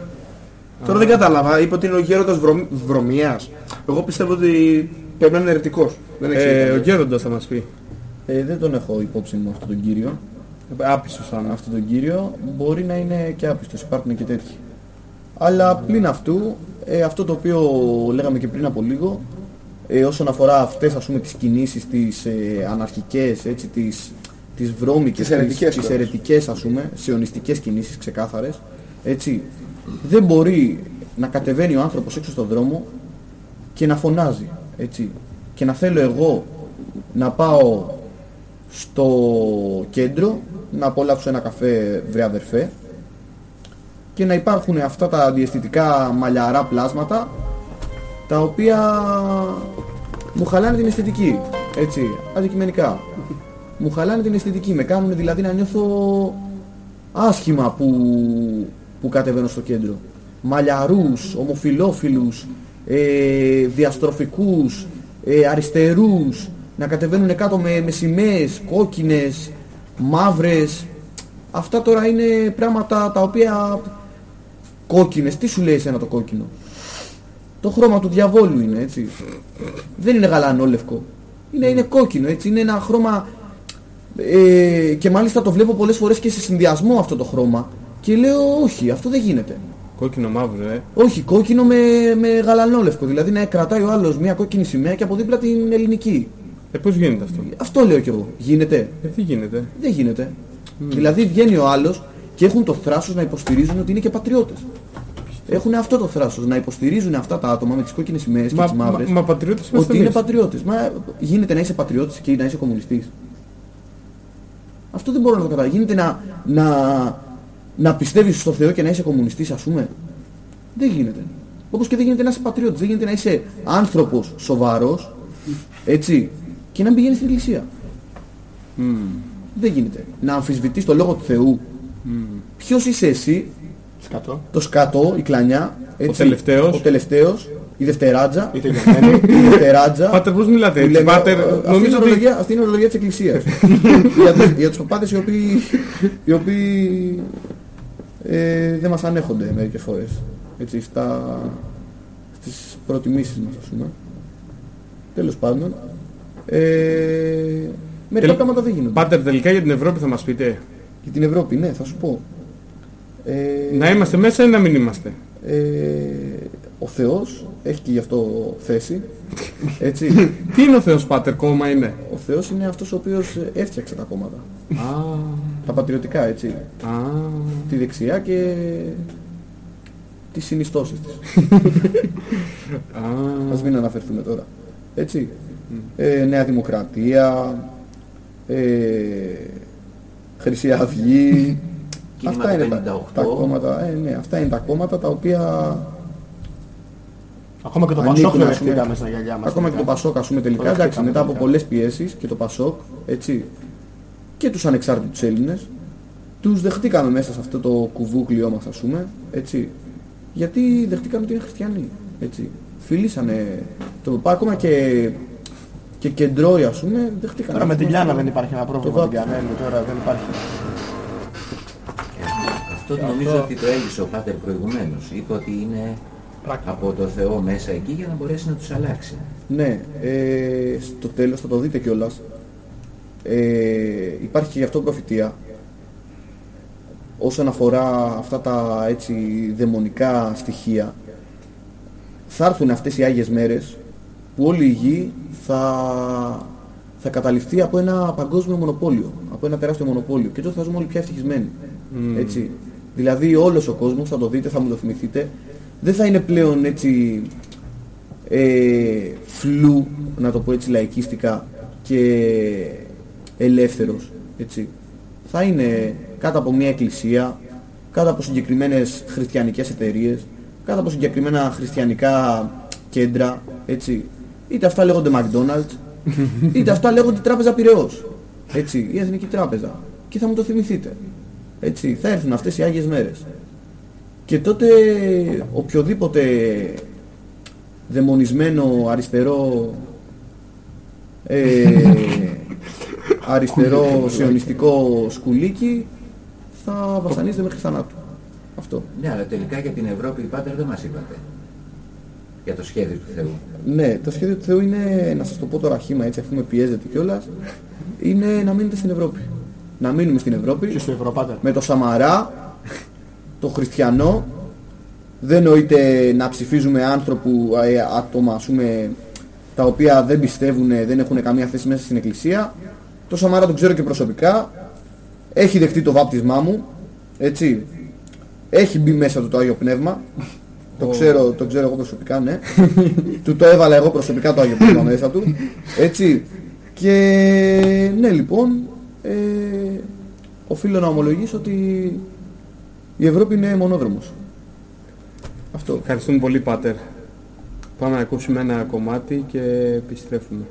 Speaker 3: Τώρα δεν κατάλαβα, είπε ότι είναι ο γέροντας βρωμ, βρωμιάς. Εγώ πιστεύω ότι πρέπει να είναι ερετικός. Δεν έχει
Speaker 1: Ε, ο
Speaker 3: σημασία.
Speaker 1: Γέροντας θα μας πει.
Speaker 2: Ε, δεν τον έχω υπόψη μου αυτόν τον κύριο.
Speaker 1: Άπιστος αν
Speaker 2: αυτόν τον κύριο μπορεί να είναι και άπιστος, υπάρχουν και τέτοιοι. Αλλά πλην αυτού, ε, αυτό το οποίο λέγαμε και πριν από λίγο, ε, όσον αφορά αυτές ας πούμε τις κινήσεις, τις ε, αναρχικές, έτσι, τις, τις βρώμικες,
Speaker 3: Τις αιρετικές
Speaker 2: τις, τις
Speaker 3: κιόλας.
Speaker 2: αιρετικές ας πούμε, σιωνιστικές κινήσεις ξεκάθαρες, έτσι, δεν μπορεί να κατεβαίνει ο άνθρωπος έξω στον δρόμο και να φωνάζει, έτσι, και να θέλω εγώ να πάω στο κέντρο να απολαύσω ένα καφέ βρε αδερφέ και να υπάρχουν αυτά τα αντιαισθητικά μαλλιαρά πλάσματα τα οποία μου χαλάνε την αισθητική, έτσι, αντικειμενικά. Μου χαλάνε την αισθητική, με κάνουν δηλαδή να νιώθω άσχημα που, που κατεβαίνω στο κέντρο. Μαλλιαρούς, ομοφιλόφιλους, ε, διαστροφικούς, ε, αριστερούς, να κατεβαίνουν κάτω με, με σημαίες, κόκκινες, μαύρες. Αυτά τώρα είναι πράγματα τα οποία κόκκινες. Τι σου λέει εσένα το κόκκινο; Το χρώμα του διαβόλου είναι έτσι. Δεν είναι γαλανόλευκο. Είναι, είναι κόκκινο έτσι. Είναι ένα χρώμα ε, και μάλιστα το βλέπω πολλές φορές και σε συνδυασμό αυτό το χρώμα. Και λέω όχι, αυτό δεν γίνεται.
Speaker 1: Κόκκινο μαύρο, ε.
Speaker 2: Όχι, κόκκινο με, με γαλανόλευκο. Δηλαδή να κρατάει ο άλλος μια κόκκινη σημαία και από δίπλα την ελληνική.
Speaker 1: Ε, πώς γίνεται αυτό;
Speaker 2: Αυτό λέω κι εγώ. Γίνεται.
Speaker 1: Ε, τι γίνεται;
Speaker 2: Δεν γίνεται. Δηλαδή βγαίνει ο άλλος και έχουν το θράσος να υποστηρίζουν ότι είναι και πατριώτες. Έχουν αυτό το θράσος να υποστηρίζουν αυτά τα άτομα με τις κόκκινες σημαίες και
Speaker 1: Μα,
Speaker 2: τις μαύρες.
Speaker 1: μα, μα πατριώτες είμαστε
Speaker 2: ότι είναι
Speaker 1: εμείς.
Speaker 2: πατριώτες. Μα γίνεται να είσαι πατριώτης και να είσαι κομμουνιστής. Αυτό δεν μπορώ να το καταλάβω. Γίνεται να, να, να πιστεύεις στο Θεό και να είσαι κομμουνιστής ας πούμε. Δεν γίνεται. Όπως και δεν γίνεται να είσαι πατριώτης. Δεν γίνεται να είσαι άνθρωπος σοβαρός, έτσι, και να μην πηγαίνεις στην εκκλησία. Δεν γίνεται. Να αμφισβητείς το λόγο του Θεού. Ποιος είσαι εσύ,
Speaker 3: Σκατό.
Speaker 2: το σκατό, η κλανιά, έτσι,
Speaker 1: τελευταίος.
Speaker 2: ο τελευταίος, η δευτεράτζα,
Speaker 3: Η τελειωμένη.
Speaker 2: η δευτεράτζα. [LAUGHS]
Speaker 1: Πάτερ, πώς μιλάτε
Speaker 2: που
Speaker 1: έτσι.
Speaker 2: λέμε,
Speaker 1: Πάτερ,
Speaker 2: ε, αυτή, είναι η
Speaker 1: νομίζω ότι...
Speaker 2: ορολογία, αυτή είναι η ορολογία της Εκκλησίας. [LAUGHS] για, τους, για τους παπάτες οι οποίοι, οι οποίοι ε, δεν μας ανέχονται μερικές φορές. Έτσι, στα, στις προτιμήσεις μας, ας πούμε. Τέλος πάντων. Ε, μερικά
Speaker 1: Τελ-
Speaker 2: πράγματα δεν γίνονται.
Speaker 1: Πάτερ, τελικά για την Ευρώπη θα μας πείτε.
Speaker 2: Για την Ευρώπη, ναι, θα σου πω. Ε,
Speaker 1: Να είμαστε μέσα ή να μην είμαστε;
Speaker 2: ε, ο Θεός έχει και γι' αυτό θέση. Έτσι. [LAUGHS]
Speaker 1: Τι είναι ο Θεός Πάτερ, κόμμα είναι;
Speaker 2: ο Θεός είναι αυτός ο οποίος έφτιαξε τα κόμματα.
Speaker 1: Α,
Speaker 2: Τα πατριωτικά, έτσι.
Speaker 1: α.
Speaker 2: Τη δεξιά και τις συνιστώσεις της. [LAUGHS] Ας μην αναφερθούμε τώρα. Έτσι. Ε, Νέα Δημοκρατία, ε, Χρυσή Αυγή.
Speaker 5: Κίνημα
Speaker 2: αυτά
Speaker 5: του
Speaker 2: είναι τα,
Speaker 5: 58.
Speaker 2: τα κόμματα. Ε, ναι, αυτά είναι τα κόμματα τα οποία
Speaker 3: Ακόμα και το
Speaker 2: Ανήκουν,
Speaker 3: Πασόκ δεν
Speaker 2: ας πούμε.
Speaker 3: δεχτήκαμε στα γυαλιά μας.
Speaker 2: Ακόμα και το
Speaker 3: τελικά.
Speaker 2: Πασόκ, ας πούμε, τελικά,
Speaker 3: Το
Speaker 2: εντάξει,
Speaker 3: δεχτήκαμε
Speaker 2: μετά από
Speaker 3: τελικά.
Speaker 2: πολλές πιέσεις και το Πασόκ, έτσι, και τους ανεξάρτητους Έλληνες, τους δεχτήκαμε μέσα σε αυτό το κουβούκλιο μας, ας πούμε, έτσι, γιατί δεχτήκαμε ότι είναι χριστιανοί, έτσι. Φιλήσανε το ακόμα και, και κεντρώοι, ας πούμε, δεχτήκανε.
Speaker 3: Τώρα με τη
Speaker 2: Ας πούμε,
Speaker 3: Λιάνα
Speaker 2: αυτό.
Speaker 3: δεν υπάρχει ένα πρόβλημα
Speaker 2: Το
Speaker 3: την Κανέλη, τώρα δεν υπάρχει.
Speaker 5: Αυτό νομίζω ότι το έλυσε ο Πάτερ προηγουμένως. Είπε ότι είναι από το Θεό μέσα εκεί για να μπορέσει να τους αλλάξει.
Speaker 2: Ναι, ε, στο τέλος θα το δείτε κιόλας. Ε, υπάρχει και γι' αυτό προφητεία. Όσον αφορά αυτά τα έτσι δαιμονικά στοιχεία, θα έρθουν αυτές οι Άγιες μέρες που όλη η γη θα, θα καταληφθεί από ένα παγκόσμιο μονοπόλιο, από ένα τεράστιο μονοπόλιο και τότε θα ζούμε όλοι πια ευτυχισμένοι. Έτσι. Δηλαδή όλος ο κόσμος, θα το δείτε, θα μου το θυμηθείτε, δεν θα είναι πλέον έτσι ε, φλου, να το πω έτσι λαϊκίστικα και ελεύθερος, έτσι. Θα είναι κάτω από μια εκκλησία, κάτω από συγκεκριμένες χριστιανικές εταιρείες, κάτω από συγκεκριμένα χριστιανικά κέντρα, έτσι. Είτε αυτά λέγονται McDonald's, [LAUGHS] είτε αυτά λέγονται Τράπεζα Πυραιός, έτσι, η Εθνική Τράπεζα. Και θα μου το θυμηθείτε. Έτσι, θα έρθουν αυτές οι Άγιες μέρες. Και τότε οποιοδήποτε δαιμονισμένο αριστερό ε, αριστερό σιωνιστικό σκουλίκι θα βασανίζεται μέχρι θανάτου. Αυτό.
Speaker 5: Ναι, αλλά τελικά για την Ευρώπη, Πάτερ, δεν μας είπατε. Για το σχέδιο του Θεού.
Speaker 2: Ναι, το σχέδιο του Θεού είναι, να σας το πω τώρα χήμα έτσι αφού με πιέζετε κιόλας, είναι να μείνετε στην Ευρώπη. Να μείνουμε στην Ευρώπη
Speaker 3: Και στο Ευρωπάτερ.
Speaker 2: με το Σαμαρά, το Χριστιανό, δεν εννοείται να ψηφίζουμε άνθρωπου, ε, άτομα ας πούμε, τα οποία δεν πιστεύουν, δεν έχουν καμία θέση μέσα στην Εκκλησία. Το Σαμαρά τον ξέρω και προσωπικά, έχει δεχτεί το βάπτισμά μου, έτσι. Έχει μπει μέσα του το Άγιο Πνεύμα, το ξέρω, το ξέρω εγώ προσωπικά, ναι. [LAUGHS] του το έβαλα εγώ προσωπικά το Άγιο Πνεύμα μέσα του, έτσι. Και ναι λοιπόν, ε, οφείλω να ομολογήσω ότι η Ευρώπη είναι μονόδρομος. Αυτό.
Speaker 1: Ευχαριστούμε πολύ, Πάτερ. Πάμε να ακούσουμε ένα κομμάτι και επιστρέφουμε.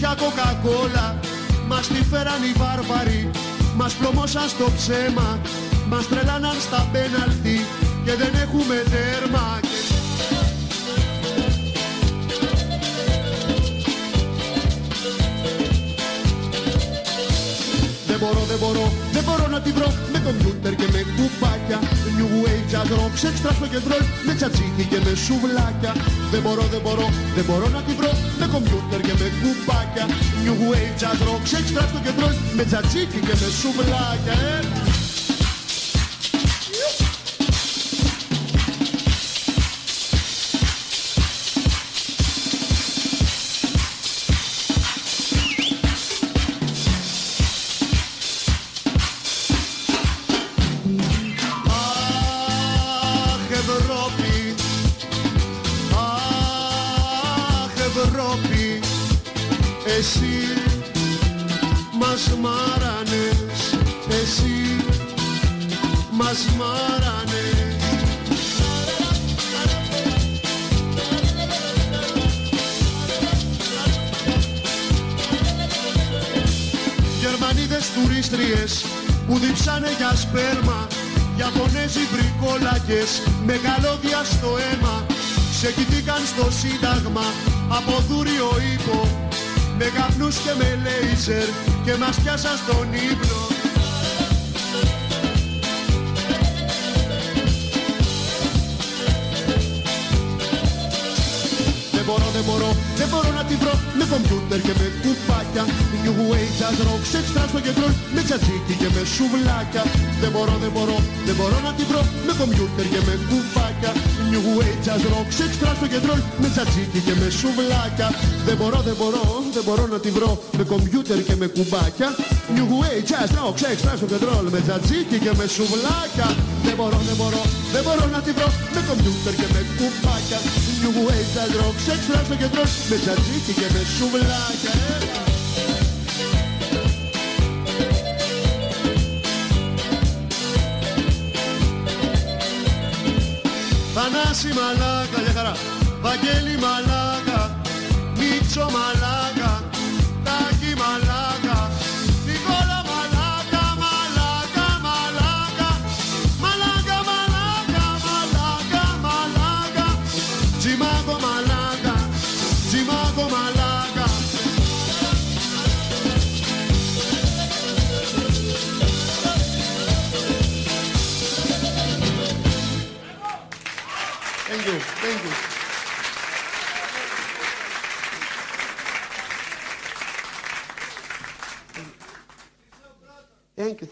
Speaker 10: Και κουτιά κοκακόλα Μας τη φέραν οι βάρβαροι, μας φλομώσαν στο ψέμα. Μας τρελάναν στα πέναλτι και δεν έχουμε τέρμα και Δεν μπορώ, δεν μπορώ, δεν μπορώ να τη βρω. Με κομπιούτερ και με κουπάκια New Age jazz rock, σεξ trash στο κεντρό Με τσατσίκι και με σουβλάκια. Δεν μπορώ, δεν μπορώ, δεν μπορώ να τη βρω. Με κομπιούτερ και με κουπάκια New Age jazz rock, σεξ trash στο κεντρό Με τσατσίκι και με σουβλάκια ε. Από δούριο ύπο Με καπνούς και με λέιζερ και μας πιάσαν στον ύπνο. Δεν μπορώ, δεν μπορώ, δεν μπορώ να τη βρω Με κομπιούτερ και με κουπάκια. New Age, jazz rock, sex, trans, rock and roll Με τζατζίκι και με σουβλάκια. Δεν μπορώ, δεν μπορώ, δεν μπορώ να τη βρω Με κομπιούτερ και με κουπάκια New Age, jazz rock, sex, trans, rock and roll Με τζατζίκι και με σουβλάκια. Δεν μπορώ, δεν μπορώ, δεν μπορώ να τη βρω Με κομπιούτερ και με κουμπάκια. New Age, jazz rock, sex, trans, rock and roll Με τζατζίκι και με σουβλάκια. Δεν μπορώ, δεν μπορώ, δεν μπορώ να τη βρω Με κομπιούτερ και με κουμπάκια. New Age, jazz rock, sex, trans, rock and roll Με τζατζίκι και με σουβλάκια Θανάση μαλάκα, για χαρά. Βαγγέλη μαλάκα, Μίτσο μαλάκα,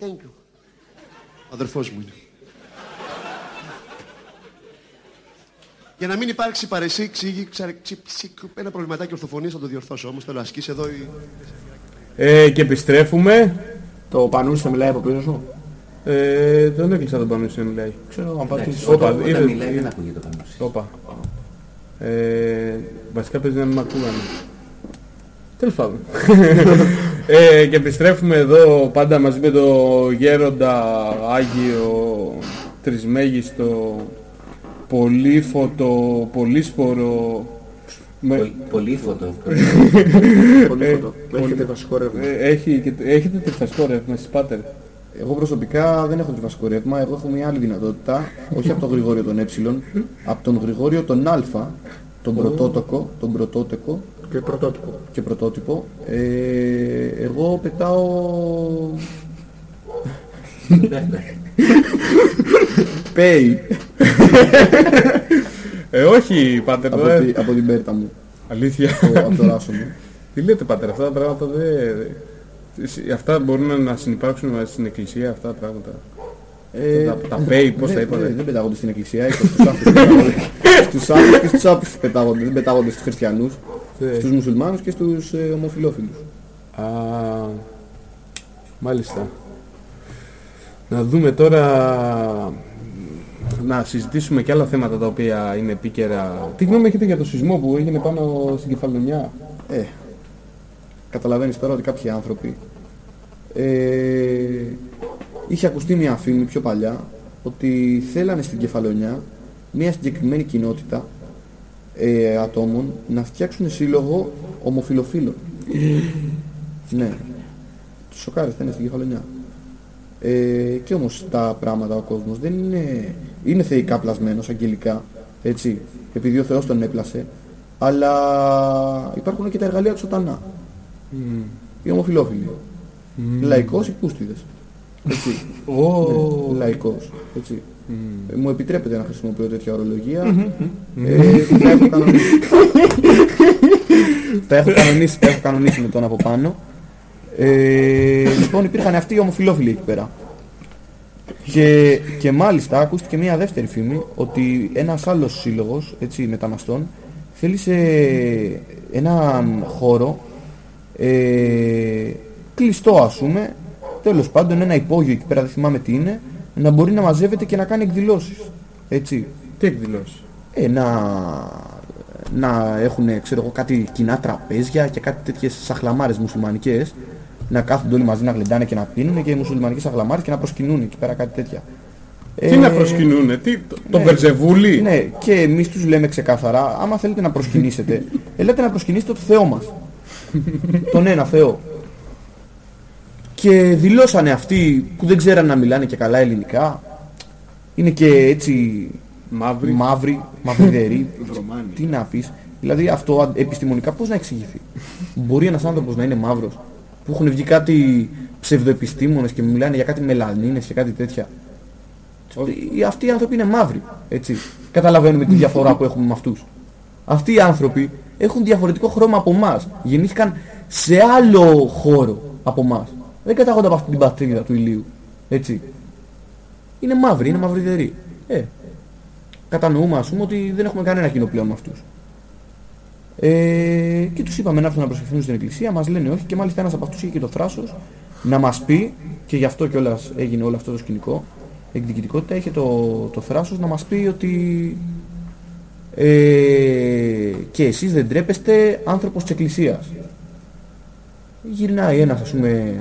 Speaker 10: Thank you, thank you. Αδερφός μου είναι. Για να μην υπάρξει παρεσύξη, ένα προβληματάκι ορθοφωνίας θα το διορθώσω. Όμως θέλω ασκήσει εδώ η...
Speaker 1: Ε, και επιστρέφουμε.
Speaker 3: Το πανούσι θα μιλάει από πίσω σου;
Speaker 1: Ε, δεν έκλεισα τον Πανούσι να μιλάει.
Speaker 3: Ξέρω, αν πατήσεις.
Speaker 1: Όπα,
Speaker 5: Όταν
Speaker 1: είδες,
Speaker 5: μιλάει δεν
Speaker 1: είδες.
Speaker 5: ακούγεται το πανούσι.
Speaker 1: Όπα. Ε, βασικά παίζει να μην μ' ακούγανε. Τέλος πάντων. ε, και επιστρέφουμε εδώ πάντα μαζί με το γέροντα Άγιο Τρισμέγιστο Πολύφωτο, Πολύσπορο με- [LAUGHS]
Speaker 5: Πολύ- Πολύ φωτό.
Speaker 3: Πολύ φωτό. Έχετε βασικό ρεύμα.
Speaker 1: ε, έχει, και- έχετε τριφασικό ρεύμα στις πάτερ.
Speaker 2: Εγώ προσωπικά δεν έχω τριφασικό ρεύμα, εγώ έχω μια άλλη δυνατότητα, όχι από τον Γρηγόριο τον Ε, από τον Γρηγόριο τον Α, τον πρωτότοκο, τον πρωτότεκο
Speaker 3: Και πρωτότυπο.
Speaker 2: και πρωτότυπο. Ε, εγώ πετάω... Pay
Speaker 1: Ε, όχι πάτερ,
Speaker 2: από,
Speaker 1: ε,
Speaker 2: τη- από την πέρτα μου,
Speaker 1: αλήθεια.
Speaker 2: από, από το ράσο μου.
Speaker 1: Τι λέτε πάτερ, αυτά τα πράγματα δεν... Αυτά μπορούν να συνεπάρξουν μαζί στην εκκλησία, αυτά τα πράγματα;
Speaker 2: Ε,
Speaker 1: τα, τα pay, πώς
Speaker 2: δεν-
Speaker 1: τα είπατε;
Speaker 2: Δεν, δεν πετάγονται στην εκκλησία, είτε στους άπιστους πετάγονται. Στους άπιστους και στους άπιστους πετάγονται, δεν πετάγονται στους χριστιανούς,
Speaker 1: Ε,
Speaker 2: στους μουσουλμάνους και στους ε, ομοφιλόφιλους.
Speaker 1: Α, μάλιστα. Να δούμε τώρα... Να συζητήσουμε και άλλα θέματα τα οποία είναι επίκαιρα. Τι γνώμη έχετε για το σεισμό που έγινε πάνω στην Κεφαλονιά;
Speaker 2: Ε, καταλαβαίνεις τώρα ότι κάποιοι άνθρωποι ε, είχε ακουστεί μια φήμη πιο παλιά ότι θέλανε στην Κεφαλονιά μια συγκεκριμένη κοινότητα ε, ατόμων να φτιάξουν σύλλογο ομοφιλοφίλων. [LAUGHS] ναι. Τους σοκάρες θα είναι στην Κεφαλονιά. Ε, και όμως τα πράγματα ο κόσμος δεν είναι... Είναι θεϊκά πλασμένος αγγελικά, έτσι, επειδή ο Θεός τον έπλασε, αλλά υπάρχουν και τα εργαλεία του σατανά. Οι ομοφιλόφιλοι. Λαϊκός ή πούστιδες. Έτσι. [LAUGHS] Ναι, λαϊκός. Έτσι. Ε, μου επιτρέπεται να χρησιμοποιώ τέτοια ορολογία. Ε, τα έχω κανονίσεις. τα έχω κανονίσει, τα έχω κανονίσει με τον από πάνω. Ε, λοιπόν, υπήρχαν αυτοί οι ομοφιλόφιλοι εκεί πέρα. Και, και μάλιστα ακούστηκε μια δεύτερη φήμη ότι ένας άλλος σύλλογος έτσι, μεταναστών θέλησε ένα χώρο ε, κλειστό ας πούμε τέλος πάντων ένα υπόγειο εκεί πέρα δεν θυμάμαι τι είναι να μπορεί να μαζεύεται και να κάνει εκδηλώσεις έτσι
Speaker 1: Τι εκδηλώσεις;
Speaker 2: ε, να, να έχουν ξέρω εγώ κάτι κοινά τραπέζια και κάτι τέτοιες σαχλαμάρες μουσουλμανικές να κάθονται όλοι μαζί να γλεντάνε και να πίνουν και οι μουσουλμανικές σαχλαμάρες και να προσκυνούν εκεί πέρα κάτι τέτοια
Speaker 1: Τι
Speaker 2: Ε,
Speaker 1: να προσκυνούνε, τι, το, το
Speaker 2: ναι.
Speaker 1: Βερζεβούλι.
Speaker 2: ναι, και εμείς τους λέμε ξεκάθαρα, άμα θέλετε να προσκυνήσετε, ελάτε να προσκυνήσετε το Θεό μας. [LAUGHS] τον ένα Θεό. Και δηλώσανε αυτοί που δεν ξέραν να μιλάνε και καλά ελληνικά, είναι και έτσι
Speaker 1: Μαύρη.
Speaker 2: μαύρη, [LAUGHS] μαυριδερή. Τι να πεις. Δηλαδή αυτό α- επιστημονικά πώς να εξηγηθεί; Μπορεί ένας άνθρωπος να είναι μαύρος που έχουν βγει κάτι ψευδοεπιστήμονες και μιλάνε για κάτι μελανίνες και κάτι τέτοια. Οι- Αυτοί οι άνθρωποι είναι μαύροι. Έτσι. Καταλαβαίνουμε τη διαφορά που έχουμε με αυτούς. Αυτοί οι άνθρωποι έχουν διαφορετικό χρώμα από εμάς. Γεννήθηκαν σε άλλο χώρο από εμάς. Δεν κατάγονται από αυτή την πατρίδα του ηλίου. Έτσι. Είναι μαύροι, είναι μαυριδεροί. Ε, κατανοούμε ας πούμε ότι δεν έχουμε κανένα κοινό πλέον με αυτούς. Ε, και τους είπαμε να έρθουν να προσευχηθούν στην εκκλησία, μας λένε όχι και μάλιστα ένας από αυτούς είχε και το θράσος να μας πει και γι' αυτό κιόλας έγινε όλο αυτό το σκηνικό εκδικητικότητα είχε το, το θράσος να μας πει ότι ε, και εσείς δεν τρέπεστε άνθρωπος της εκκλησίας. Γυρνάει ένας ας πούμε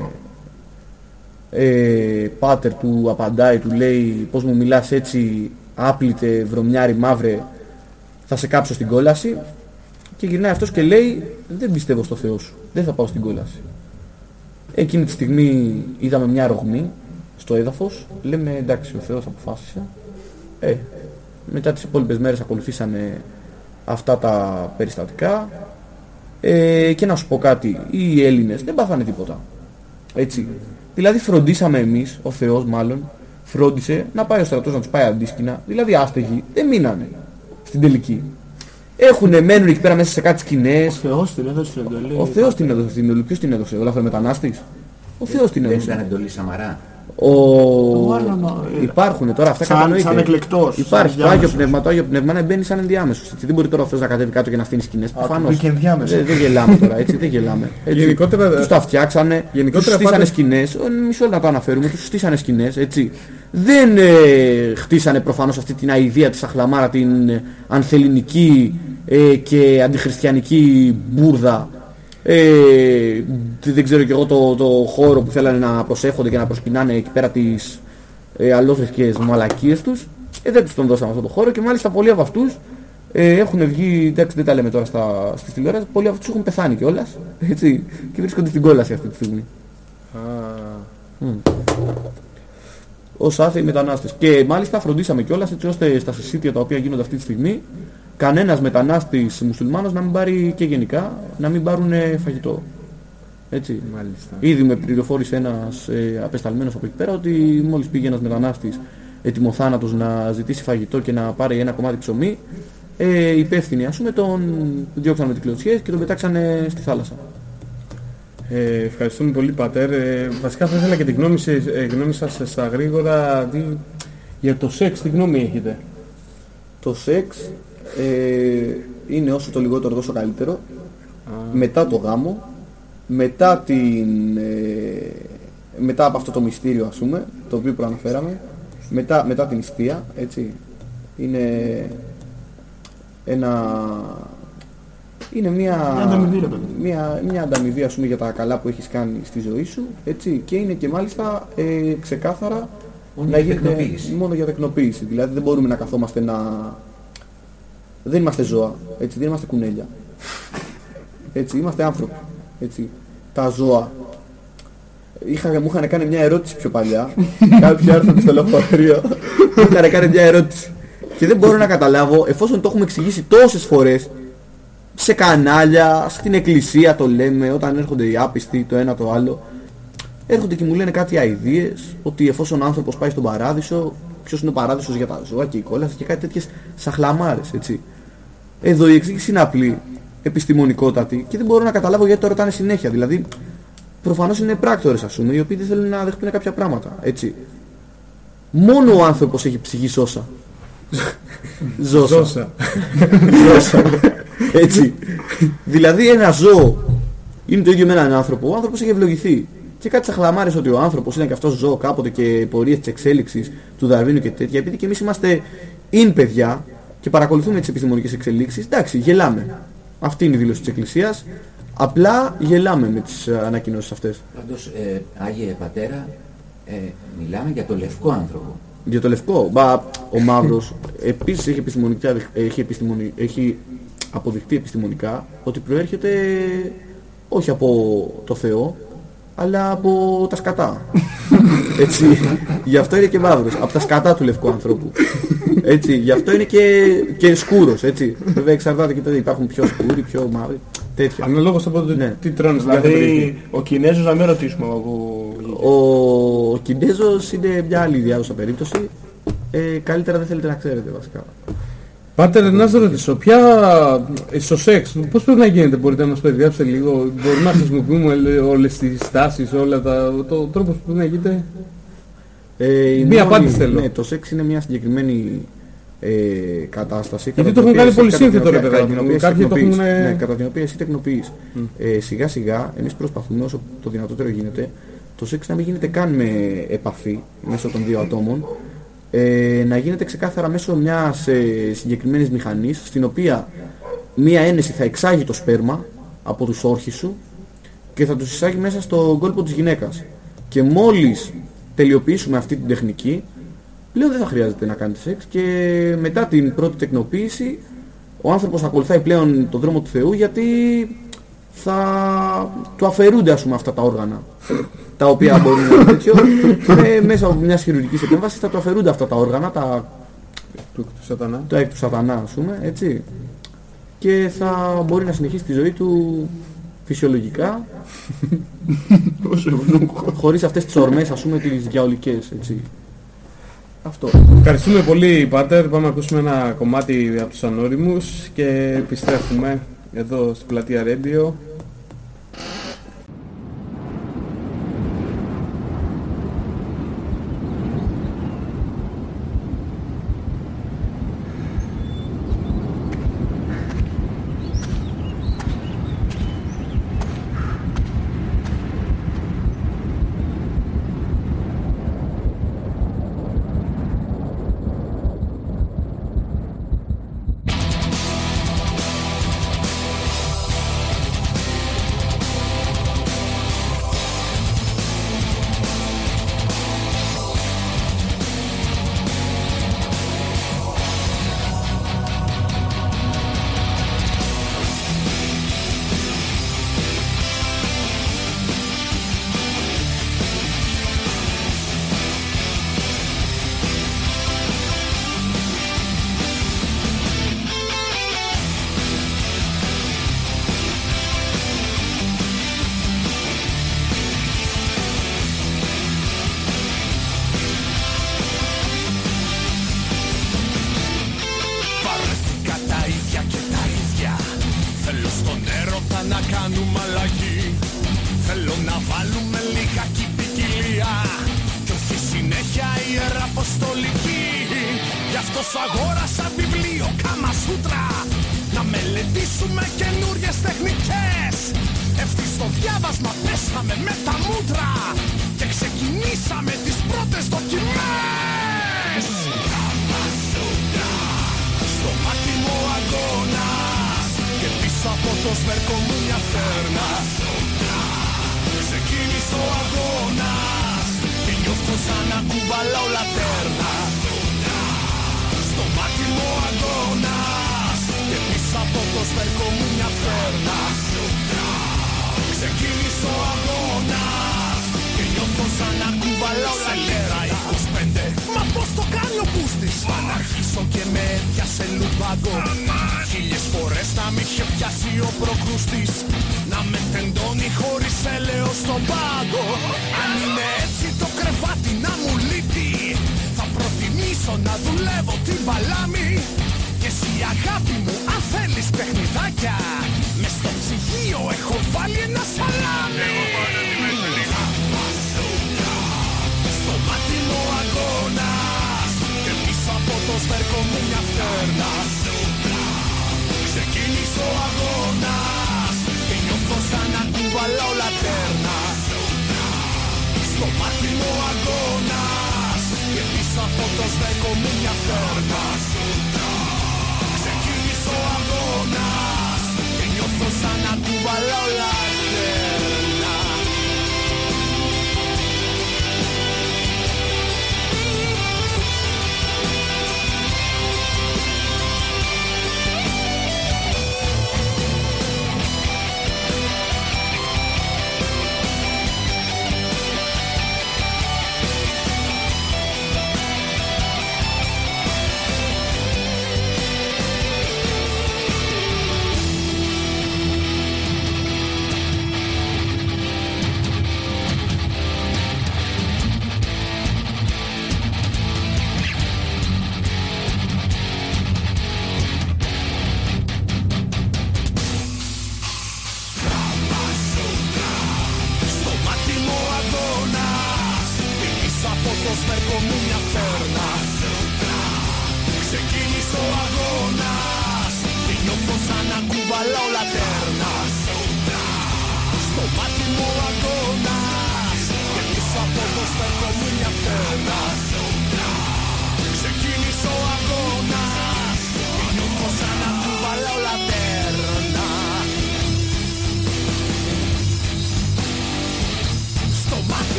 Speaker 2: ε, πάτερ του απαντάει, του λέει πως μου μιλάς έτσι άπλητε βρωμιάρι μαύρε θα σε κάψω στην κόλαση και γυρνάει αυτός και λέει δεν πιστεύω στο Θεό σου, δεν θα πάω στην κόλαση. Εκείνη τη στιγμή είδαμε μια ρογμή στο έδαφος, λέμε εντάξει ο Θεός αποφάσισε. Ε, μετά τις υπόλοιπες μέρες ακολουθήσανε αυτά τα περιστατικά ε, και να σου πω κάτι, οι Έλληνες δεν πάθανε τίποτα. Έτσι. Δηλαδή φροντίσαμε εμείς, ο Θεός μάλλον, φρόντισε να πάει ο στρατός να τους πάει αντίσκηνα, δηλαδή άστεγοι, δεν μείνανε στην τελική. Έχουνε, μένουν εκεί πέρα μέσα σε κάτι σκηνές.
Speaker 3: Ο Θεός την έδωσε την εντολή.
Speaker 2: Ο Θεός την έδωσε την εντολή. Ποιος την έδωσε, ο λαθρομετανάστης. Ο Θεός την
Speaker 5: Δεν
Speaker 2: έδωσε.
Speaker 5: ήταν εντολή Σαμαρά.
Speaker 2: Ο...
Speaker 3: άλλον, ε,
Speaker 2: Υπάρχουν τώρα, αυτά
Speaker 3: σαν-
Speaker 2: κατανοείται.
Speaker 3: σαν εκλεκτός,
Speaker 2: Υπάρχει
Speaker 3: σαν
Speaker 2: το Άγιο
Speaker 3: ενδιάμεσος.
Speaker 2: Πνεύμα, το Άγιο Πνεύμα να μπαίνει σαν ενδιάμεσος. Έτσι. Δεν μπορεί τώρα ο Θεός να κατέβει κάτω και να στείλει σκηνές. Προφανώς.
Speaker 3: μπήκε ενδιάμεσος.
Speaker 2: Δεν, δεν γελάμε τώρα, έτσι, δεν γελάμε. [LAUGHS] Έτσι.
Speaker 1: Γενικότερα,
Speaker 2: τους τα φτιάξανε,
Speaker 1: γενικότερα
Speaker 2: τους στήσανε
Speaker 1: πάντως-
Speaker 2: σκηνές, ε, μισό να το αναφέρουμε, τους στήσανε σκηνές, έτσι. Δεν ε, χτίσανε προφανώς αυτή την αηδία της Αχλαμάρα, την ε, ανθεληνική ε, και αντιχριστιανική μπουρδα ε, δεν ξέρω και εγώ το, το χώρο που θέλανε να προσεύχονται και να προσκυνάνε εκεί πέρα τις ε, αλόθρησκες μαλακίες τους. Ε, δεν τους τον δώσαμε αυτό το χώρο και μάλιστα πολλοί από αυτούς ε, έχουν βγει, εντάξει δεν τα λέμε τώρα στα, στις τηλεόρασεις, πολλοί από αυτούς έχουν πεθάνει κιόλας [LAUGHS] έτσι, και βρίσκονται στην κόλαση αυτή τη στιγμή. Ως άθεοι μετανάστες. Και μάλιστα φροντίσαμε κιόλας έτσι ώστε στα συσίτια τα οποία γίνονται αυτή τη στιγμή κανένας μετανάστης μουσουλμάνος να μην πάρει και γενικά να μην πάρουν ε, φαγητό. Έτσι.
Speaker 1: Μάλιστα.
Speaker 2: Ήδη με πληροφόρησε ένας ε, απεσταλμένος από εκεί πέρα ότι μόλις πήγε ένας μετανάστης ετοιμοθάνατος να ζητήσει φαγητό και να πάρει ένα κομμάτι ψωμί ε, οι υπεύθυνοι ας πούμε τον διώξανε με τις κλωτσιές και τον πετάξανε στη θάλασσα.
Speaker 1: Ε, ευχαριστούμε πολύ πατέρ. Ε, βασικά θα ήθελα και τη γνώμη, σε- ε, γνώμη σας στα γρήγορα τι, για το σεξ, τι γνώμη έχετε;
Speaker 2: Το σεξ ε, είναι όσο το λιγότερο τόσο καλύτερο. Μετά το γάμο, μετά, την, ε, μετά από αυτό το μυστήριο ας πούμε, το οποίο προαναφέραμε, μετά, μετά την ιστία, έτσι, είναι ένα... Είναι μια,
Speaker 3: Μια ανταμοιβή, ρε παιδί.
Speaker 2: μια, μια ανταμοιβή ας πούμε για τα καλά που έχεις κάνει στη ζωή σου έτσι, και είναι και μάλιστα ε, ξεκάθαρα
Speaker 5: Μόνο
Speaker 2: να
Speaker 5: για
Speaker 2: γίνεται
Speaker 5: τεκνοποίηση.
Speaker 2: μόνο για τεκνοποίηση. Δηλαδή δεν μπορούμε να καθόμαστε να... Δεν είμαστε ζώα, έτσι, δεν είμαστε κουνέλια. Έτσι, είμαστε άνθρωποι. Έτσι. Τα ζώα. Είχα, μου είχαν κάνει μια ερώτηση πιο παλιά. [LAUGHS] Κάποιοι άνθρωποι στο λεωφορείο μου είχαν κάνει μια ερώτηση. Και δεν μπορώ να καταλάβω, εφόσον το έχουμε εξηγήσει τόσες φορές, σε κανάλια, στην εκκλησία το λέμε, όταν έρχονται οι άπιστοι, το ένα το άλλο, έρχονται και μου λένε κάτι αηδίες, ότι εφόσον ο άνθρωπος πάει στον παράδεισο, ποιος είναι ο παράδεισος για τα ζώα και η κόλαση και κάτι τέτοιες σαχλαμάρες, έτσι. Εδώ η εξήγηση είναι απλή, επιστημονικότατη και δεν μπορώ να καταλάβω γιατί το ρωτάνε συνέχεια. Δηλαδή, προφανώς είναι πράκτορες ας πούμε, οι οποίοι δεν θέλουν να δεχτούν κάποια πράγματα, έτσι. Μόνο ο άνθρωπος έχει ψυχή σώσα. Ζώσα.
Speaker 1: Ζώσα.
Speaker 2: Ζώσα. Έτσι. δηλαδή ένα ζώο είναι το ίδιο με έναν άνθρωπο. Ο άνθρωπος έχει ευλογηθεί. Και κάτι σαχλαμάρες ότι ο άνθρωπος ήταν και αυτός ζώο κάποτε και πορείες της εξέλιξης του Δαρβίνου και τέτοια. Επειδή και εμείς είμαστε in παιδιά και παρακολουθούμε τις επιστημονικές εξελίξεις, εντάξει, γελάμε. Αυτή είναι η δήλωση της Εκκλησίας. Απλά γελάμε με τις ε, ανακοινώσεις αυτές.
Speaker 5: Πάντως, ε, Άγιε Πατέρα, ε, μιλάμε για το λευκό άνθρωπο.
Speaker 2: Για το λευκό. Μπα, ο μαύρος επίσης έχει, επιστημονικά, έχει, επιστημονι, έχει αποδειχτεί επιστημονικά ότι προέρχεται όχι από το Θεό, αλλά από τα σκατά. [LAUGHS] Έτσι, γι' αυτό είναι και μαύρος. Από τα σκατά του λευκού ανθρώπου. Έτσι, γι' αυτό είναι και, και σκούρος, έτσι. Βέβαια εξαρτάται και τότε υπάρχουν πιο σκούροι, πιο μαύροι. Τέτοια.
Speaker 1: Αναλόγως από το
Speaker 2: Ναι.
Speaker 1: τι τρώνε στην κάθε περιοχή.
Speaker 3: Δηλαδή ο Κινέζος να μην ρωτήσουμε εγώ που βγήκε.
Speaker 2: Ο, ο Κινέζος είναι μια άλλη διάδοσα περίπτωση. Ε, καλύτερα δεν θέλετε να ξέρετε βασικά.
Speaker 4: Πάτερ, να σας ρωτήσω, ποια ε, στο σεξ, πώς πρέπει να γίνεται, μπορείτε να μας περιγράψετε λίγο, μπορούμε να χρησιμοποιούμε όλε- όλες τις στάσεις, όλα τα, το τρόπος που πρέπει να γίνεται;
Speaker 2: Ε, η
Speaker 4: Μία
Speaker 2: μόνη-
Speaker 4: απάντηση θέλω.
Speaker 2: Ναι, το σεξ είναι μια συγκεκριμένη ε, κατάσταση.
Speaker 4: Γιατί
Speaker 2: κατά
Speaker 4: το
Speaker 2: την
Speaker 4: έχουν
Speaker 2: οποία
Speaker 4: κάνει
Speaker 2: εσύ-
Speaker 4: πολύ
Speaker 2: κατά την
Speaker 4: σύνθετο, ρε
Speaker 2: οποία-
Speaker 4: παιδάκι
Speaker 2: κατά την
Speaker 4: μου.
Speaker 2: οποία εσύ
Speaker 4: Κάποιοι το
Speaker 2: τεκνοποιείς.
Speaker 4: έχουν, ε,
Speaker 2: Ναι, κατά την οποία εσύ τεκνοποιείς. Ε, σιγά σιγά εμείς προσπαθούμε όσο το δυνατότερο γίνεται το σεξ να μην γίνεται καν με επαφή μέσω των δύο ατόμων ε, να γίνεται ξεκάθαρα μέσω μιας ε, συγκεκριμένης μηχανής στην οποία μία ένεση θα εξάγει το σπέρμα από τους όρχες σου και θα τους εισάγει μέσα στον κόλπο της γυναίκας. Και μόλις τελειοποιήσουμε αυτή την τεχνική, πλέον δεν θα χρειάζεται να κάνετε σεξ και μετά την πρώτη τεκνοποίηση ο άνθρωπος ακολουθάει πλέον το δρόμο του Θεού γιατί θα του αφαιρούνται ας πούμε αυτά τα όργανα τα οποία μπορούν να είναι τέτοιο με, μέσα από μιας χειρουργικής επέμβασης θα του αφαιρούνται αυτά τα όργανα τα,
Speaker 4: Του, του σατανά.
Speaker 2: τα εκ του σατανά ας πούμε έτσι και θα μπορεί να συνεχίσει τη ζωή του φυσιολογικά [LAUGHS] χωρίς αυτές τις ορμές ας πούμε τις διαολικές έτσι αυτό
Speaker 4: Ευχαριστούμε πολύ, Πάτερ. Πάμε να ακούσουμε ένα κομμάτι από τους ανώριμους και επιστρέφουμε εδώ στην πλατεία Radio.
Speaker 11: Από το σβέρκο μου μια φέρνα Ξεκίνησε ο αγώνας Και νιώθω σαν να κουβαλάω λατέρνα Στο μάτι μου ο αγώνας Και πίσω από το σβέρκο μου μια φέρνα Ξεκίνησε ο αγώνας Και νιώθω σαν να κουβαλάω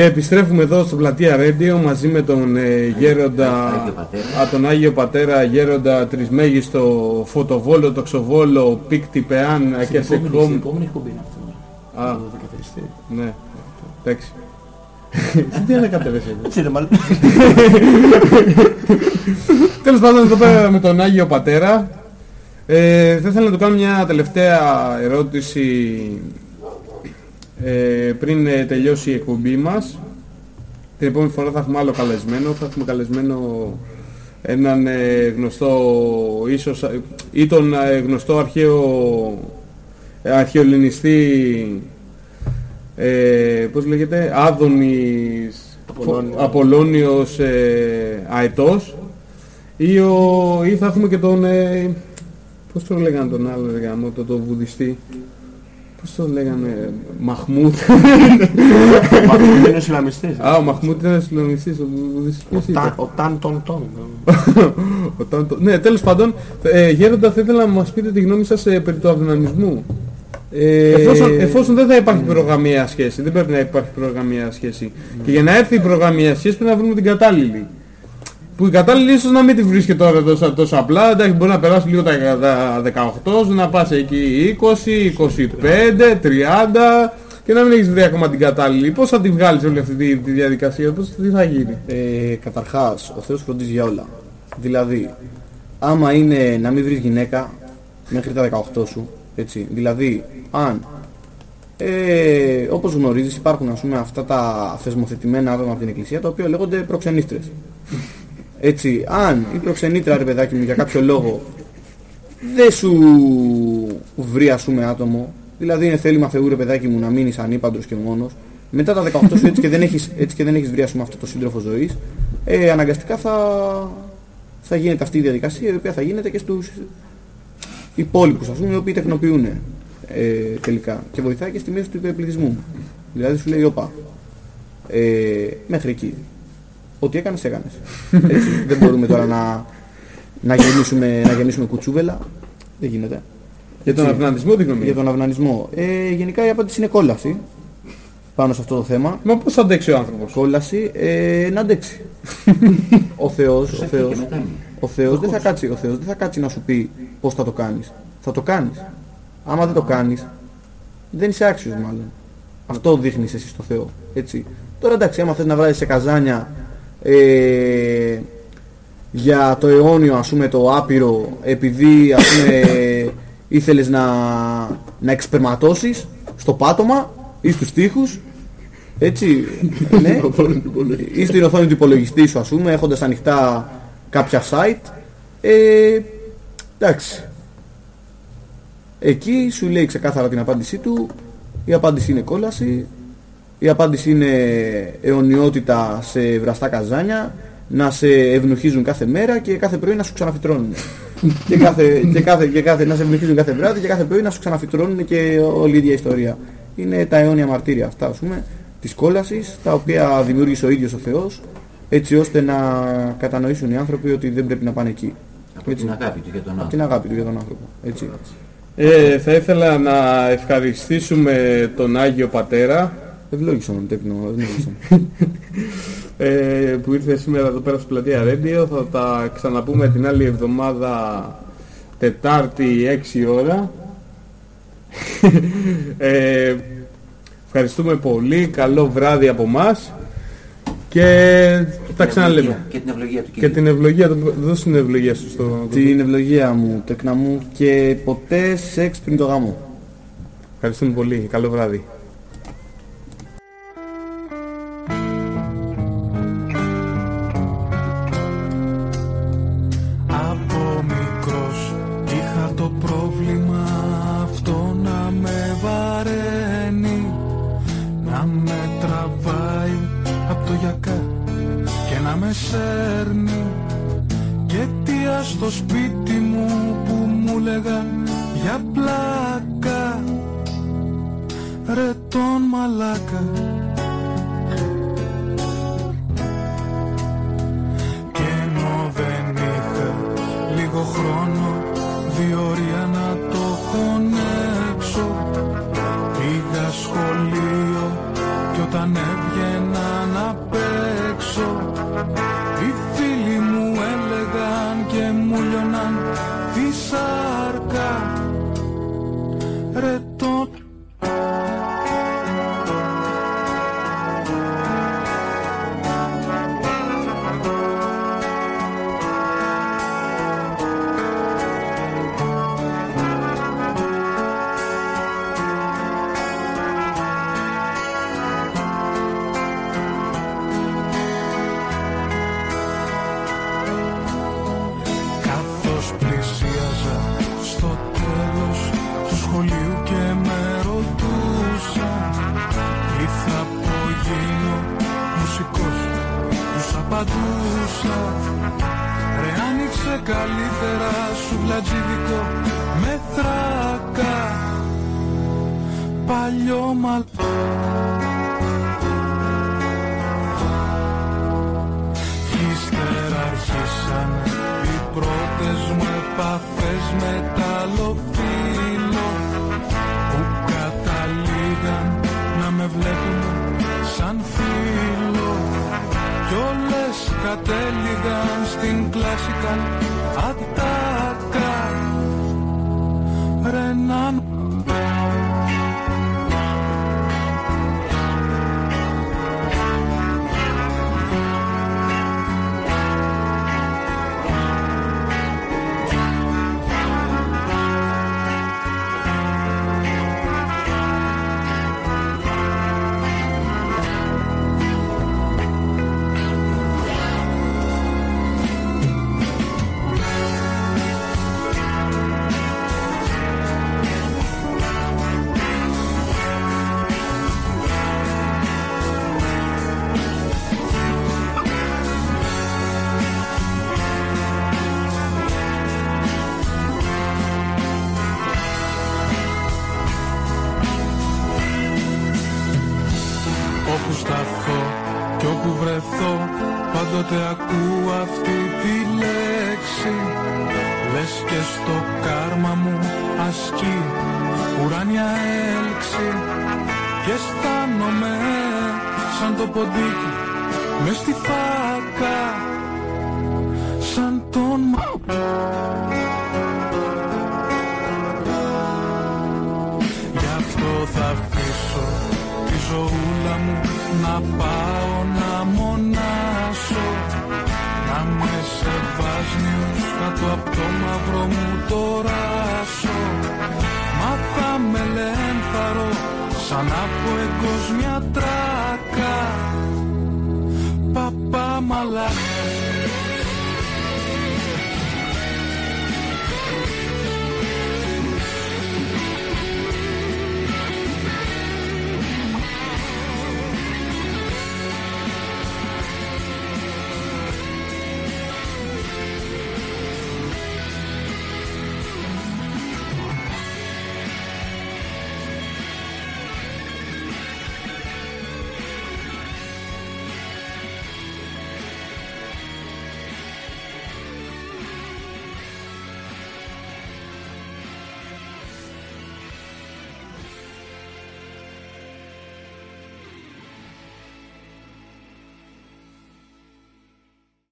Speaker 11: Και
Speaker 1: επιστρέφουμε εδώ στο πλατεία Radio μαζί με τον ε, γέροντα,
Speaker 5: Άγιο Πατέρα.
Speaker 1: α, τον Άγιο Πατέρα γέροντα Τρισμέγιστο Φωτοβόλο, Τοξοβόλο, Πίκτη Πεάν και σε
Speaker 12: Στην
Speaker 1: κόμ.
Speaker 12: επόμενη εκπομπή είναι αυτό.
Speaker 1: Α,
Speaker 12: Το δεκατριστή.
Speaker 1: ναι. Εντάξει. [LAUGHS] Τι είναι κατέβεσαι.
Speaker 12: Έτσι είναι μάλλον. [LAUGHS]
Speaker 1: Τέλος πάντων εδώ πέρα με τον Άγιο Πατέρα ε, θα ήθελα να του κάνω μια τελευταία ερώτηση ε, πριν ε, τελειώσει η εκπομπή μας. Την επόμενη φορά θα έχουμε άλλο καλεσμένο. Θα έχουμε καλεσμένο έναν ε, γνωστό ίσως ε, ή τον ε, γνωστό αρχαίο ε, αρχαιολινιστή ε, πώς λέγεται Άδωνης
Speaker 12: Απολώνιος.
Speaker 1: Απολώνιος ε, Αετός ή, ο, ή θα έχουμε και τον ε, πώς το λέγανε τον άλλο ρε γάμο, το, το βουδιστή πώς το λέγανε Μαχμούτ
Speaker 12: Μαχμούδ είναι Ισλαμιστής.
Speaker 1: Α, ο Μαχμούτ ήταν συλλογιστής, ο βουδιστής ποιος
Speaker 12: Τα-
Speaker 1: ήταν;
Speaker 12: Ο Ταν Τον Τον.
Speaker 1: Ο Τάντο- ναι, τέλος πάντων, ε, Γέροντα, θα ήθελα να μας πείτε τη γνώμη σας ε, περί του αυνανισμού.
Speaker 2: Ε,
Speaker 1: Εφόσον, εφόσον δεν θα υπάρχει προγραμμία σχέση, δεν πρέπει να υπάρχει προγραμμία σχέση. Και για να έρθει η προγραμμία σχέση πρέπει να βρούμε την κατάλληλη. Που η κατάλληλη ίσως να μην τη βρίσκει τώρα τόσο, τόσο απλά, εντάξει μπορεί να περάσει λίγο τα, τα 18, να πας εκεί 20, 25, 30 και να μην έχεις βρει ακόμα την κατάλληλη. Πώς θα τη βγάλεις όλη αυτή τη, τη διαδικασία, πώς, τι θα γίνει;
Speaker 2: Ε, καταρχάς, ο Θεός φροντίζει για όλα. Δηλαδή, άμα είναι να μην βρεις γυναίκα μέχρι τα 18 σου, έτσι, δηλαδή, αν ε, όπως γνωρίζεις υπάρχουν ας πούμε αυτά τα θεσμοθετημένα άτομα από την εκκλησία τα οποία λέγονται προξενίστρες. Έτσι, αν η προξενήτρα ρε παιδάκι μου για κάποιο λόγο δεν σου βρει ας πούμε άτομο, δηλαδή είναι θέλημα Θεού ρε παιδάκι μου να μείνεις ανήπαντρος και μόνος, μετά τα 18 σου έτσι και δεν έχεις, έτσι και δεν έχεις βρει ας πούμε αυτό το σύντροφο ζωής, ε, αναγκαστικά θα, θα γίνεται αυτή η διαδικασία η οποία θα γίνεται και στους υπόλοιπους ας πούμε οι οποίοι τεχνοποιούν ε, τελικά και βοηθάει και στη μέση του υπερπληθυσμού. Δηλαδή σου λέει όπα, ε, μέχρι εκεί. Ό,τι έκανες έκανες. Έτσι, δεν μπορούμε τώρα να, να, γεννήσουμε, να γεννήσουμε κουτσούβελα. Δεν γίνεται.
Speaker 1: Για τον
Speaker 2: Έτσι.
Speaker 1: αυνανισμό τι γνώμη
Speaker 2: Για τον αυνανισμό. Ε, γενικά η απάντηση είναι κόλαση. Πάνω σε αυτό το θέμα.
Speaker 1: Μα πώς θα αντέξει ο άνθρωπος;
Speaker 2: Κόλαση ε, να αντέξει. ο Θεός, ο
Speaker 5: Προσευχή
Speaker 2: Θεός,
Speaker 5: και μετάνοια.
Speaker 2: ο Θεός δεν θα κάτσει, ο Θεός δεν θα κάτσει να σου πει πώς θα το κάνεις. Θα το κάνεις. Άμα δεν το κάνεις, δεν είσαι άξιος μάλλον. Αυτό δείχνεις εσύ στο Θεό. Έτσι. Τώρα εντάξει, άμα θες να βράζεις σε καζάνια ε, για το αιώνιο ας πούμε το άπειρο επειδή ας πούμε [LAUGHS] ήθελες να, να εξπερματώσεις στο πάτωμα ή στους τοίχους έτσι [LAUGHS] ναι, ή στην οθόνη του υπολογιστή σου ας πούμε έχοντας ανοιχτά κάποια site. Ε, εντάξει. Εκεί σου λέει ξεκάθαρα την απάντησή του. Η απάντηση είναι κόλαση η απάντηση είναι αιωνιότητα σε βραστά καζάνια, να σε ευνουχίζουν κάθε μέρα και κάθε πρωί να σου ξαναφυτρώνουν. [LAUGHS] και, κάθε, και, κάθε, και κάθε, να σε ευνουχίζουν κάθε βράδυ και κάθε πρωί να σου ξαναφυτρώνουν και όλη η ίδια ιστορία. Είναι τα αιώνια μαρτύρια αυτά, ας πούμε, της κόλασης, τα οποία δημιούργησε ο ίδιος ο Θεός, έτσι ώστε να κατανοήσουν οι άνθρωποι ότι δεν πρέπει να πάνε εκεί.
Speaker 5: Από έτσι. την αγάπη του για τον άνθρωπο.
Speaker 2: Την αγάπη του για τον άνθρωπο. Έτσι.
Speaker 13: Ε, θα ήθελα να ευχαριστήσουμε τον Άγιο Πατέρα
Speaker 2: Ευλόγησαν τον τέκνο, ευλόγησαν. [LAUGHS]
Speaker 13: ε, που ήρθε σήμερα εδώ πέρα στο πλατεία Radio. Θα τα ξαναπούμε την άλλη εβδομάδα Τετάρτη 6 ώρα. [LAUGHS] Ε, ευχαριστούμε πολύ. Καλό βράδυ από μας. Και τα ξαναλέμε.
Speaker 5: Και την ευλογία του Κυρίου.
Speaker 13: Και την ευλογία του Δώσε την ευλογία σου στο...
Speaker 2: Την ευλογία μου, τεκνά μου και ποτέ σεξ πριν το γάμο.
Speaker 13: Ευχαριστούμε πολύ. Καλό βράδυ.